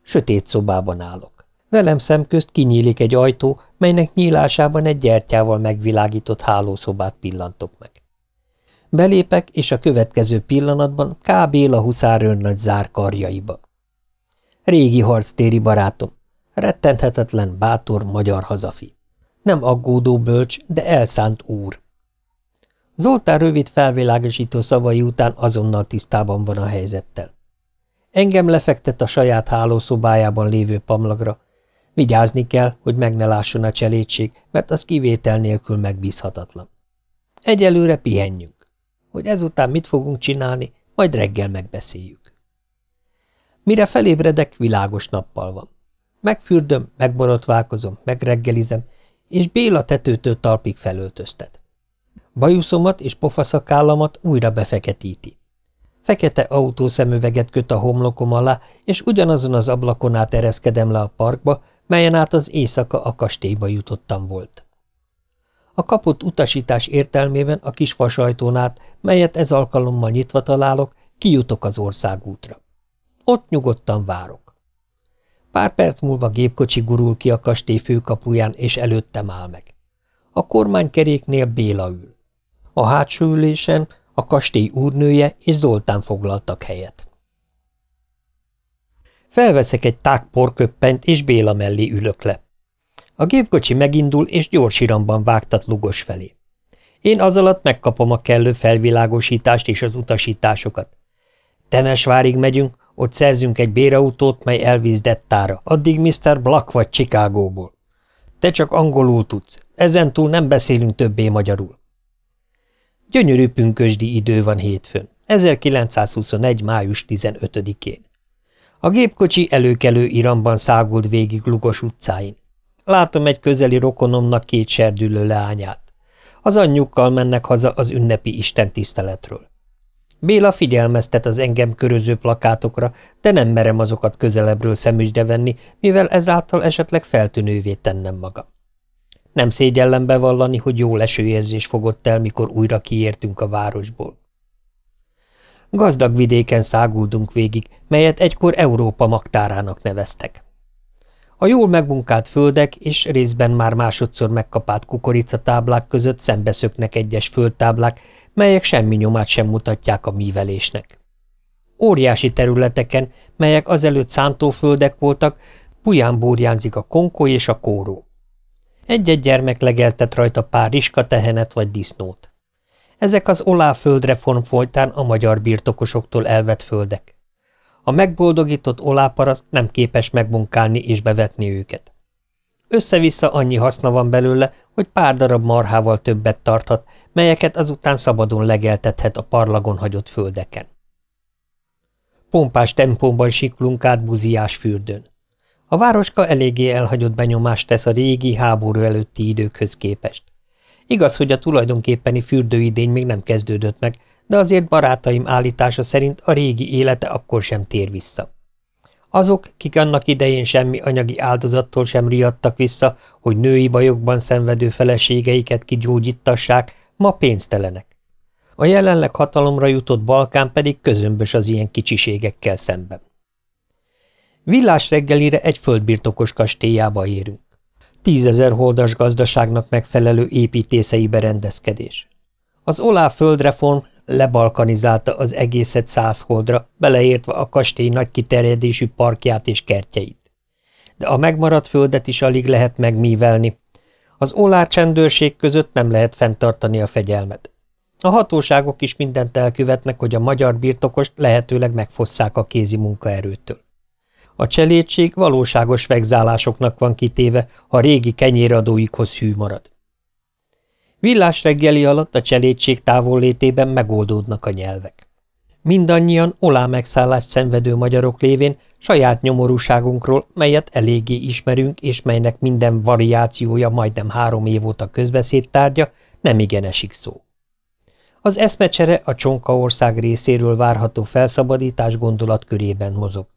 Speaker 1: Sötét szobában állok. Velem szemközt kinyílik egy ajtó, melynek nyílásában egy gyertyával megvilágított hálószobát pillantok meg. Belépek, és a következő pillanatban K. Béla huszárőrnagy zár karjaiba. Régi harctéri barátom, rettenthetetlen, bátor magyar hazafi. Nem aggódó bölcs, de elszánt úr. Zoltán rövid felvilágosító szavai után azonnal tisztában van a helyzettel. Engem lefektet a saját hálószobájában lévő pamlagra. Vigyázni kell, hogy meg ne lásson a cselédség, mert az kivétel nélkül megbízhatatlan. Egyelőre pihenjünk. Hogy ezután mit fogunk csinálni, majd reggel megbeszéljük. Mire felébredek, világos nappal van. Megfürdöm, megborotválkozom, megreggelizem, és Béla tetőtől talpig felöltöztet. Bajuszomat és pofaszakállamat újra befeketíti. Fekete autószemüveget köt a homlokom alá, és ugyanazon az ablakon át ereszkedem le a parkba, melyen át az éjszaka a kastélyba jutottam volt. A kapott utasítás értelmében a kis fasajtón át, melyet ez alkalommal nyitva találok, kijutok az országútra. Ott nyugodtan várok. Pár perc múlva gépkocsi gurul ki a kastély főkapuján, és előttem áll meg. A kormánykeréknél Béla ül. A hátsó ülésen a kastély úrnője és Zoltán foglaltak helyet. Felveszek egy ták porköppent, és Béla mellé ülök le. A gépkocsi megindul, és gyors iramban vágtat Lugos felé. Én az alatt megkapom a kellő felvilágosítást és az utasításokat. Temesvárig megyünk, ott szerzünk egy bérautót, mely elvíz Dettára, addig Mr. Black vagy Chicagóból. Te csak angolul tudsz, ezentúl nem beszélünk többé magyarul. Gyönyörű pünkösdi idő van hétfőn, 1921. május 15-én. A gépkocsi előkelő iramban szágult végig Lugos utcáin. Látom egy közeli rokonomnak két serdülő leányát. Az anyjukkal mennek haza az ünnepi istentiszteletről. Béla figyelmeztet az engem köröző plakátokra, de nem merem azokat közelebbről szemügyre venni, mivel ezáltal esetleg feltűnővé tennem magam. Nem szégyellem bevallani, hogy jó lesőérzés fogott el, mikor újra kiértünk a városból. Gazdag vidéken száguldunk végig, melyet egykor Európa magtárának neveztek. A jól megmunkált földek és részben már másodszor megkapált kukoricatáblák között szembeszöknek egyes földtáblák, melyek semmi nyomát sem mutatják a mívelésnek. Óriási területeken, melyek azelőtt szántóföldek voltak, buján búrjánzik a konkó és a kóró. Egy-egy gyermek legeltet rajta pár riska tehenet vagy disznót. Ezek az oláföldreform folytán a magyar birtokosoktól elvett földek. A megboldogított oláparaszt nem képes megmunkálni és bevetni őket. Össze-vissza annyi haszna van belőle, hogy pár darab marhával többet tarthat, melyeket azután szabadon legeltethet a parlagon hagyott földeken. Pompás tempóban siklunk át buziás fürdőn. A városka eléggé elhagyott benyomást tesz a régi, háború előtti időkhöz képest. Igaz, hogy a tulajdonképpeni fürdőidény még nem kezdődött meg, de azért barátaim állítása szerint a régi élete akkor sem tér vissza. Azok, kik annak idején semmi anyagi áldozattól sem riadtak vissza, hogy női bajokban szenvedő feleségeiket kigyógyítassák, ma pénztelenek. A jelenleg hatalomra jutott Balkán pedig közömbös az ilyen kicsiségekkel szemben. Villás reggelire egy földbirtokos kastélyába érünk. Tízezer holdas gazdaságnak megfelelő építészei berendezkedés. Az olá földreform lebalkanizálta az egészet száz holdra, beleértve a kastély nagy kiterjedésű parkját és kertjeit. De a megmaradt földet is alig lehet megmívelni. Az olár csendőrség között nem lehet fenntartani a fegyelmet. A hatóságok is mindent elkövetnek, hogy a magyar birtokost lehetőleg megfosszák a kézi munkaerőtől. A cselédség valóságos vegzálásoknak van kitéve, ha régi kenyéradóikhoz hű marad. Villás reggeli alatt a cselédség távollétében megoldódnak a nyelvek. Mindannyian olá megszállást szenvedő magyarok lévén saját nyomorúságunkról, melyet eléggé ismerünk, és melynek minden variációja majdnem három év óta közbeszédtárgya, nem igen esik szó. Az eszmecsere a Csonka ország részéről várható felszabadítás gondolat körében mozog.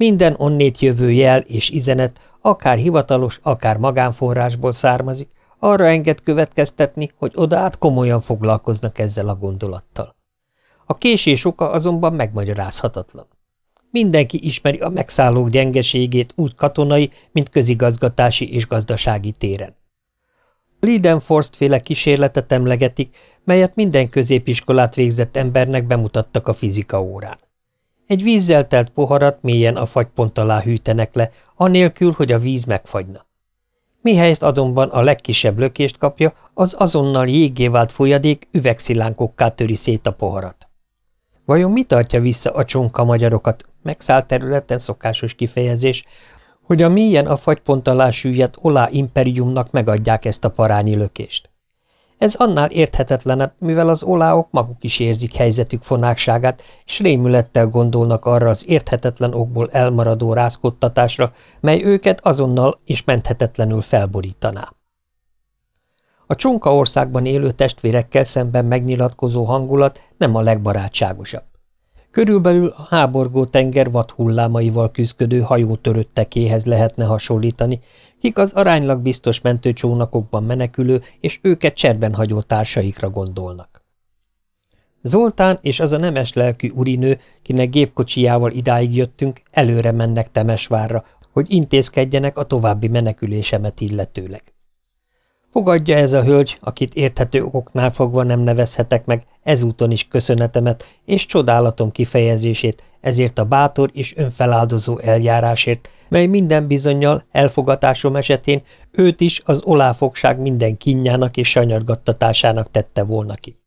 Speaker 1: Minden onnét jövő jel és izenet, akár hivatalos, akár magánforrásból származik, arra enged következtetni, hogy odaát komolyan foglalkoznak ezzel a gondolattal. A késés oka azonban megmagyarázhatatlan. Mindenki ismeri a megszállók gyengeségét úgy katonai, mint közigazgatási és gazdasági téren. Lidenforst féle kísérletet emlegetik, melyet minden középiskolát végzett embernek bemutattak a fizika órán. Egy vízzel telt poharat mélyen a fagypont alá hűtenek le, anélkül, hogy a víz megfagyna. Mihelyest azonban a legkisebb lökést kapja, az azonnal jégé vált folyadék üvegszilánkokká töri szét a poharat. Vajon mi tartja vissza a csonka magyarokat, megszállt területen szokásos kifejezés, hogy a mélyen a fagypont alá süllyedt olá imperiumnak megadják ezt a parányi lökést? Ez annál érthetetlenebb, mivel az oláok maguk is érzik helyzetük fonákságát, és rémülettel gondolnak arra az érthetetlen okból elmaradó rázkodtatásra, mely őket azonnal és menthetetlenül felborítaná. A csonka országban élő testvérekkel szemben megnyilatkozó hangulat nem a legbarátságosabb. Körülbelül a háborgó tenger vadhullámaival küzdködő hajótöröttekéhez lehetne hasonlítani, kik az aránylag biztos mentőcsónakokban menekülő és őket cserben hagyó társaikra gondolnak. Zoltán és az a nemes lelkű urinő, kinek gépkocsijával idáig jöttünk, előre mennek Temesvárra, hogy intézkedjenek a további menekülésemet illetőleg. Fogadja ez a hölgy, akit érthető okoknál fogva nem nevezhetek meg, ezúton is köszönetemet és csodálatom kifejezését, ezért a bátor és önfeláldozó eljárásért, mely minden bizonyal elfogatásom esetén őt is az oláfogság minden kínjának és sanyargattatásának tette volna ki.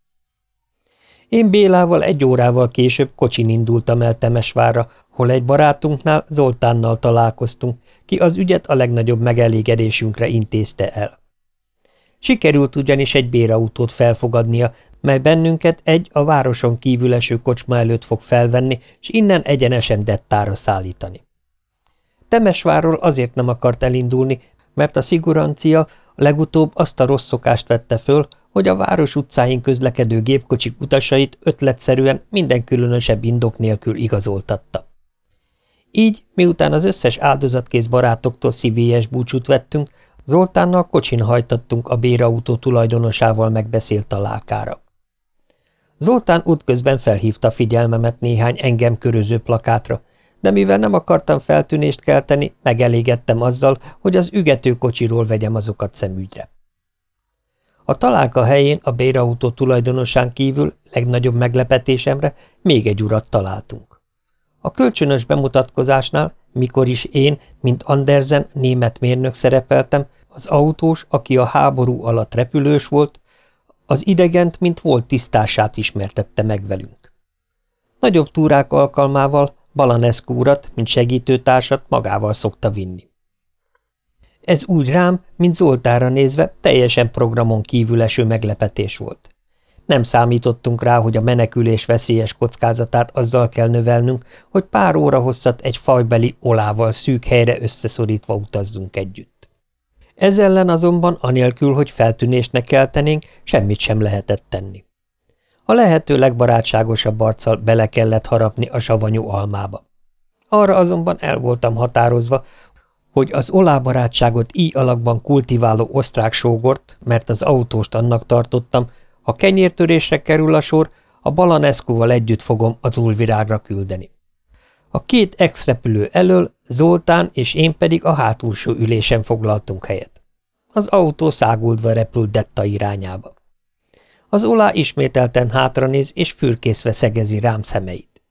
Speaker 1: Én Bélával egy órával később kocsin indultam el Temesvárra, hol egy barátunknál, Zoltánnal találkoztunk, ki az ügyet a legnagyobb megelégedésünkre intézte el. Sikerült ugyanis egy bérautót felfogadnia, mely bennünket egy a városon kívül eső kocsma előtt fog felvenni, és innen egyenesen dettára szállítani. Temesvárról azért nem akart elindulni, mert a szigurancia legutóbb azt a rossz szokást vette föl, hogy a város utcáin közlekedő gépkocsik utasait ötletszerűen minden különösebb indok nélkül igazoltatta. Így, miután az összes áldozatkész barátoktól szívélyes búcsút vettünk, Zoltánnal kocsin hajtattunk a bérautó tulajdonosával megbeszélt találkára. Zoltán útközben felhívta figyelmemet néhány engem köröző plakátra, de mivel nem akartam feltűnést kelteni, megelégettem azzal, hogy az ügetőkocsiról vegyem azokat szemügyre. A találka helyén a bérautó tulajdonosán kívül legnagyobb meglepetésemre még egy urat találtunk. A kölcsönös bemutatkozásnál, mikor is én, mint Andersen német mérnök szerepeltem, az autós, aki a háború alatt repülős volt, az idegent, mint volt tisztását ismertette meg velünk. Nagyobb túrák alkalmával Balanescu urat, mint segítőtársat magával szokta vinni. Ez úgy rám, mint Zoltára nézve, teljesen programon kívül eső meglepetés volt. Nem számítottunk rá, hogy a menekülés veszélyes kockázatát azzal kell növelnünk, hogy pár óra hosszat egy fajbeli olával szűk helyre összeszorítva utazzunk együtt. Ez ellen azonban, anélkül, hogy feltűnést ne keltenénk, semmit sem lehetett tenni. A lehető legbarátságosabb arccal bele kellett harapni a savanyú almába. Arra azonban el voltam határozva, hogy az olábarátságot így alakban kultiváló osztrák sógort, mert az autóst annak tartottam, ha kenyértörésre kerül a sor, a Balaneszkóval együtt fogom a túlvirágra küldeni. A két ex-repülő elől Zoltán és én pedig a hátulsó ülésen foglaltunk helyet. Az autó száguldva repült Detta irányába. Az olá ismételten hátranéz és fürkészve szegezi rám szemeit.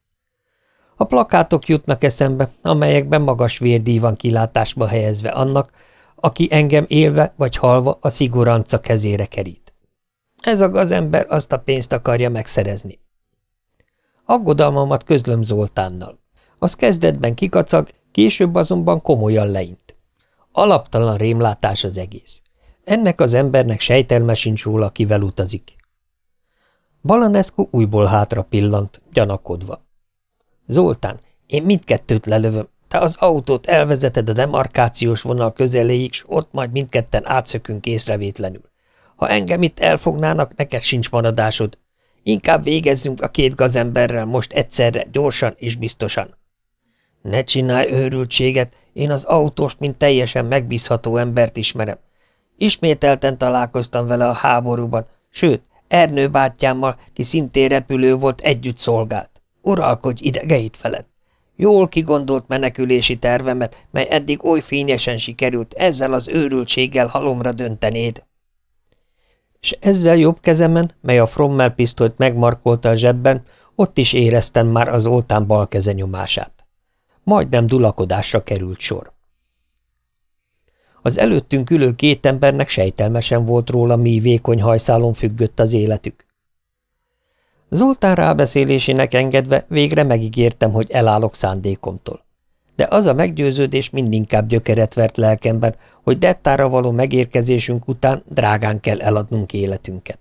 Speaker 1: A plakátok jutnak eszembe, amelyekben magas vérdíj van kilátásba helyezve annak, aki engem élve vagy halva a szigoranca kezére kerít. Ez a gazember azt a pénzt akarja megszerezni. Aggodalmamat közlöm Zoltánnal. Az kezdetben kikacag, később azonban komolyan leint. Alaptalan rémlátás az egész. Ennek az embernek sejtelme sincs róla, kivel utazik. Balanescu újból hátra pillant, gyanakodva. Zoltán, én mindkettőt lelövöm. Te az autót elvezeted a demarkációs vonal közeléig, s ott majd mindketten átszökünk észrevétlenül. Ha engem itt elfognának, neked sincs maradásod. Inkább végezzünk a két gazemberrel most egyszerre, gyorsan és biztosan. Ne csinálj őrültséget, én az autóst, mint teljesen megbízható embert ismerem. Ismételten találkoztam vele a háborúban, sőt, Ernő bátyámmal, ki szintén repülő volt, együtt szolgált. Uralkodj idegeit felett. Jól kigondolt menekülési tervemet, mely eddig oly fényesen sikerült, ezzel az őrültséggel halomra döntenéd. És ezzel jobb kezemen, mely a Frommel pisztolyt megmarkolta a zsebben, ott is éreztem már az oltán bal keze nyomását. Majdnem dulakodásra került sor. Az előttünk ülő két embernek sejtelmesen volt róla, mi vékony hajszálon függött az életük. Zoltán rábeszélésének engedve végre megígértem, hogy elállok szándékomtól. De az a meggyőződés mindinkább gyökeret vert lelkemben, hogy dettára való megérkezésünk után drágán kell eladnunk életünket.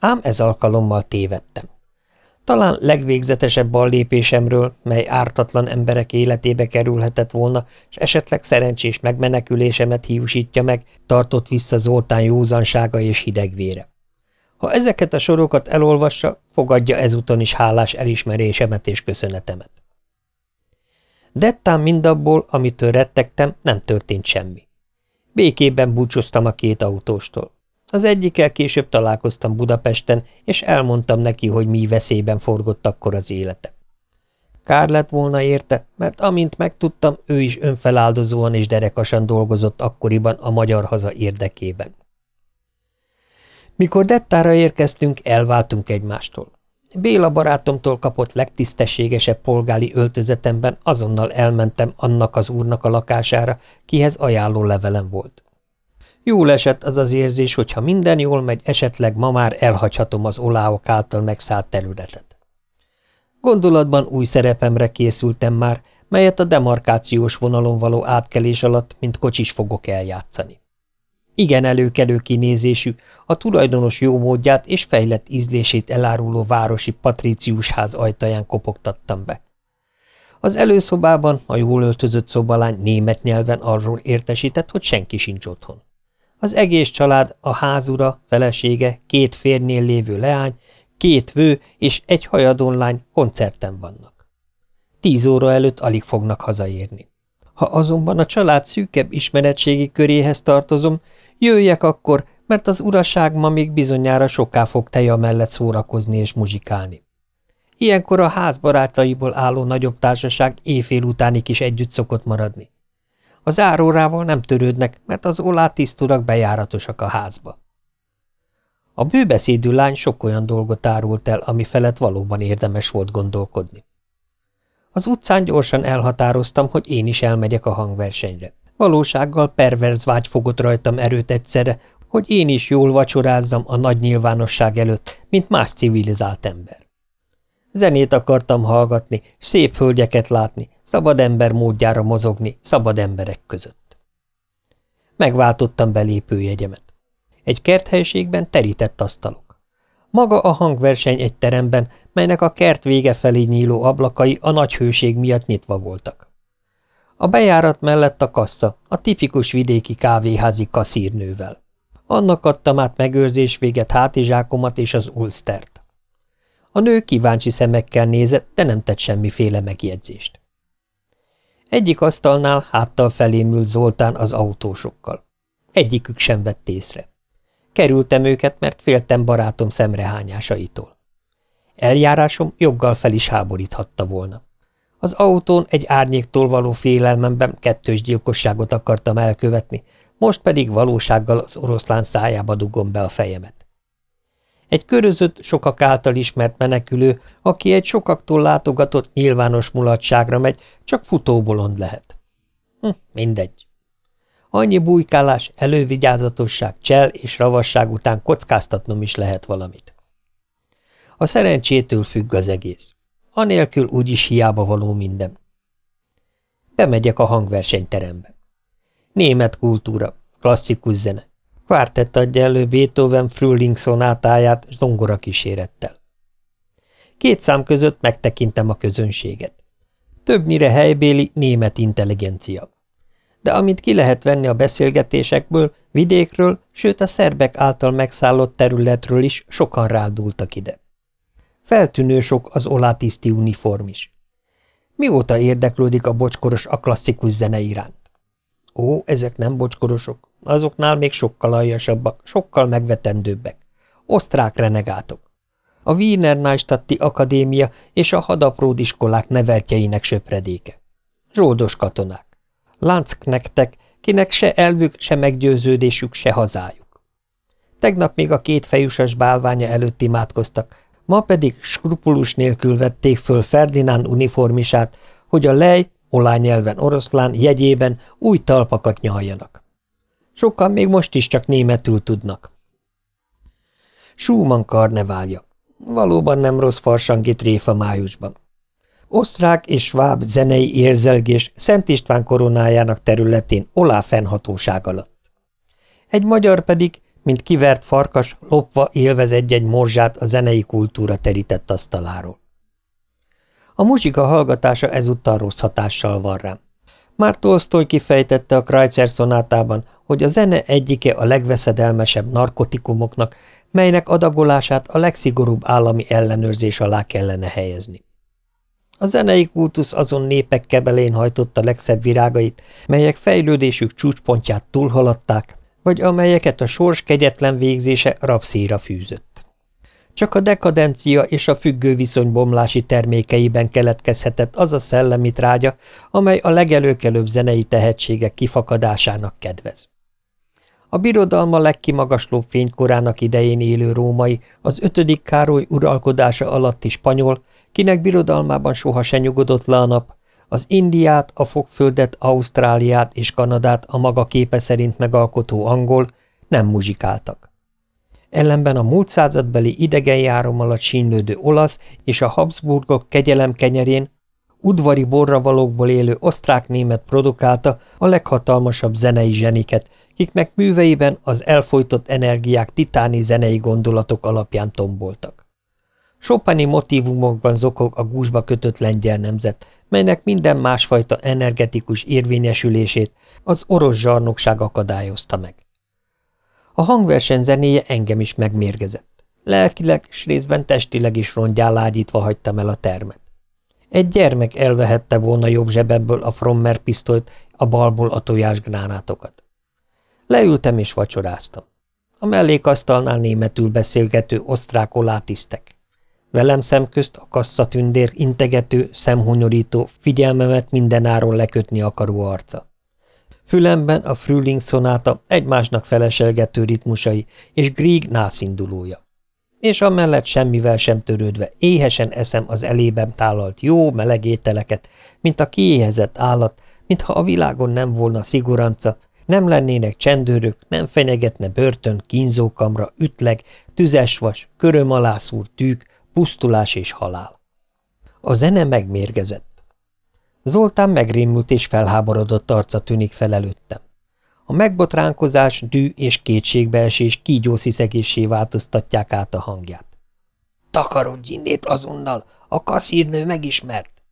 Speaker 1: Ám ez alkalommal tévedtem. Talán legvégzetesebb lépésemről, mely ártatlan emberek életébe kerülhetett volna, és esetleg szerencsés megmenekülésemet hiúsítja meg, tartott vissza Zoltán józansága és hidegvére. Ha ezeket a sorokat elolvassa, fogadja ezúton is hálás elismerésemet és köszönetemet. Dettán mindabból, amitől rettegtem, nem történt semmi. Békében búcsúztam a két autóstól. Az egyikkel később találkoztam Budapesten, és elmondtam neki, hogy mi veszélyben forgott akkor az élete. Kár lett volna érte, mert amint megtudtam, ő is önfeláldozóan és derekasan dolgozott akkoriban a magyar haza érdekében. Mikor Dettára érkeztünk, elváltunk egymástól. Béla barátomtól kapott legtisztességesebb polgári öltözetemben azonnal elmentem annak az úrnak a lakására, kihez ajánló levelem volt. Jól esett az az érzés, hogy ha minden jól megy, esetleg ma már elhagyhatom az oláok által megszállt területet. Gondolatban új szerepemre készültem már, melyet a demarkációs vonalon való átkelés alatt, mint kocsis fogok eljátszani. Igen előkelő kinézésű, a tulajdonos jó módját és fejlett ízlését eláruló városi patrícius ház ajtaján kopogtattam be. Az előszobában a jól öltözött szobalány német nyelven arról értesített, hogy senki sincs otthon. Az egész család, a házura, felesége, két férnél lévő leány, két vő és egy hajadonlány koncerten vannak. Tíz óra előtt alig fognak hazaérni. Ha azonban a család szűkebb ismeretségi köréhez tartozom, jöjjek akkor, mert az uraság ma még bizonyára soká fog teja mellett szórakozni és muzsikálni. Ilyenkor a ház barátaiból álló nagyobb társaság éjfél utánig is együtt szokott maradni. Az árórával nem törődnek, mert az olátiszturak bejáratosak a házba. A bőbeszédű lány sok olyan dolgot árult el, ami felett valóban érdemes volt gondolkodni. Az utcán gyorsan elhatároztam, hogy én is elmegyek a hangversenyre. Valósággal perverz vágy fogott rajtam erőt egyszerre, hogy én is jól vacsorázzam a nagy nyilvánosság előtt, mint más civilizált ember. Zenét akartam hallgatni, szép hölgyeket látni, szabad ember módjára mozogni, szabad emberek között. Megváltottam belépőjegyemet. Egy kerthelyiségben terített asztalok. Maga a hangverseny egy teremben, melynek a kert vége felé nyíló ablakai a nagy hőség miatt nyitva voltak. A bejárat mellett a kassa, a tipikus vidéki kávéházi kaszírnővel. Annak adtam át megőrzés véget hátizsákomat és az ulstert. A nő kíváncsi szemekkel nézett, de nem tett semmiféle megjegyzést. Egyik asztalnál háttal felém ült Zoltán az autósokkal. Egyikük sem vett észre. Kerültem őket, mert féltem barátom szemrehányásaitól. Eljárásom joggal fel is háboríthatta volna. Az autón egy árnyéktól való félelmemben kettős gyilkosságot akartam elkövetni, most pedig valósággal az oroszlán szájába dugom be a fejemet. Egy körözött, sokak által ismert menekülő, aki egy sokaktól látogatott nyilvános mulatságra megy, csak futóbolond lehet. Hm, mindegy. Annyi bujkálás, elővigyázatosság, csel és ravasság után kockáztatnom is lehet valamit. A szerencsétől függ az egész. Anélkül úgyis hiába való minden. Bemegyek a hangversenyterembe. Német kultúra, klasszikus zene. Kvártett adja elő Beethoven Frühling szonátáját zongora kísérettel. Két szám között megtekintem a közönséget. Többnyire helybéli német intelligencia. De amint ki lehet venni a beszélgetésekből, vidékről, sőt a szerbek által megszállott területről is sokan rádultak ide. Feltűnő sok az olátiszti uniform is. Mióta érdeklődik a bocskoros a klasszikus zene iránt? Ó, ezek nem bocskorosok, azoknál még sokkal aljasabbak, sokkal megvetendőbbek. Osztrák renegátok. A Wiener Neustadti Akadémia és a hadapród iskolák neveltjeinek söpredéke. Zsoldos katonák. Láncknektek, kinek se elvük, se meggyőződésük, se hazájuk. Tegnap még a két fejusas bálványa előtt imádkoztak, ma pedig skrupulus nélkül vették föl Ferdinánd uniformisát, hogy a lej, olányelven oroszlán jegyében új talpakat nyaljanak. Sokan még most is csak németül tudnak. Schumann karneválja. Valóban nem rossz farsangi tréfa májusban. Osztrák és sváb zenei érzelgés Szent István koronájának területén olá fennhatóság alatt. Egy magyar pedig, mint kivert farkas, lopva élvez egy-egy morzsát a zenei kultúra terített asztaláról. A muzsika hallgatása ezúttal rossz hatással van rám. Már Tolstoy kifejtette a Kreutzer szonátában, hogy a zene egyike a legveszedelmesebb narkotikumoknak, melynek adagolását a legszigorúbb állami ellenőrzés alá kellene helyezni. A zenei kultusz azon népek kebelén hajtotta legszebb virágait, melyek fejlődésük csúcspontját túlhaladták, vagy amelyeket a sors kegyetlen végzése rabszíra fűzött. Csak a dekadencia és a függő viszony bomlási termékeiben keletkezhetett az a szellemi trágya, amely a legelőkelőbb zenei tehetségek kifakadásának kedvez. A birodalma legkimagaslóbb fénykorának idején élő római, az ötödik Károly uralkodása alatti spanyol, kinek birodalmában soha se nyugodott le a nap, az Indiát, a Fogföldet, Ausztráliát és Kanadát a maga képe szerint megalkotó angol nem muzsikáltak. Ellenben a múlt századbeli idegenjárom alatt sínlődő olasz és a Habsburgok kegyelem kenyerén udvari borravalókból élő osztrák-német produkálta a leghatalmasabb zenei zseniket, kiknek műveiben az elfolytott energiák titáni zenei gondolatok alapján tomboltak. Chopini motivumokban zokog a gúzsba kötött lengyel nemzet, melynek minden másfajta energetikus érvényesülését az orosz zsarnokság akadályozta meg. A hangverseny zenéje engem is megmérgezett. Lelkileg s részben testileg is rongyá lágyítva hagytam el a termet. Egy gyermek elvehette volna jobb zsebemből a Frommer pisztolyt, a balból a tojásgránátokat. Leültem és vacsoráztam. A mellékasztalnál németül beszélgető osztrák olátisztek. Velem szemközt a kasszatündér integető, szemhonyorító, figyelmemet mindenáron lekötni akaró arca. Fülemben a Frühling szonáta egymásnak feleselgető ritmusai és Grieg nászindulója. És amellett semmivel sem törődve éhesen eszem az elében tálalt jó, meleg ételeket, mint a kiéhezett állat, mintha a világon nem volna szigoranca, nem lennének csendőrök, nem fenyegetne börtön, kínzókamra, ütleg, tüzesvas, köröm alá tűk, pusztulás és halál. A zene megmérgezett. Zoltán megrémült és felháborodott arca tűnik fel előttem. A megbotránkozás, dű és kétségbeesés kígyósziszegéssé változtatják át a hangját. – Takarodj innét azonnal! A kaszírnő megismert!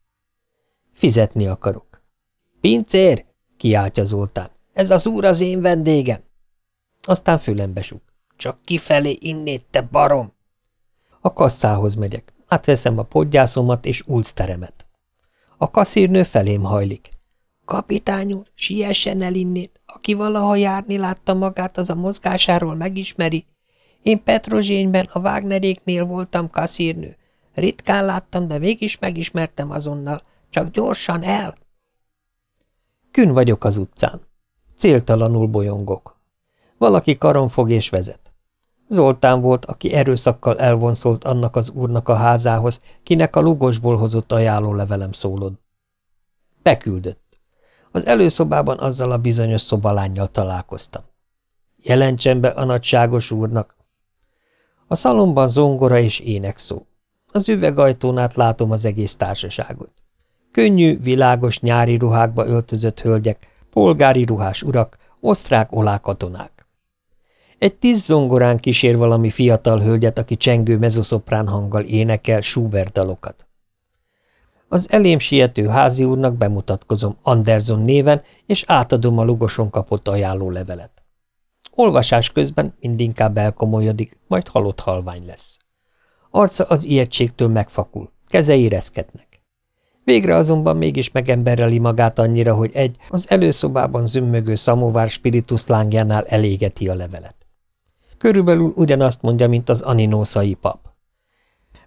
Speaker 1: Fizetni akarok. – Pincér! – kiáltja Zoltán. – Ez az úr az én vendégem! Aztán fülembe suk. – Csak kifelé innét, te barom! A kasszához megyek. Átveszem a podgyászomat és ulcteremet. A kaszírnő felém hajlik. Kapitány úr, siessen el innét. Aki valaha járni látta magát, az a mozgásáról megismeri. Én Petrozsényben a Wagneréknél voltam kaszírnő. Ritkán láttam, de mégis megismertem azonnal. Csak gyorsan el! Kün vagyok az utcán. Céltalanul bolyongok. Valaki karon fog és vezet. Zoltán volt, aki erőszakkal elvonszolt annak az úrnak a házához, kinek a lugosból hozott ajánlólevelem szólod. Beküldött. Az előszobában azzal a bizonyos szobalányjal találkoztam. Jelentsen be a nagyságos úrnak. A szalomban zongora és ének szó. Az üvegajtón át látom az egész társaságot. Könnyű, világos nyári ruhákba öltözött hölgyek, polgári ruhás urak, osztrák olákatonák. Egy tíz zongorán kísér valami fiatal hölgyet, aki csengő mezoszoprán hanggal énekel Schubert dalokat. Az elém siető házi úrnak bemutatkozom Anderson néven, és átadom a lugoson kapott ajánlólevelet. Olvasás közben mindinkább elkomolyodik, majd halott halvány lesz. Arca az ijegységtől megfakul, kezei reszketnek. Végre azonban mégis megemberreli magát annyira, hogy egy az előszobában zümmögő szamovár spiritus lángjánál elégeti a levelet. Körülbelül ugyanazt mondja, mint az aninószai pap.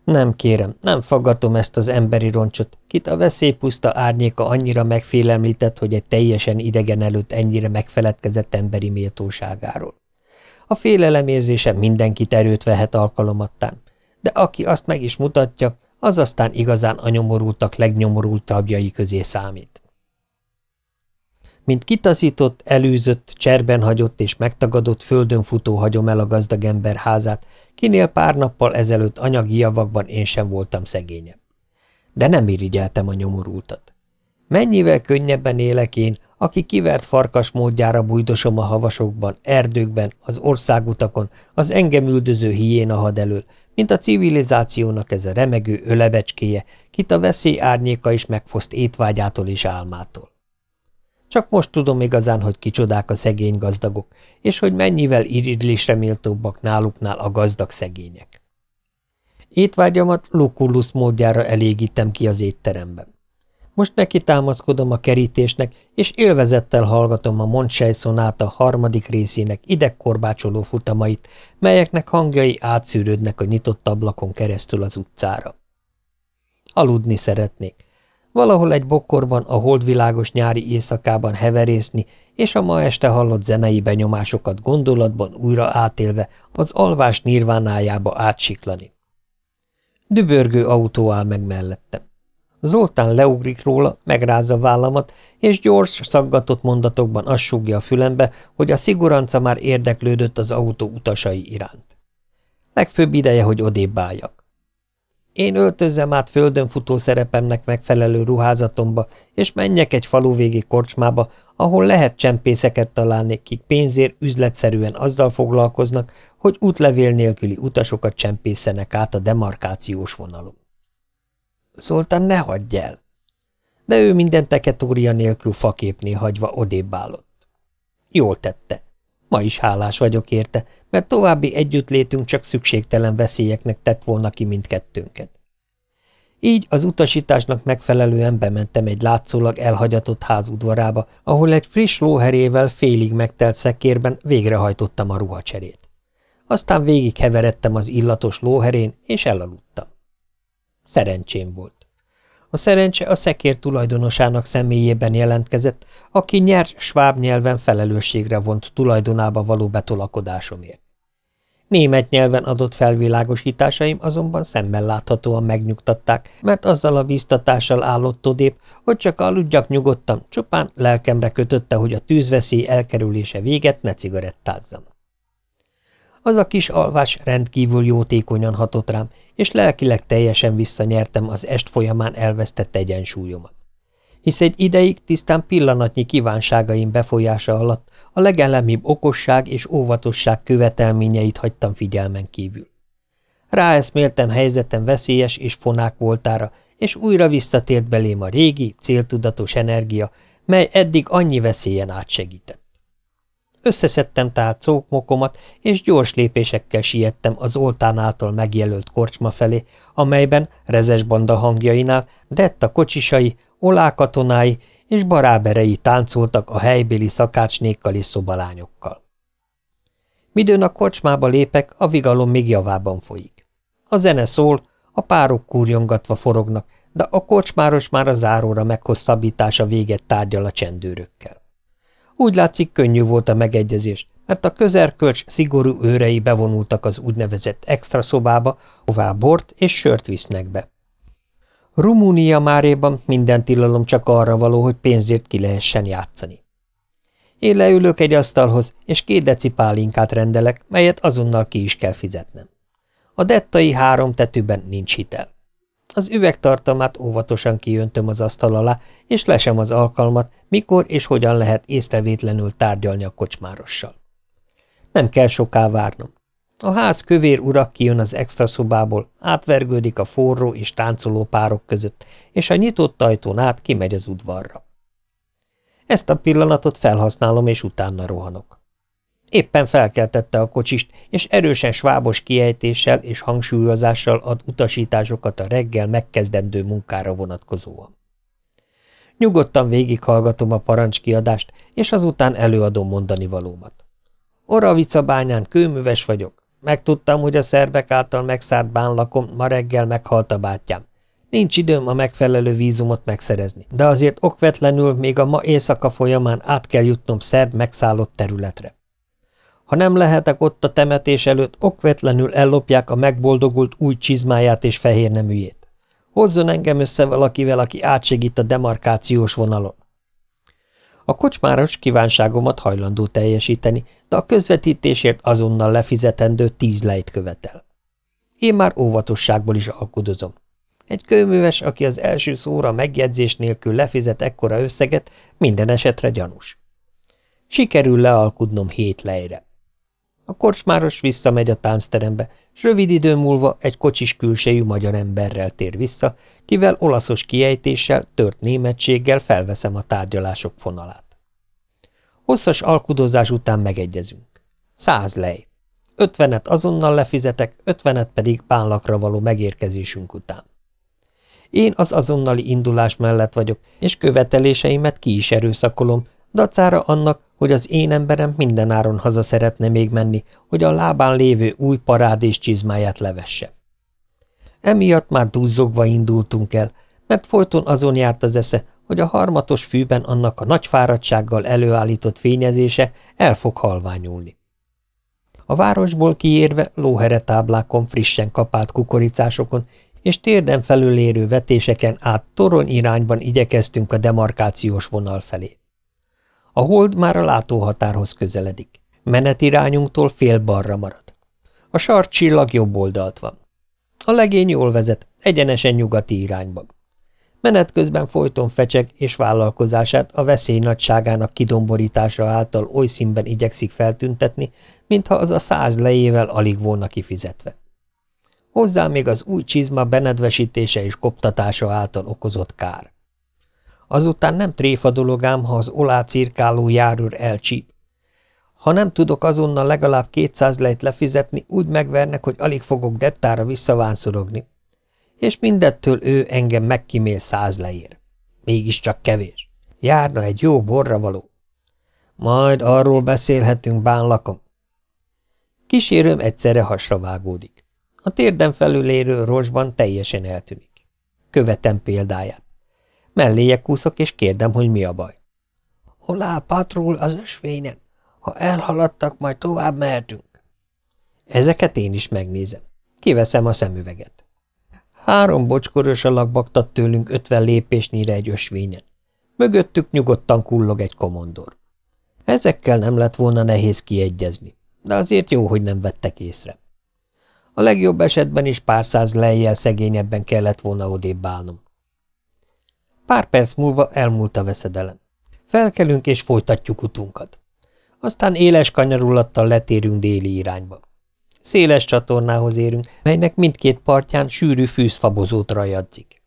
Speaker 1: Nem kérem, nem faggatom ezt az emberi roncsot, kit a veszélypuszta árnyéka annyira megfélemlített, hogy egy teljesen idegen előtt ennyire megfeledkezett emberi méltóságáról. A félelemérzése mindenkit erőt vehet alkalomattán, de aki azt meg is mutatja, az aztán igazán a nyomorultak legnyomorultabbjai közé számít mint kitaszított, elűzött, cserben hagyott és megtagadott földön futó hagyom el a gazdag ember házát, kinél pár nappal ezelőtt anyagi javakban én sem voltam szegényebb. De nem irigyeltem a nyomorultat. Mennyivel könnyebben élek én, aki kivert farkas módjára bújdosom a havasokban, erdőkben, az országutakon, az engem üldöző hiéna had elől, mint a civilizációnak ez a remegő ölebecskéje, kit a veszély árnyéka is megfoszt étvágyától és álmától. Csak most tudom igazán, hogy kicsodák a szegény gazdagok, és hogy mennyivel iridlésre méltóbbak náluknál a gazdag szegények. Étvágyamat Lucullus módjára elégítem ki az étteremben. Most neki támaszkodom a kerítésnek, és élvezettel hallgatom a Montsej szonáta harmadik részének idegkorbácsoló futamait, melyeknek hangjai átszűrődnek a nyitott ablakon keresztül az utcára. Aludni szeretnék, valahol egy bokkorban a holdvilágos nyári éjszakában heverészni, és a ma este hallott zenei benyomásokat gondolatban újra átélve az alvás nirvánájába átsiklani. Dübörgő autó áll meg mellettem. Zoltán leugrik róla, megrázza vállamat, és gyors, szaggatott mondatokban azt súgja a fülembe, hogy a szigoranca már érdeklődött az autó utasai iránt. Legfőbb ideje, hogy odébb álljak. Én öltözzem át földön futó szerepemnek megfelelő ruházatomba, és menjek egy faluvégi korcsmába, ahol lehet csempészeket találni, kik pénzért üzletszerűen azzal foglalkoznak, hogy útlevél nélküli utasokat csempészenek át a demarkációs vonalon. Zoltán ne hagyj el! De ő minden teketória nélkül faképnél hagyva odébb állott. Jól tette. Ma is hálás vagyok érte, mert további együttlétünk csak szükségtelen veszélyeknek tett volna ki mindkettőnket. Így az utasításnak megfelelően bementem egy látszólag elhagyatott ház udvarába, ahol egy friss lóherével félig megtelt szekérben végrehajtottam a ruhacserét. Aztán végig heveredtem az illatos lóherén, és elaludtam. Szerencsém volt. A szerencse a szekér tulajdonosának személyében jelentkezett, aki nyers sváb nyelven felelősségre vont tulajdonába való betolakodásomért. Német nyelven adott felvilágosításaim azonban szemmel láthatóan megnyugtatták, mert azzal a víztatással állott odébb, hogy csak aludjak nyugodtam, csupán lelkemre kötötte, hogy a tűzveszély elkerülése véget ne cigarettázzam. Az a kis alvás rendkívül jótékonyan hatott rám, és lelkileg teljesen visszanyertem az est folyamán elvesztett egyensúlyomat. Hisz egy ideig tisztán pillanatnyi kívánságaim befolyása alatt a legelemibb okosság és óvatosság követelményeit hagytam figyelmen kívül. Ráeszméltem helyzetem veszélyes és fonák voltára, és újra visszatért belém a régi, céltudatos energia, mely eddig annyi veszélyen átsegített. Összeszedtem tehát szókmokomat, és gyors lépésekkel siettem az oltán által megjelölt korcsma felé, amelyben rezes banda hangjainál Detta kocsisai, Olá katonái és baráberei táncoltak a helybéli szakácsnékkal és szobalányokkal. Midőn a kocsmába lépek, a vigalom még javában folyik. A zene szól, a párok kurjongatva forognak, de a kocsmáros már a záróra meghosszabbítása véget tárgyal a csendőrökkel. Úgy látszik, könnyű volt a megegyezés, mert a közerkölcs szigorú őrei bevonultak az úgynevezett extra szobába, hová bort és sört visznek be. Rumúnia máréban minden tilalom csak arra való, hogy pénzért ki lehessen játszani. Én leülök egy asztalhoz, és két deci pálinkát rendelek, melyet azonnal ki is kell fizetnem. A dettai három tetőben nincs hitel. Az üvegtartalmát óvatosan kijöntöm az asztal alá, és lesem az alkalmat, mikor és hogyan lehet észrevétlenül tárgyalni a kocsmárossal. Nem kell soká várnom. A ház kövér ura kijön az extra szobából, átvergődik a forró és táncoló párok között, és a nyitott ajtón át kimegy az udvarra. Ezt a pillanatot felhasználom, és utána rohanok. Éppen felkeltette a kocsist, és erősen svábos kiejtéssel és hangsúlyozással ad utasításokat a reggel megkezdendő munkára vonatkozóan. Nyugodtan végighallgatom a parancskiadást, és azután előadom mondani valómat. Oravica bányán kőműves vagyok. Megtudtam, hogy a szerbek által megszállt bánlakom ma reggel meghalt a bátyám. Nincs időm a megfelelő vízumot megszerezni, de azért okvetlenül még a ma éjszaka folyamán át kell jutnom szerb megszállott területre. Ha nem lehetek ott a temetés előtt, okvetlenül ellopják a megboldogult új csizmáját és fehér neműjét. Hozzon engem össze valakivel, aki átsegít a demarkációs vonalon. A kocsmáros kívánságomat hajlandó teljesíteni, de a közvetítésért azonnal lefizetendő tíz lejt követel. Én már óvatosságból is alkudozom. Egy kőműves, aki az első szóra megjegyzés nélkül lefizet ekkora összeget, minden esetre gyanús. Sikerül lealkudnom hét lejre. A kocsmáros visszamegy a táncterembe, s rövid idő múlva egy kocsis külsejű magyar emberrel tér vissza, kivel olaszos kiejtéssel, tört németséggel felveszem a tárgyalások fonalát. Hosszas alkudozás után megegyezünk. Száz lej. Ötvenet azonnal lefizetek, ötvenet pedig bánlakra való megérkezésünk után. Én az azonnali indulás mellett vagyok, és követeléseimet ki is erőszakolom, dacára annak, hogy az én emberem mindenáron haza szeretne még menni, hogy a lábán lévő új parádés csizmáját levesse. Emiatt már duzzogva indultunk el, mert folyton azon járt az esze, hogy a harmatos fűben annak a nagy fáradtsággal előállított fényezése el fog halványulni. A városból kiérve lóheretáblákon frissen kapált kukoricásokon és térden felülérő vetéseken át torony irányban igyekeztünk a demarkációs vonal felé. A hold már a látóhatárhoz közeledik. Menetirányunktól fél balra marad. A sarcsillag jobb oldalt van. A legény jól vezet, egyenesen nyugati irányban. Menet közben folyton fecseg és vállalkozását a veszély nagyságának kidomborítása által oly színben igyekszik feltüntetni, mintha az a száz lejével alig volna kifizetve. Hozzá még az új csizma benedvesítése és koptatása által okozott kár. Azután nem tréfa dologám, ha az olá cirkáló járőr elcsíp. Ha nem tudok azonnal legalább kétszáz lejt lefizetni, úgy megvernek, hogy alig fogok dettára visszavánszorogni. És mindettől ő engem megkimél száz leér. Mégiscsak kevés. Járna egy jó borra való. Majd arról beszélhetünk, bánlakom. Kísérőm egyszerre hasra vágódik. A térdem felül érő rosban teljesen eltűnik. Követem példáját. Melléje kúszok, és kérdem, hogy mi a baj. Hol áll patrul az ösvényen? Ha elhaladtak, majd tovább mehetünk. Ezeket én is megnézem. Kiveszem a szemüveget. Három bocskoros alak baktat tőlünk ötven lépésnyire egy ösvényen. Mögöttük nyugodtan kullog egy komondor. Ezekkel nem lett volna nehéz kiegyezni, de azért jó, hogy nem vettek észre. A legjobb esetben is pár száz lejjel szegényebben kellett volna odébb állnom. Pár perc múlva elmúlt a veszedelem. Felkelünk és folytatjuk utunkat. Aztán éles kanyarulattal letérünk déli irányba. Széles csatornához érünk, melynek mindkét partján sűrű fűzfabozót rajadzik.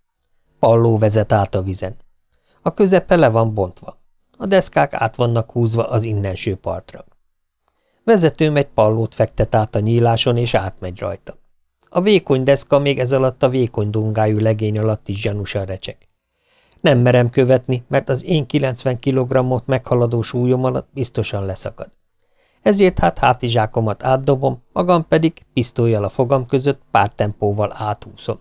Speaker 1: Palló vezet át a vizen. A közepe le van bontva. A deszkák át vannak húzva az innenső partra. Vezetőm egy pallót fektet át a nyíláson, és átmegy rajta. A vékony deszka még ez alatt a vékony dungájú legény alatt is gyanúsan recsek. Nem merem követni, mert az én 90 kilogrammot meghaladó súlyom alatt biztosan leszakad. Ezért hát hátizsákomat átdobom, magam pedig pisztolyjal a fogam között pár tempóval áthúszom.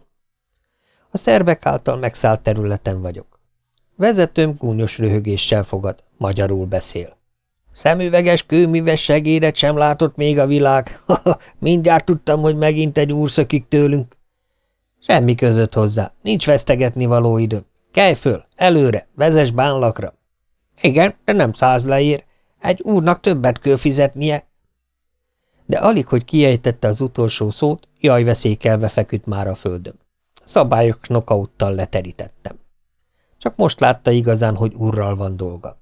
Speaker 1: A szervek által megszállt területen vagyok. Vezetőm gúnyos röhögéssel fogad, magyarul beszél. Szemüveges kőműves segéret sem látott még a világ. Mindjárt tudtam, hogy megint egy úr szökik tőlünk. Semmi között hozzá, nincs vesztegetni való idő. Kelj föl, előre, vezes bánlakra. Igen, de nem száz leér. Egy úrnak többet kell fizetnie. De alig, hogy kiejtette az utolsó szót, jaj veszékelve feküdt már a földön. Szabályos nokauttal leterítettem. Csak most látta igazán, hogy urral van dolga.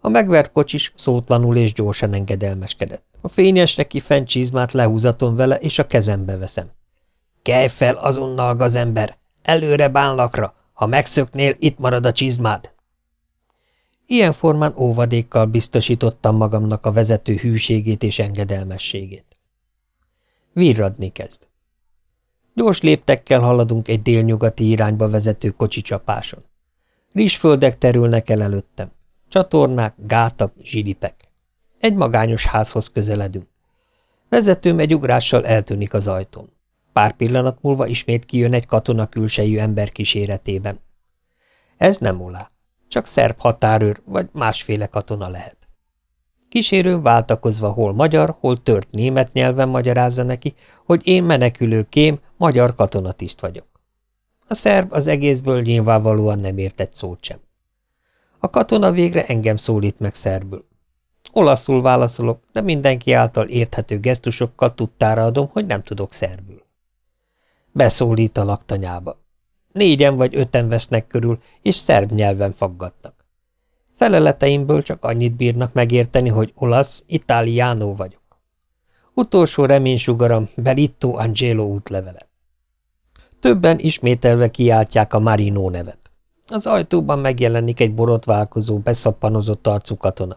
Speaker 1: A megvert kocsis szótlanul és gyorsan engedelmeskedett. A fényesre kifent csizmát lehúzatom vele, és a kezembe veszem. Kelj fel azonnal, gazember! Előre bánlakra! Ha megszöknél, itt marad a csizmád! Ilyen formán óvadékkal biztosítottam magamnak a vezető hűségét és engedelmességét. Virradni kezd. Gyors léptekkel haladunk egy délnyugati irányba vezető kocsicsapáson. Rizsföldek terülnek el előttem. Csatornák, gátak, zsidipek. Egy magányos házhoz közeledünk. Vezetőm egy ugrással eltűnik az ajtón. Pár pillanat múlva ismét kijön egy katona külsejű ember kíséretében. Ez nem olá, csak szerb határőr vagy másféle katona lehet. Kísérőn váltakozva hol magyar, hol tört német nyelven magyarázza neki, hogy én menekülő kém, magyar katonatiszt vagyok. A szerb az egészből nyilvánvalóan nem ért egy szót sem. A katona végre engem szólít meg szerbül. Olaszul válaszolok, de mindenki által érthető gesztusokkal tudtára adom, hogy nem tudok szerbül. Beszólít a laktanyába. Négyen vagy öten vesznek körül, és szerb nyelven faggattak. Feleleteimből csak annyit bírnak megérteni, hogy olasz, italiano vagyok. Utolsó reménysugaram Belitto Angelo útlevele. Többen ismételve kiáltják a Marino nevet. Az ajtóban megjelenik egy borotválkozó, beszappanozott arcú katona.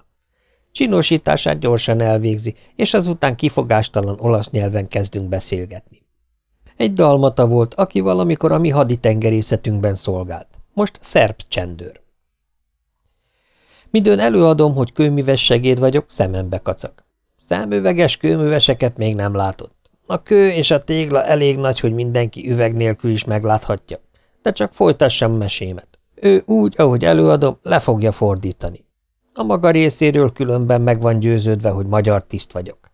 Speaker 1: Csinosítását gyorsan elvégzi, és azután kifogástalan olasz nyelven kezdünk beszélgetni. Egy dalmata volt, aki valamikor a mi haditengerészetünkben szolgált. Most szerb csendőr. Midőn előadom, hogy kőműves segéd vagyok, szemembe kacak. Számüveges kőműveseket még nem látott. A kő és a tégla elég nagy, hogy mindenki üveg nélkül is megláthatja, de csak folytassam mesémet. Ő úgy, ahogy előadom, le fogja fordítani. A maga részéről különben meg van győződve, hogy magyar tiszt vagyok.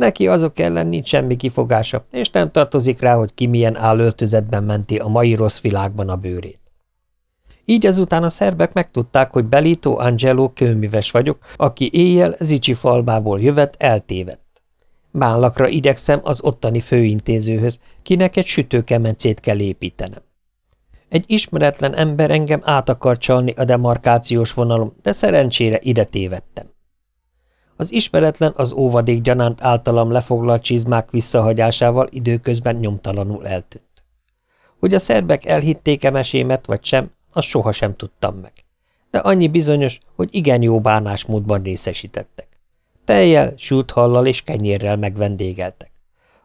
Speaker 1: Neki azok ellen nincs semmi kifogása, és nem tartozik rá, hogy ki milyen állöltözetben menti a mai rossz világban a bőrét. Így ezután a szerbek megtudták, hogy Belito Angelo kőműves vagyok, aki éjjel Zicsi falbából jövet, eltévedt. Bánlakra igyekszem az ottani főintézőhöz, kinek egy sütőkemencét kell építenem. Egy ismeretlen ember engem át akar csalni a demarkációs vonalom, de szerencsére ide tévedtem. Az ismeretlen az óvadék gyanánt általam lefoglalt csizmák visszahagyásával időközben nyomtalanul eltűnt. Hogy a szerbek elhitték-e mesémet, vagy sem, azt sohasem tudtam meg. De annyi bizonyos, hogy igen jó bánásmódban részesítettek. Tejjel, sült hallal és kenyérrel megvendégeltek.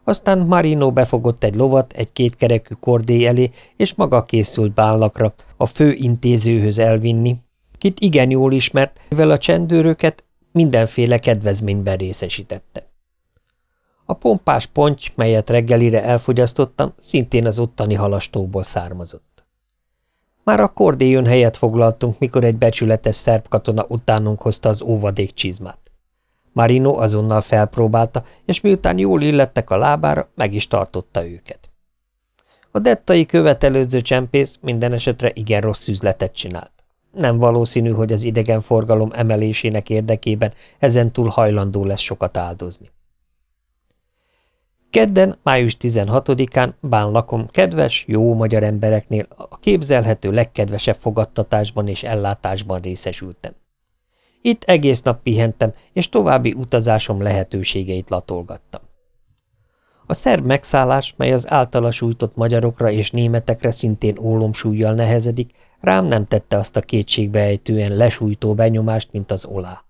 Speaker 1: Aztán Marino befogott egy lovat egy kétkerekű kordély elé, és maga készült bánlakra a fő intézőhöz elvinni, kit igen jól ismert, mivel a csendőröket mindenféle kedvezményben részesítette. A pompás ponty, melyet reggelire elfogyasztottam, szintén az ottani halastóból származott. Már a kordéjön helyet foglaltunk, mikor egy becsületes szerb katona utánunk hozta az óvadék csizmát. Marino azonnal felpróbálta, és miután jól illettek a lábára, meg is tartotta őket. A dettai követelődző csempész minden esetre igen rossz üzletet csinált. Nem valószínű, hogy az idegenforgalom emelésének érdekében ezentúl hajlandó lesz sokat áldozni. Kedden, május 16-án bánlakom kedves, jó magyar embereknél a képzelhető legkedvesebb fogadtatásban és ellátásban részesültem. Itt egész nap pihentem, és további utazásom lehetőségeit latolgattam. A szerb megszállás, mely az általa sújtott magyarokra és németekre szintén ólomsúlyjal nehezedik, rám nem tette azt a kétségbeejtően lesújtó benyomást, mint az olá.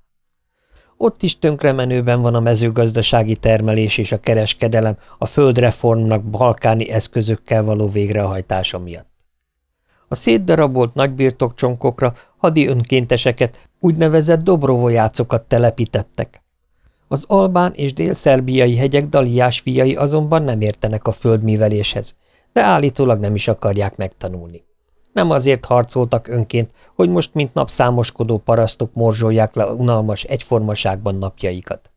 Speaker 1: Ott is tönkremenőben van a mezőgazdasági termelés és a kereskedelem a földreformnak balkáni eszközökkel való végrehajtása miatt. A szétdarabolt nagybirtokcsonkokra hadi önkénteseket, úgynevezett dobrovojácokat telepítettek. Az albán és délszerbiai hegyek daliás fiai azonban nem értenek a földműveléshez, de állítólag nem is akarják megtanulni. Nem azért harcoltak önként, hogy most mint napszámoskodó parasztok morzsolják le unalmas egyformaságban napjaikat.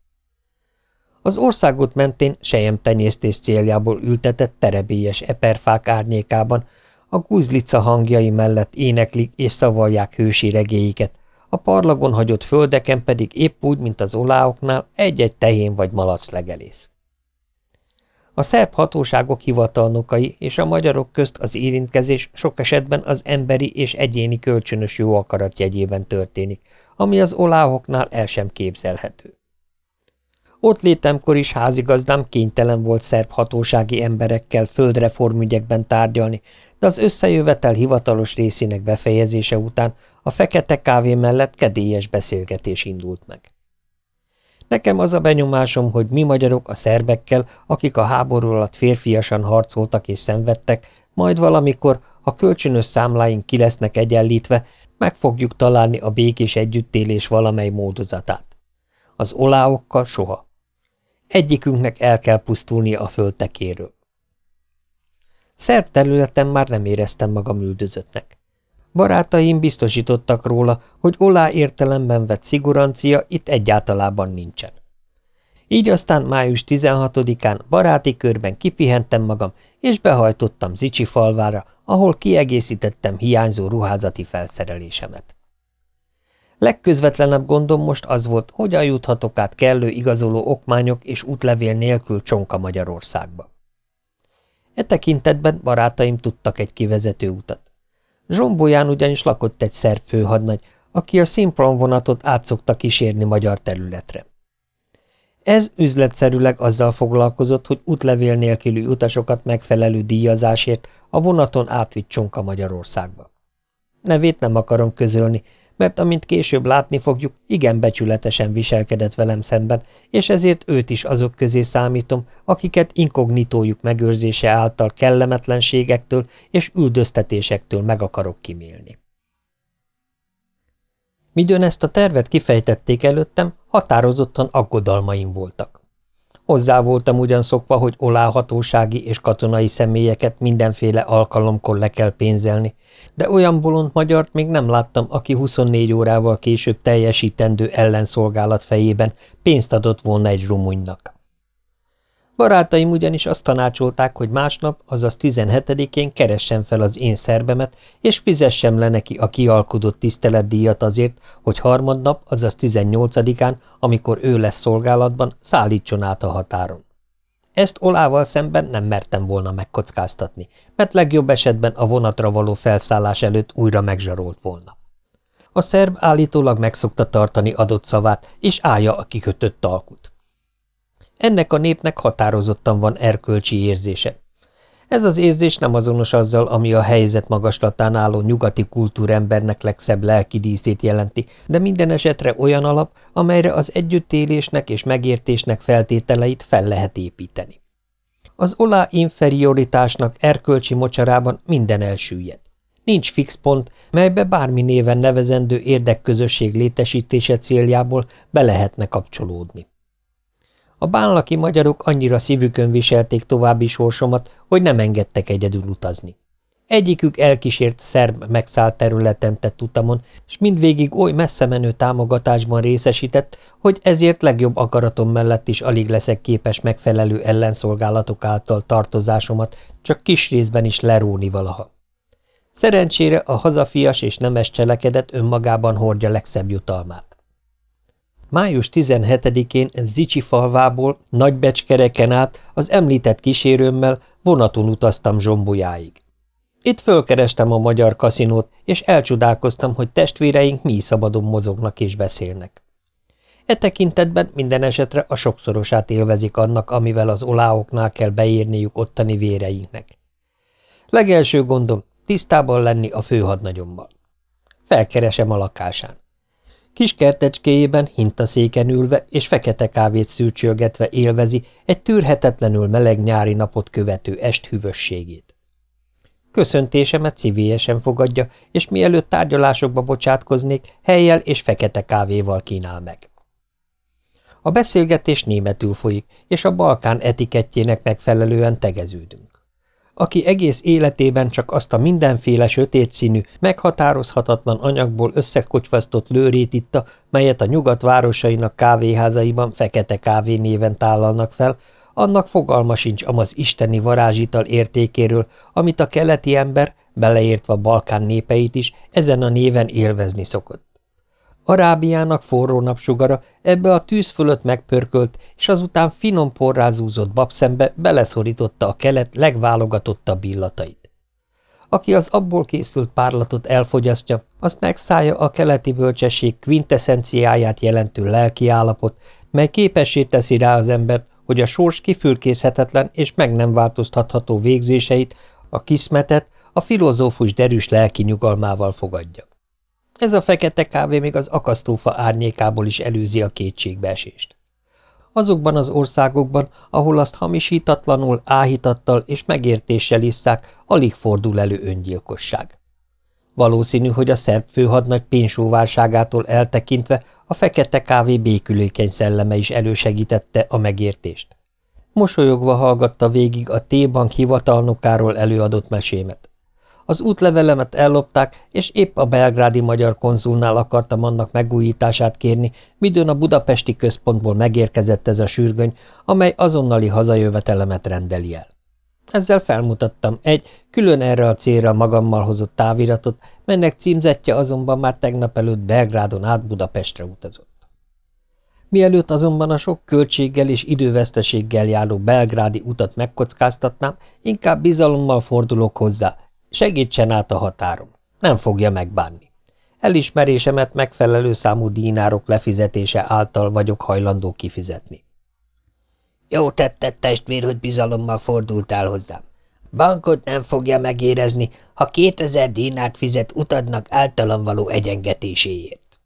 Speaker 1: Az országot mentén tenyésztés céljából ültetett terebélyes eperfák árnyékában a guzlica hangjai mellett éneklik és szavalják hősi regéiket, a parlagon hagyott földeken pedig épp úgy, mint az oláoknál egy-egy tehén vagy malac legelész. A szerb hatóságok hivatalnokai és a magyarok közt az érintkezés sok esetben az emberi és egyéni kölcsönös jó akarat jegyében történik, ami az oláhoknál el sem képzelhető. Ott létemkor is házigazdám kénytelen volt szerb hatósági emberekkel földreformügyekben tárgyalni, de az összejövetel hivatalos részének befejezése után a fekete kávé mellett kedélyes beszélgetés indult meg. Nekem az a benyomásom, hogy mi magyarok a szerbekkel, akik a háború alatt férfiasan harcoltak és szenvedtek, majd valamikor, ha kölcsönös számláink ki lesznek egyenlítve, meg fogjuk találni a békés együttélés valamely módozatát. Az oláokkal soha. Egyikünknek el kell pusztulnia a földtekéről. Szerb területen már nem éreztem magam üldözöttnek. Barátaim biztosítottak róla, hogy olá értelemben vett szigurancia itt egyáltalában nincsen. Így aztán május 16-án baráti körben kipihentem magam, és behajtottam Zicsi falvára, ahol kiegészítettem hiányzó ruházati felszerelésemet. Legközvetlenebb gondom most az volt, hogyan juthatok át kellő igazoló okmányok és útlevél nélkül Csonka Magyarországba. E tekintetben barátaim tudtak egy kivezető utat. Zsombolyán ugyanis lakott egy szerb főhadnagy, aki a szimpron vonatot át szokta kísérni magyar területre. Ez üzletszerűleg azzal foglalkozott, hogy útlevél nélküli utasokat megfelelő díjazásért a vonaton átvitt Csonka Magyarországba. Nevét nem akarom közölni, mert amint később látni fogjuk, igen becsületesen viselkedett velem szemben, és ezért őt is azok közé számítom, akiket inkognitójuk megőrzése által kellemetlenségektől és üldöztetésektől meg akarok kimélni. Midőn ezt a tervet kifejtették előttem, határozottan aggodalmaim voltak. Hozzá voltam ugyan szokva, hogy oláhatósági és katonai személyeket mindenféle alkalomkor le kell pénzelni, de olyan bolond magyart még nem láttam, aki 24 órával később teljesítendő ellenszolgálat fejében pénzt adott volna egy rumunynak. Barátaim ugyanis azt tanácsolták, hogy másnap, azaz 17-én keressen fel az én szerbemet, és fizessem le neki a kialkodott tiszteletdíjat azért, hogy harmadnap, azaz 18-án, amikor ő lesz szolgálatban, szállítson át a határon. Ezt Olával szemben nem mertem volna megkockáztatni, mert legjobb esetben a vonatra való felszállás előtt újra megzsarolt volna. A szerb állítólag megszokta tartani adott szavát, és állja a kikötött alkut. Ennek a népnek határozottan van erkölcsi érzése. Ez az érzés nem azonos azzal, ami a helyzet magaslatán álló nyugati kultúrembernek legszebb lelki díszét jelenti, de minden esetre olyan alap, amelyre az együttélésnek és megértésnek feltételeit fel lehet építeni. Az olá inferioritásnak erkölcsi mocsarában minden elsüllyed. Nincs fix pont, melybe bármi néven nevezendő érdekközösség létesítése céljából be lehetne kapcsolódni. A bánlaki magyarok annyira szívükön viselték további sorsomat, hogy nem engedtek egyedül utazni. Egyikük elkísért szerb megszállt területen tett utamon, és mindvégig oly messze menő támogatásban részesített, hogy ezért legjobb akaratom mellett is alig leszek képes megfelelő ellenszolgálatok által tartozásomat csak kis részben is leróni valaha. Szerencsére a hazafias és nemes cselekedet önmagában hordja legszebb jutalmát. Május 17-én Zicsi falvából Nagybecskereken át az említett kísérőmmel vonaton utaztam Zsombolyáig. Itt fölkerestem a magyar kaszinót, és elcsodálkoztam, hogy testvéreink mi szabadon mozognak és beszélnek. E tekintetben minden esetre a sokszorosát élvezik annak, amivel az oláoknál kell beírniuk ottani véreinknek. Legelső gondom tisztában lenni a főhadnagyommal. Felkeresem a lakásán. Kis kertecskéjében hintaszéken ülve és fekete kávét szürcsölgetve élvezi egy tűrhetetlenül meleg nyári napot követő est hűvösségét. Köszöntésemet szívélyesen fogadja, és mielőtt tárgyalásokba bocsátkoznék, helyjel és fekete kávéval kínál meg. A beszélgetés németül folyik, és a Balkán etikettjének megfelelően tegeződünk aki egész életében csak azt a mindenféle sötét színű, meghatározhatatlan anyagból összekocsvasztott lőrét itta, melyet a nyugat városainak kávéházaiban fekete kávé néven tálalnak fel, annak fogalma sincs amaz isteni varázsital értékéről, amit a keleti ember, beleértve a Balkán népeit is, ezen a néven élvezni szokott. Arábiának forró napsugara ebbe a tűz fölött megpörkölt, és azután finom porrázúzott babszembe beleszorította a kelet legválogatottabb illatait. Aki az abból készült párlatot elfogyasztja, azt megszállja a keleti bölcsesség quintessenciáját jelentő lelkiállapot, mely képessé teszi rá az embert, hogy a sors kifülkészhetetlen és meg nem változtatható végzéseit, a kiszmetet a filozófus derűs lelki nyugalmával fogadja. Ez a fekete kávé még az akasztófa árnyékából is előzi a kétségbeesést. Azokban az országokban, ahol azt hamisítatlanul, áhítattal és megértéssel isszák, alig fordul elő öngyilkosság. Valószínű, hogy a szerb főhadnagy pénzsóvárságától eltekintve a fekete kávé békülékeny szelleme is elősegítette a megértést. Mosolyogva hallgatta végig a T-bank hivatalnokáról előadott mesémet. Az útlevelemet ellopták, és épp a belgrádi magyar konzulnál akartam annak megújítását kérni, midőn a budapesti központból megérkezett ez a sürgöny, amely azonnali hazajövetelemet rendeli el. Ezzel felmutattam egy, külön erre a célra magammal hozott táviratot, melynek címzetje azonban már tegnap előtt Belgrádon át Budapestre utazott. Mielőtt azonban a sok költséggel és időveszteséggel járó belgrádi utat megkockáztatnám, inkább bizalommal fordulok hozzá, Segítsen át a határom. Nem fogja megbánni. Elismerésemet megfelelő számú dínárok lefizetése által vagyok hajlandó kifizetni. Jó tetted, testvér, hogy bizalommal fordultál hozzám. Bankot nem fogja megérezni, ha kétezer dínárt fizet utadnak általam való egyengetéséért.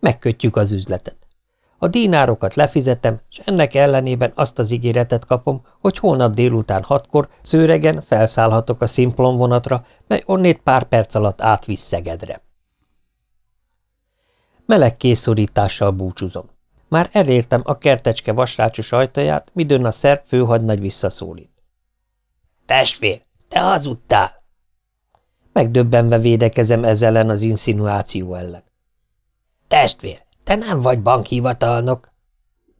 Speaker 1: Megkötjük az üzletet. A dínárokat lefizetem, és ennek ellenében azt az ígéretet kapom, hogy holnap délután hatkor szőregen felszállhatok a szimplon vonatra, mely onnét pár perc alatt átvisz Szegedre. Meleg készorítással búcsúzom. Már elértem a kertecske vasrácsos ajtaját, midőn a szerb főhadnagy visszaszólít. – Testvér, te hazudtál! Megdöbbenve védekezem ezzel ellen az insinuáció ellen. – Testvér, te nem vagy bankhivatalnok.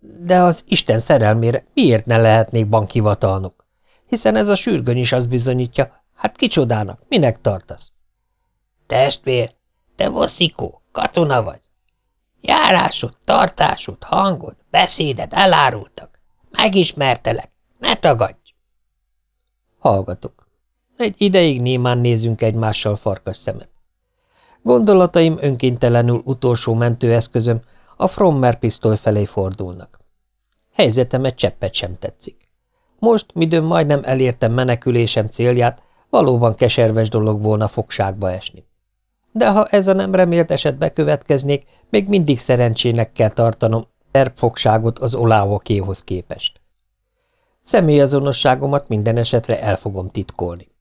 Speaker 1: De az Isten szerelmére miért ne lehetnék bankhivatalnok? Hiszen ez a sürgöny is azt bizonyítja. Hát kicsodának, minek tartasz? Testvér, te voszikó, katona vagy. Járásod, tartásod, hangod, beszéded elárultak. Megismertelek, ne tagadj! Hallgatok. Egy ideig némán nézünk egymással farkas szemet. Gondolataim önkéntelenül utolsó mentőeszközöm, a Frommer pisztoly felé fordulnak. Helyzetem egy cseppet sem tetszik. Most, midőn majdnem elértem menekülésem célját, valóban keserves dolog volna fogságba esni. De ha ez a nem remélt eset bekövetkeznék, még mindig szerencsének kell tartanom terp fogságot az olávokéhoz képest. Személyazonosságomat minden esetre el fogom titkolni.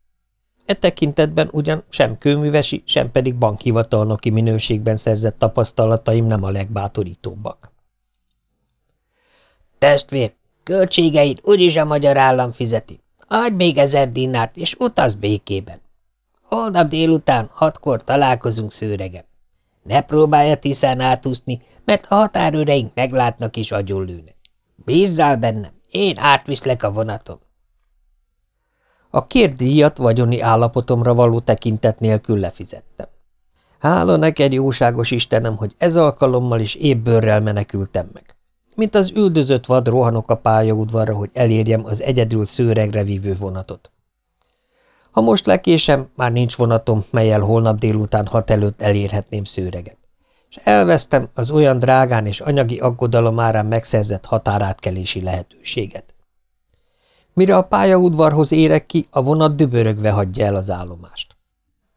Speaker 1: E tekintetben ugyan sem kőművesi, sem pedig bankhivatalnoki minőségben szerzett tapasztalataim nem a legbátorítóbbak.
Speaker 2: Testvér, költségeid úgyis a magyar állam fizeti. Adj még ezer dinárt, és utaz békében. Holnap délután hatkor találkozunk szőregem. Ne próbálja tisztán átúszni, mert a határőreink meglátnak és agyonlőnek. Bízzál bennem, én átviszlek a vonatom.
Speaker 1: A két díjat vagyoni állapotomra való tekintet nélkül lefizettem. Hála neked, jóságos Istenem, hogy ez alkalommal is épp bőrrel menekültem meg. Mint az üldözött vad rohanok a pályaudvarra, hogy elérjem az egyedül szőregre vívő vonatot. Ha most lekésem, már nincs vonatom, melyel holnap délután hat előtt elérhetném szőreget. És elvesztem az olyan drágán és anyagi aggodalom árán megszerzett határátkelési lehetőséget. Mire a pályaudvarhoz érek ki, a vonat dübörögve hagyja el az állomást.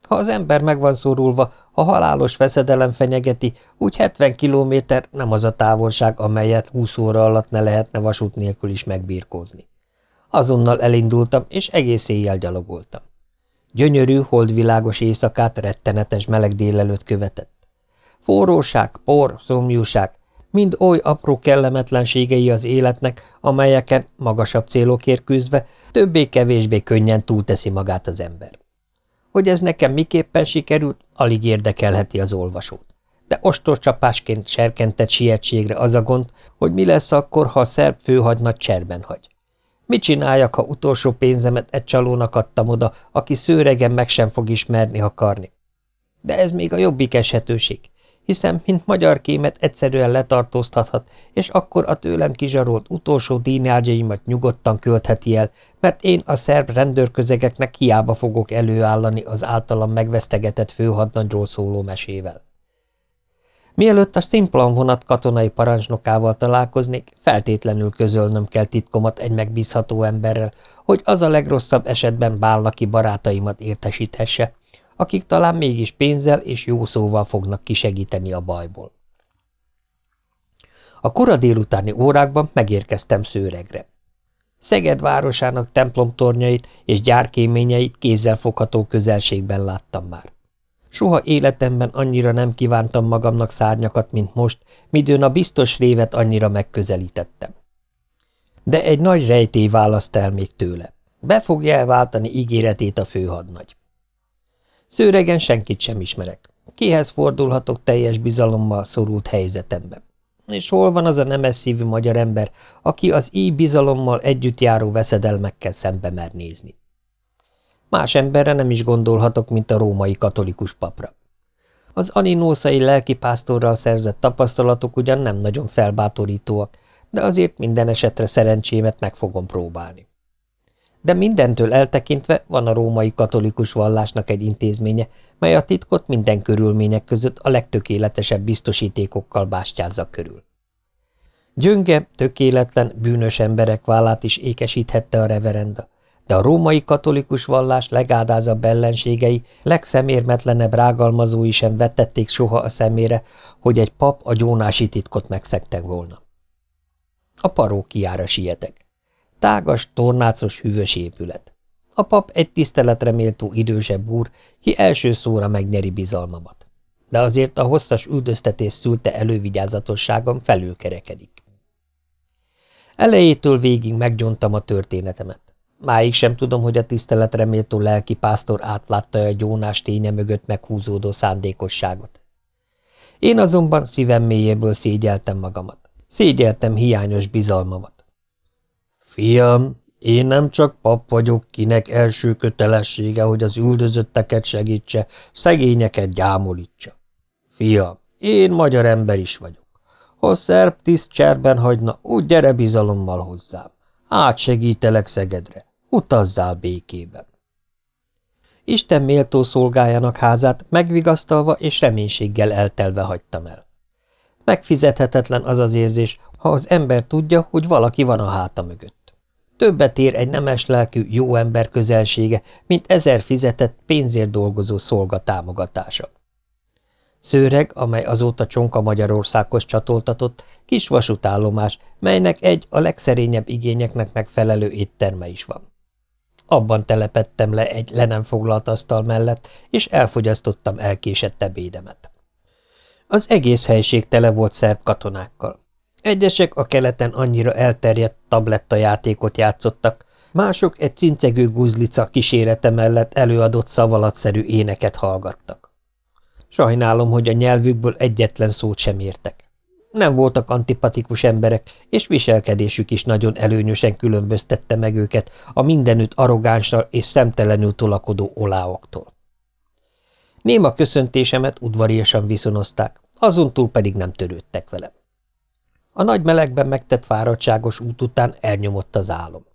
Speaker 1: Ha az ember meg van szorulva, a halálos veszedelem fenyegeti, úgy 70 kilométer nem az a távolság, amelyet 20 óra alatt ne lehetne vasút nélkül is megbírkózni. Azonnal elindultam, és egész éjjel gyalogoltam. Gyönyörű, holdvilágos éjszakát rettenetes meleg délelőtt követett. Forróság, por, szomjúság, mind oly apró kellemetlenségei az életnek, amelyeken, magasabb célokért küzdve, többé-kevésbé könnyen túlteszi magát az ember. Hogy ez nekem miképpen sikerült, alig érdekelheti az olvasót. De ostorcsapásként serkentett sietségre az a gond, hogy mi lesz akkor, ha a szerb főhadnagy cserben hagy. Mit csináljak, ha utolsó pénzemet egy csalónak adtam oda, aki szőregen meg sem fog ismerni akarni? De ez még a jobbik eshetőség hiszen, mint magyar kémet egyszerűen letartóztathat, és akkor a tőlem kizsarolt utolsó dínárgyaimat nyugodtan költheti el, mert én a szerb rendőrközegeknek hiába fogok előállani az általam megvesztegetett főhadnagyról szóló mesével. Mielőtt a szimplan vonat katonai parancsnokával találkoznék, feltétlenül közölnöm kell titkomat egy megbízható emberrel, hogy az a legrosszabb esetben bálnaki barátaimat értesíthesse, akik talán mégis pénzzel és jó szóval fognak kisegíteni a bajból. A kora délutáni órákban megérkeztem Szőregre. Szeged városának templomtornyait és gyárkéményeit kézzelfogható közelségben láttam már. Soha életemben annyira nem kívántam magamnak szárnyakat, mint most, midőn a biztos révet annyira megközelítettem. De egy nagy rejtély választ el még tőle. Be fogja elváltani ígéretét a főhadnagy. Szőregen senkit sem ismerek. Kihez fordulhatok teljes bizalommal szorult helyzetemben? És hol van az a nemes szívű magyar ember, aki az így bizalommal együtt járó veszedelmekkel szembe mer nézni? Más emberre nem is gondolhatok, mint a római katolikus papra. Az aninószai lelkipásztorral szerzett tapasztalatok ugyan nem nagyon felbátorítóak, de azért minden esetre szerencsémet meg fogom próbálni. De mindentől eltekintve van a római katolikus vallásnak egy intézménye, mely a titkot minden körülmények között a legtökéletesebb biztosítékokkal bástyázza körül. Gyönge, tökéletlen, bűnös emberek vállát is ékesíthette a reverenda, de a római katolikus vallás legádázabb ellenségei, legszemérmetlenebb rágalmazói sem vetették soha a szemére, hogy egy pap a gyónási titkot megszegtek volna. A parókiára sietek. Tágas, tornácos, hűvös épület. A pap egy tiszteletre méltó idősebb úr, ki első szóra megnyeri bizalmamat. De azért a hosszas üldöztetés szülte elővigyázatosságom felülkerekedik. Elejétől végig meggyontam a történetemet. Máig sem tudom, hogy a tiszteletre méltó lelki pásztor átlátta a gyónás ténye mögött meghúzódó szándékosságot. Én azonban szívem mélyéből szégyeltem magamat. Szégyeltem hiányos bizalmamat. Fiam, én nem csak pap vagyok, kinek első kötelessége, hogy az üldözötteket segítse, szegényeket gyámolítsa. Fiam, én magyar ember is vagyok. Ha szerb tiszt cserben hagyna, úgy gyere bizalommal hozzám. Átsegítelek Szegedre. Utazzál békében. Isten méltó szolgájának házát megvigasztalva és reménységgel eltelve hagytam el. Megfizethetetlen az az érzés, ha az ember tudja, hogy valaki van a háta mögött. Többet ér egy nemes lelkű, jó ember közelsége, mint ezer fizetett, pénzért dolgozó szolga támogatása. Szőreg, amely azóta Csonka Magyarországhoz csatoltatott, kis vasútállomás, melynek egy a legszerényebb igényeknek megfelelő étterme is van. Abban telepettem le egy le nem foglalt asztal mellett, és elfogyasztottam elkésett ebédemet. Az egész helység tele volt szerb katonákkal. Egyesek a keleten annyira elterjedt tabletta játékot játszottak, mások egy cincegő guzlica kísérete mellett előadott szavalatszerű éneket hallgattak. Sajnálom, hogy a nyelvükből egyetlen szót sem értek. Nem voltak antipatikus emberek, és viselkedésük is nagyon előnyösen különböztette meg őket a mindenütt arrogánsra és szemtelenül tolakodó oláoktól. Néma köszöntésemet udvariasan viszonozták, azon túl pedig nem törődtek velem. A nagy melegben megtett fáradtságos út után elnyomott az álom.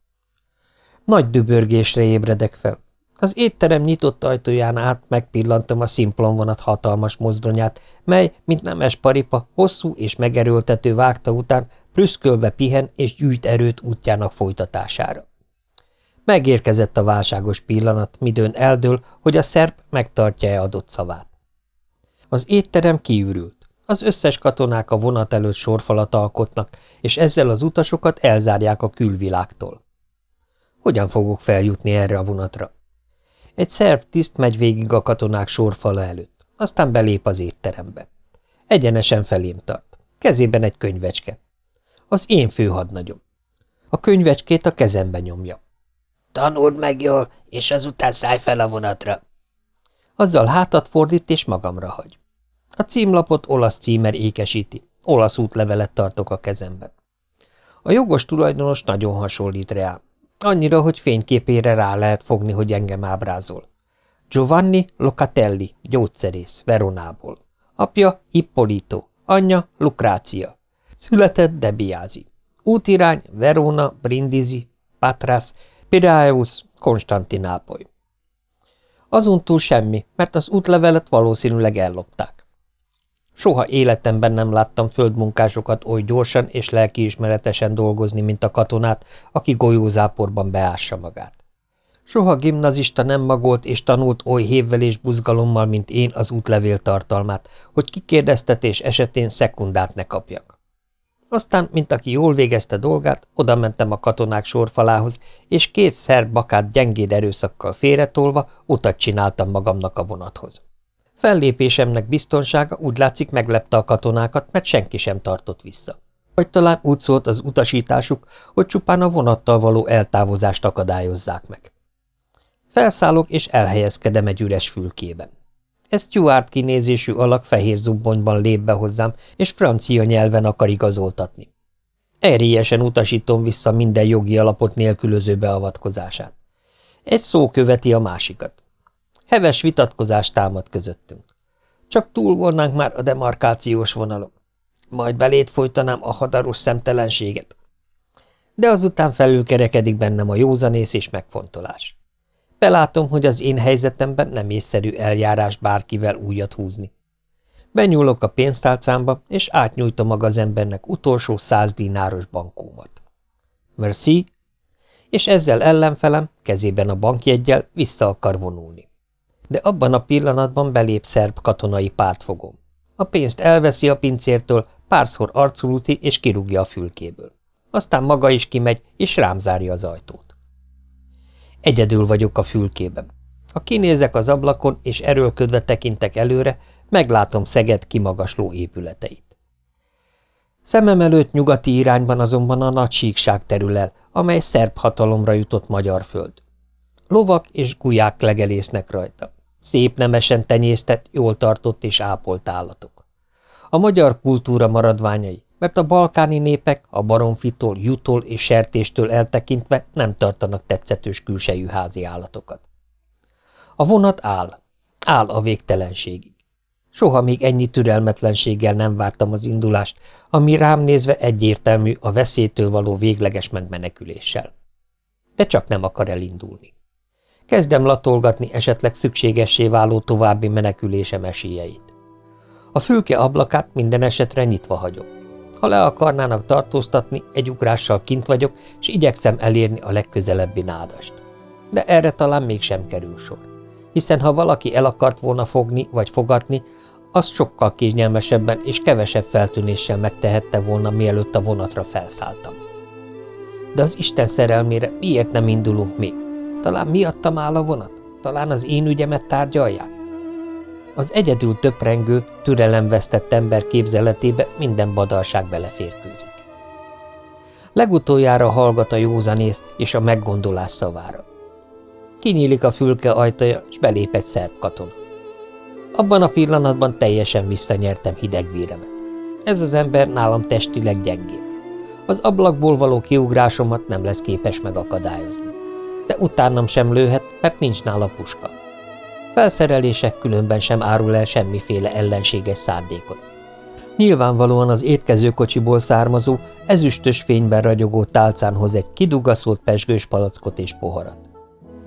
Speaker 1: Nagy dübörgésre ébredek fel. Az étterem nyitott ajtóján át megpillantom a szimplonvonat hatalmas mozdonyát, mely, mint nemes paripa, hosszú és megerőltető vágta után prüszkölve pihen és gyűjt erőt útjának folytatására. Megérkezett a válságos pillanat, midőn eldől, hogy a szerb megtartja-e adott szavát. Az étterem kiürült. Az összes katonák a vonat előtt sorfalat alkotnak, és ezzel az utasokat elzárják a külvilágtól. Hogyan fogok feljutni erre a vonatra? Egy szerb tiszt megy végig a katonák sorfala előtt, aztán belép az étterembe. Egyenesen felém tart. Kezében egy könyvecske. Az én főhadnagyom. A könyvecskét a kezembe nyomja.
Speaker 2: Tanuld meg jól, és azután szállj fel a vonatra.
Speaker 1: Azzal hátat fordít, és magamra hagy. A címlapot olasz címer ékesíti, olasz útlevelet tartok a kezemben. A jogos tulajdonos nagyon hasonlít rá. Annyira, hogy fényképére rá lehet fogni, hogy engem ábrázol. Giovanni Locatelli, gyógyszerész, Veronából. Apja Hippolito, anyja Lucrácia. Született Debiázi. Útirány Verona, Brindisi, Patras, Piraeus, Konstantinápoly. Azon túl semmi, mert az útlevelet valószínűleg ellopták. Soha életemben nem láttam földmunkásokat oly gyorsan és lelkiismeretesen dolgozni, mint a katonát, aki golyózáporban beássa magát. Soha gimnazista nem magolt és tanult oly hévvel és buzgalommal, mint én az útlevél tartalmát, hogy kikérdeztetés esetén szekundát ne kapjak. Aztán, mint aki jól végezte dolgát, oda mentem a katonák sorfalához, és két szerb bakát gyengéd erőszakkal félretolva utat csináltam magamnak a vonathoz. Fellépésemnek biztonsága úgy látszik meglepte a katonákat, mert senki sem tartott vissza. Vagy talán úgy szólt az utasításuk, hogy csupán a vonattal való eltávozást akadályozzák meg. Felszállok és elhelyezkedem egy üres fülkében. Ez Stuart kinézésű alak fehér zubbonyban lép be hozzám, és francia nyelven akar igazoltatni. Erélyesen utasítom vissza minden jogi alapot nélkülöző beavatkozását. Egy szó követi a másikat. Heves vitatkozás támad közöttünk. Csak túl volnánk már a demarkációs vonalon. Majd belét folytanám a hadaros szemtelenséget. De azután felülkerekedik bennem a józanész és megfontolás. Belátom, hogy az én helyzetemben nem észszerű eljárás bárkivel újat húzni. Benyúlok a pénztálcámba, és átnyújtom a gazembernek utolsó száz dináros bankómat. Merci, és ezzel ellenfelem, kezében a bankjeggyel vissza akar vonulni de abban a pillanatban belép szerb katonai pártfogom. A pénzt elveszi a pincértől, párszor arculúti és kirúgja a fülkéből. Aztán maga is kimegy, és rám zárja az ajtót. Egyedül vagyok a fülkében. Ha kinézek az ablakon, és erőlködve tekintek előre, meglátom Szeged kimagasló épületeit. Szemem előtt nyugati irányban azonban a nagy síkság terül el, amely szerb hatalomra jutott magyar föld. Lovak és gulyák legelésznek rajta. Szép nemesen tenyésztett, jól tartott és ápolt állatok. A magyar kultúra maradványai, mert a balkáni népek a baromfitól, jutól és sertéstől eltekintve nem tartanak tetszetős külsejű házi állatokat. A vonat áll. Áll a végtelenségig. Soha még ennyi türelmetlenséggel nem vártam az indulást, ami rám nézve egyértelmű a veszélytől való végleges megmeneküléssel. De csak nem akar elindulni. Kezdem latolgatni esetleg szükségessé váló további menekülésem esélyeit. A fülke ablakát minden esetre nyitva hagyom. Ha le akarnának tartóztatni, egy ugrással kint vagyok, és igyekszem elérni a legközelebbi nádast. De erre talán mégsem kerül sor. Hiszen ha valaki el akart volna fogni vagy fogatni, azt sokkal kényelmesebben és kevesebb feltűnéssel megtehette volna, mielőtt a vonatra felszálltam. De az Isten szerelmére miért nem indulunk még? Talán miattam áll a vonat? Talán az én ügyemet tárgyalják? Az egyedül töprengő, türelemvesztett ember képzeletébe minden badalság beleférkőzik. Legutoljára hallgat a józanész és a meggondolás szavára. Kinyílik a fülke ajtaja, és belép egy szerb katona. Abban a pillanatban teljesen visszanyertem hideg véremet. Ez az ember nálam testileg gyengébb. Az ablakból való kiugrásomat nem lesz képes megakadályozni. De utánam sem lőhet, mert nincs nála puska. Felszerelések különben sem árul el semmiféle ellenséges szándékot. Nyilvánvalóan az étkezőkocsiból származó, ezüstös fényben ragyogó tálcán hoz egy kidugaszolt pesgős palackot és poharat.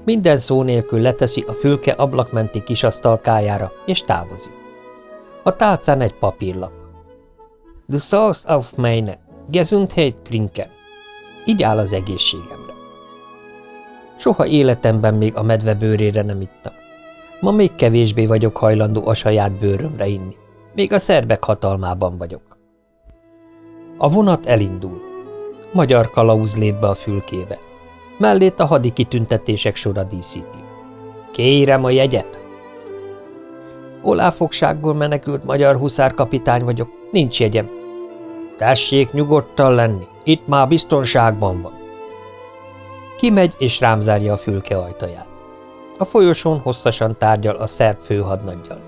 Speaker 1: Minden szó nélkül leteszi a fülke ablakmenti kisasztalkájára, és távozik. A tálcán egy papírlap. The source of meine Gesundheit trinken. Így áll az egészségemre. Soha életemben még a medve bőrére nem ittam. Ma még kevésbé vagyok hajlandó a saját bőrömre inni. Még a szerbek hatalmában vagyok. A vonat elindul. Magyar kalauz lép be a fülkébe. Mellét a hadi kitüntetések sora díszíti. Kérem a jegyet! Oláfogságból menekült magyar huszárkapitány vagyok, nincs jegyem. Tessék nyugodtan lenni, itt már biztonságban van. Kimegy és rám zárja a fülke ajtaját. A folyosón hosszasan tárgyal a szerb főhadnaggyal.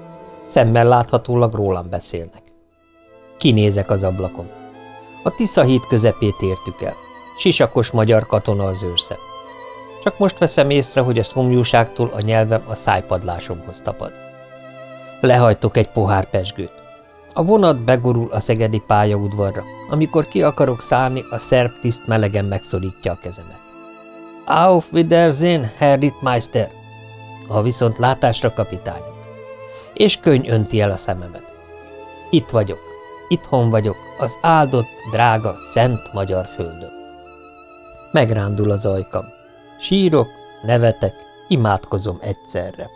Speaker 1: Szemmel láthatólag rólam beszélnek. Kinézek az ablakon. A Tisza híd közepét értük el. Sisakos magyar katona az őrszem. Csak most veszem észre, hogy a szomjúságtól a nyelvem a szájpadlásomhoz tapad. Lehajtok egy pohár pesgőt. A vonat begurul a szegedi pályaudvarra. Amikor ki akarok szállni, a szerb tiszt melegen megszorítja a kezemet. Auf Wiedersehen, Herr Rittmeister! A viszont látásra kapitányok. És könyv önti el a szememet. Itt vagyok, itthon vagyok, az áldott, drága, szent magyar földön. Megrándul az ajkam. Sírok, nevetek, imádkozom egyszerre.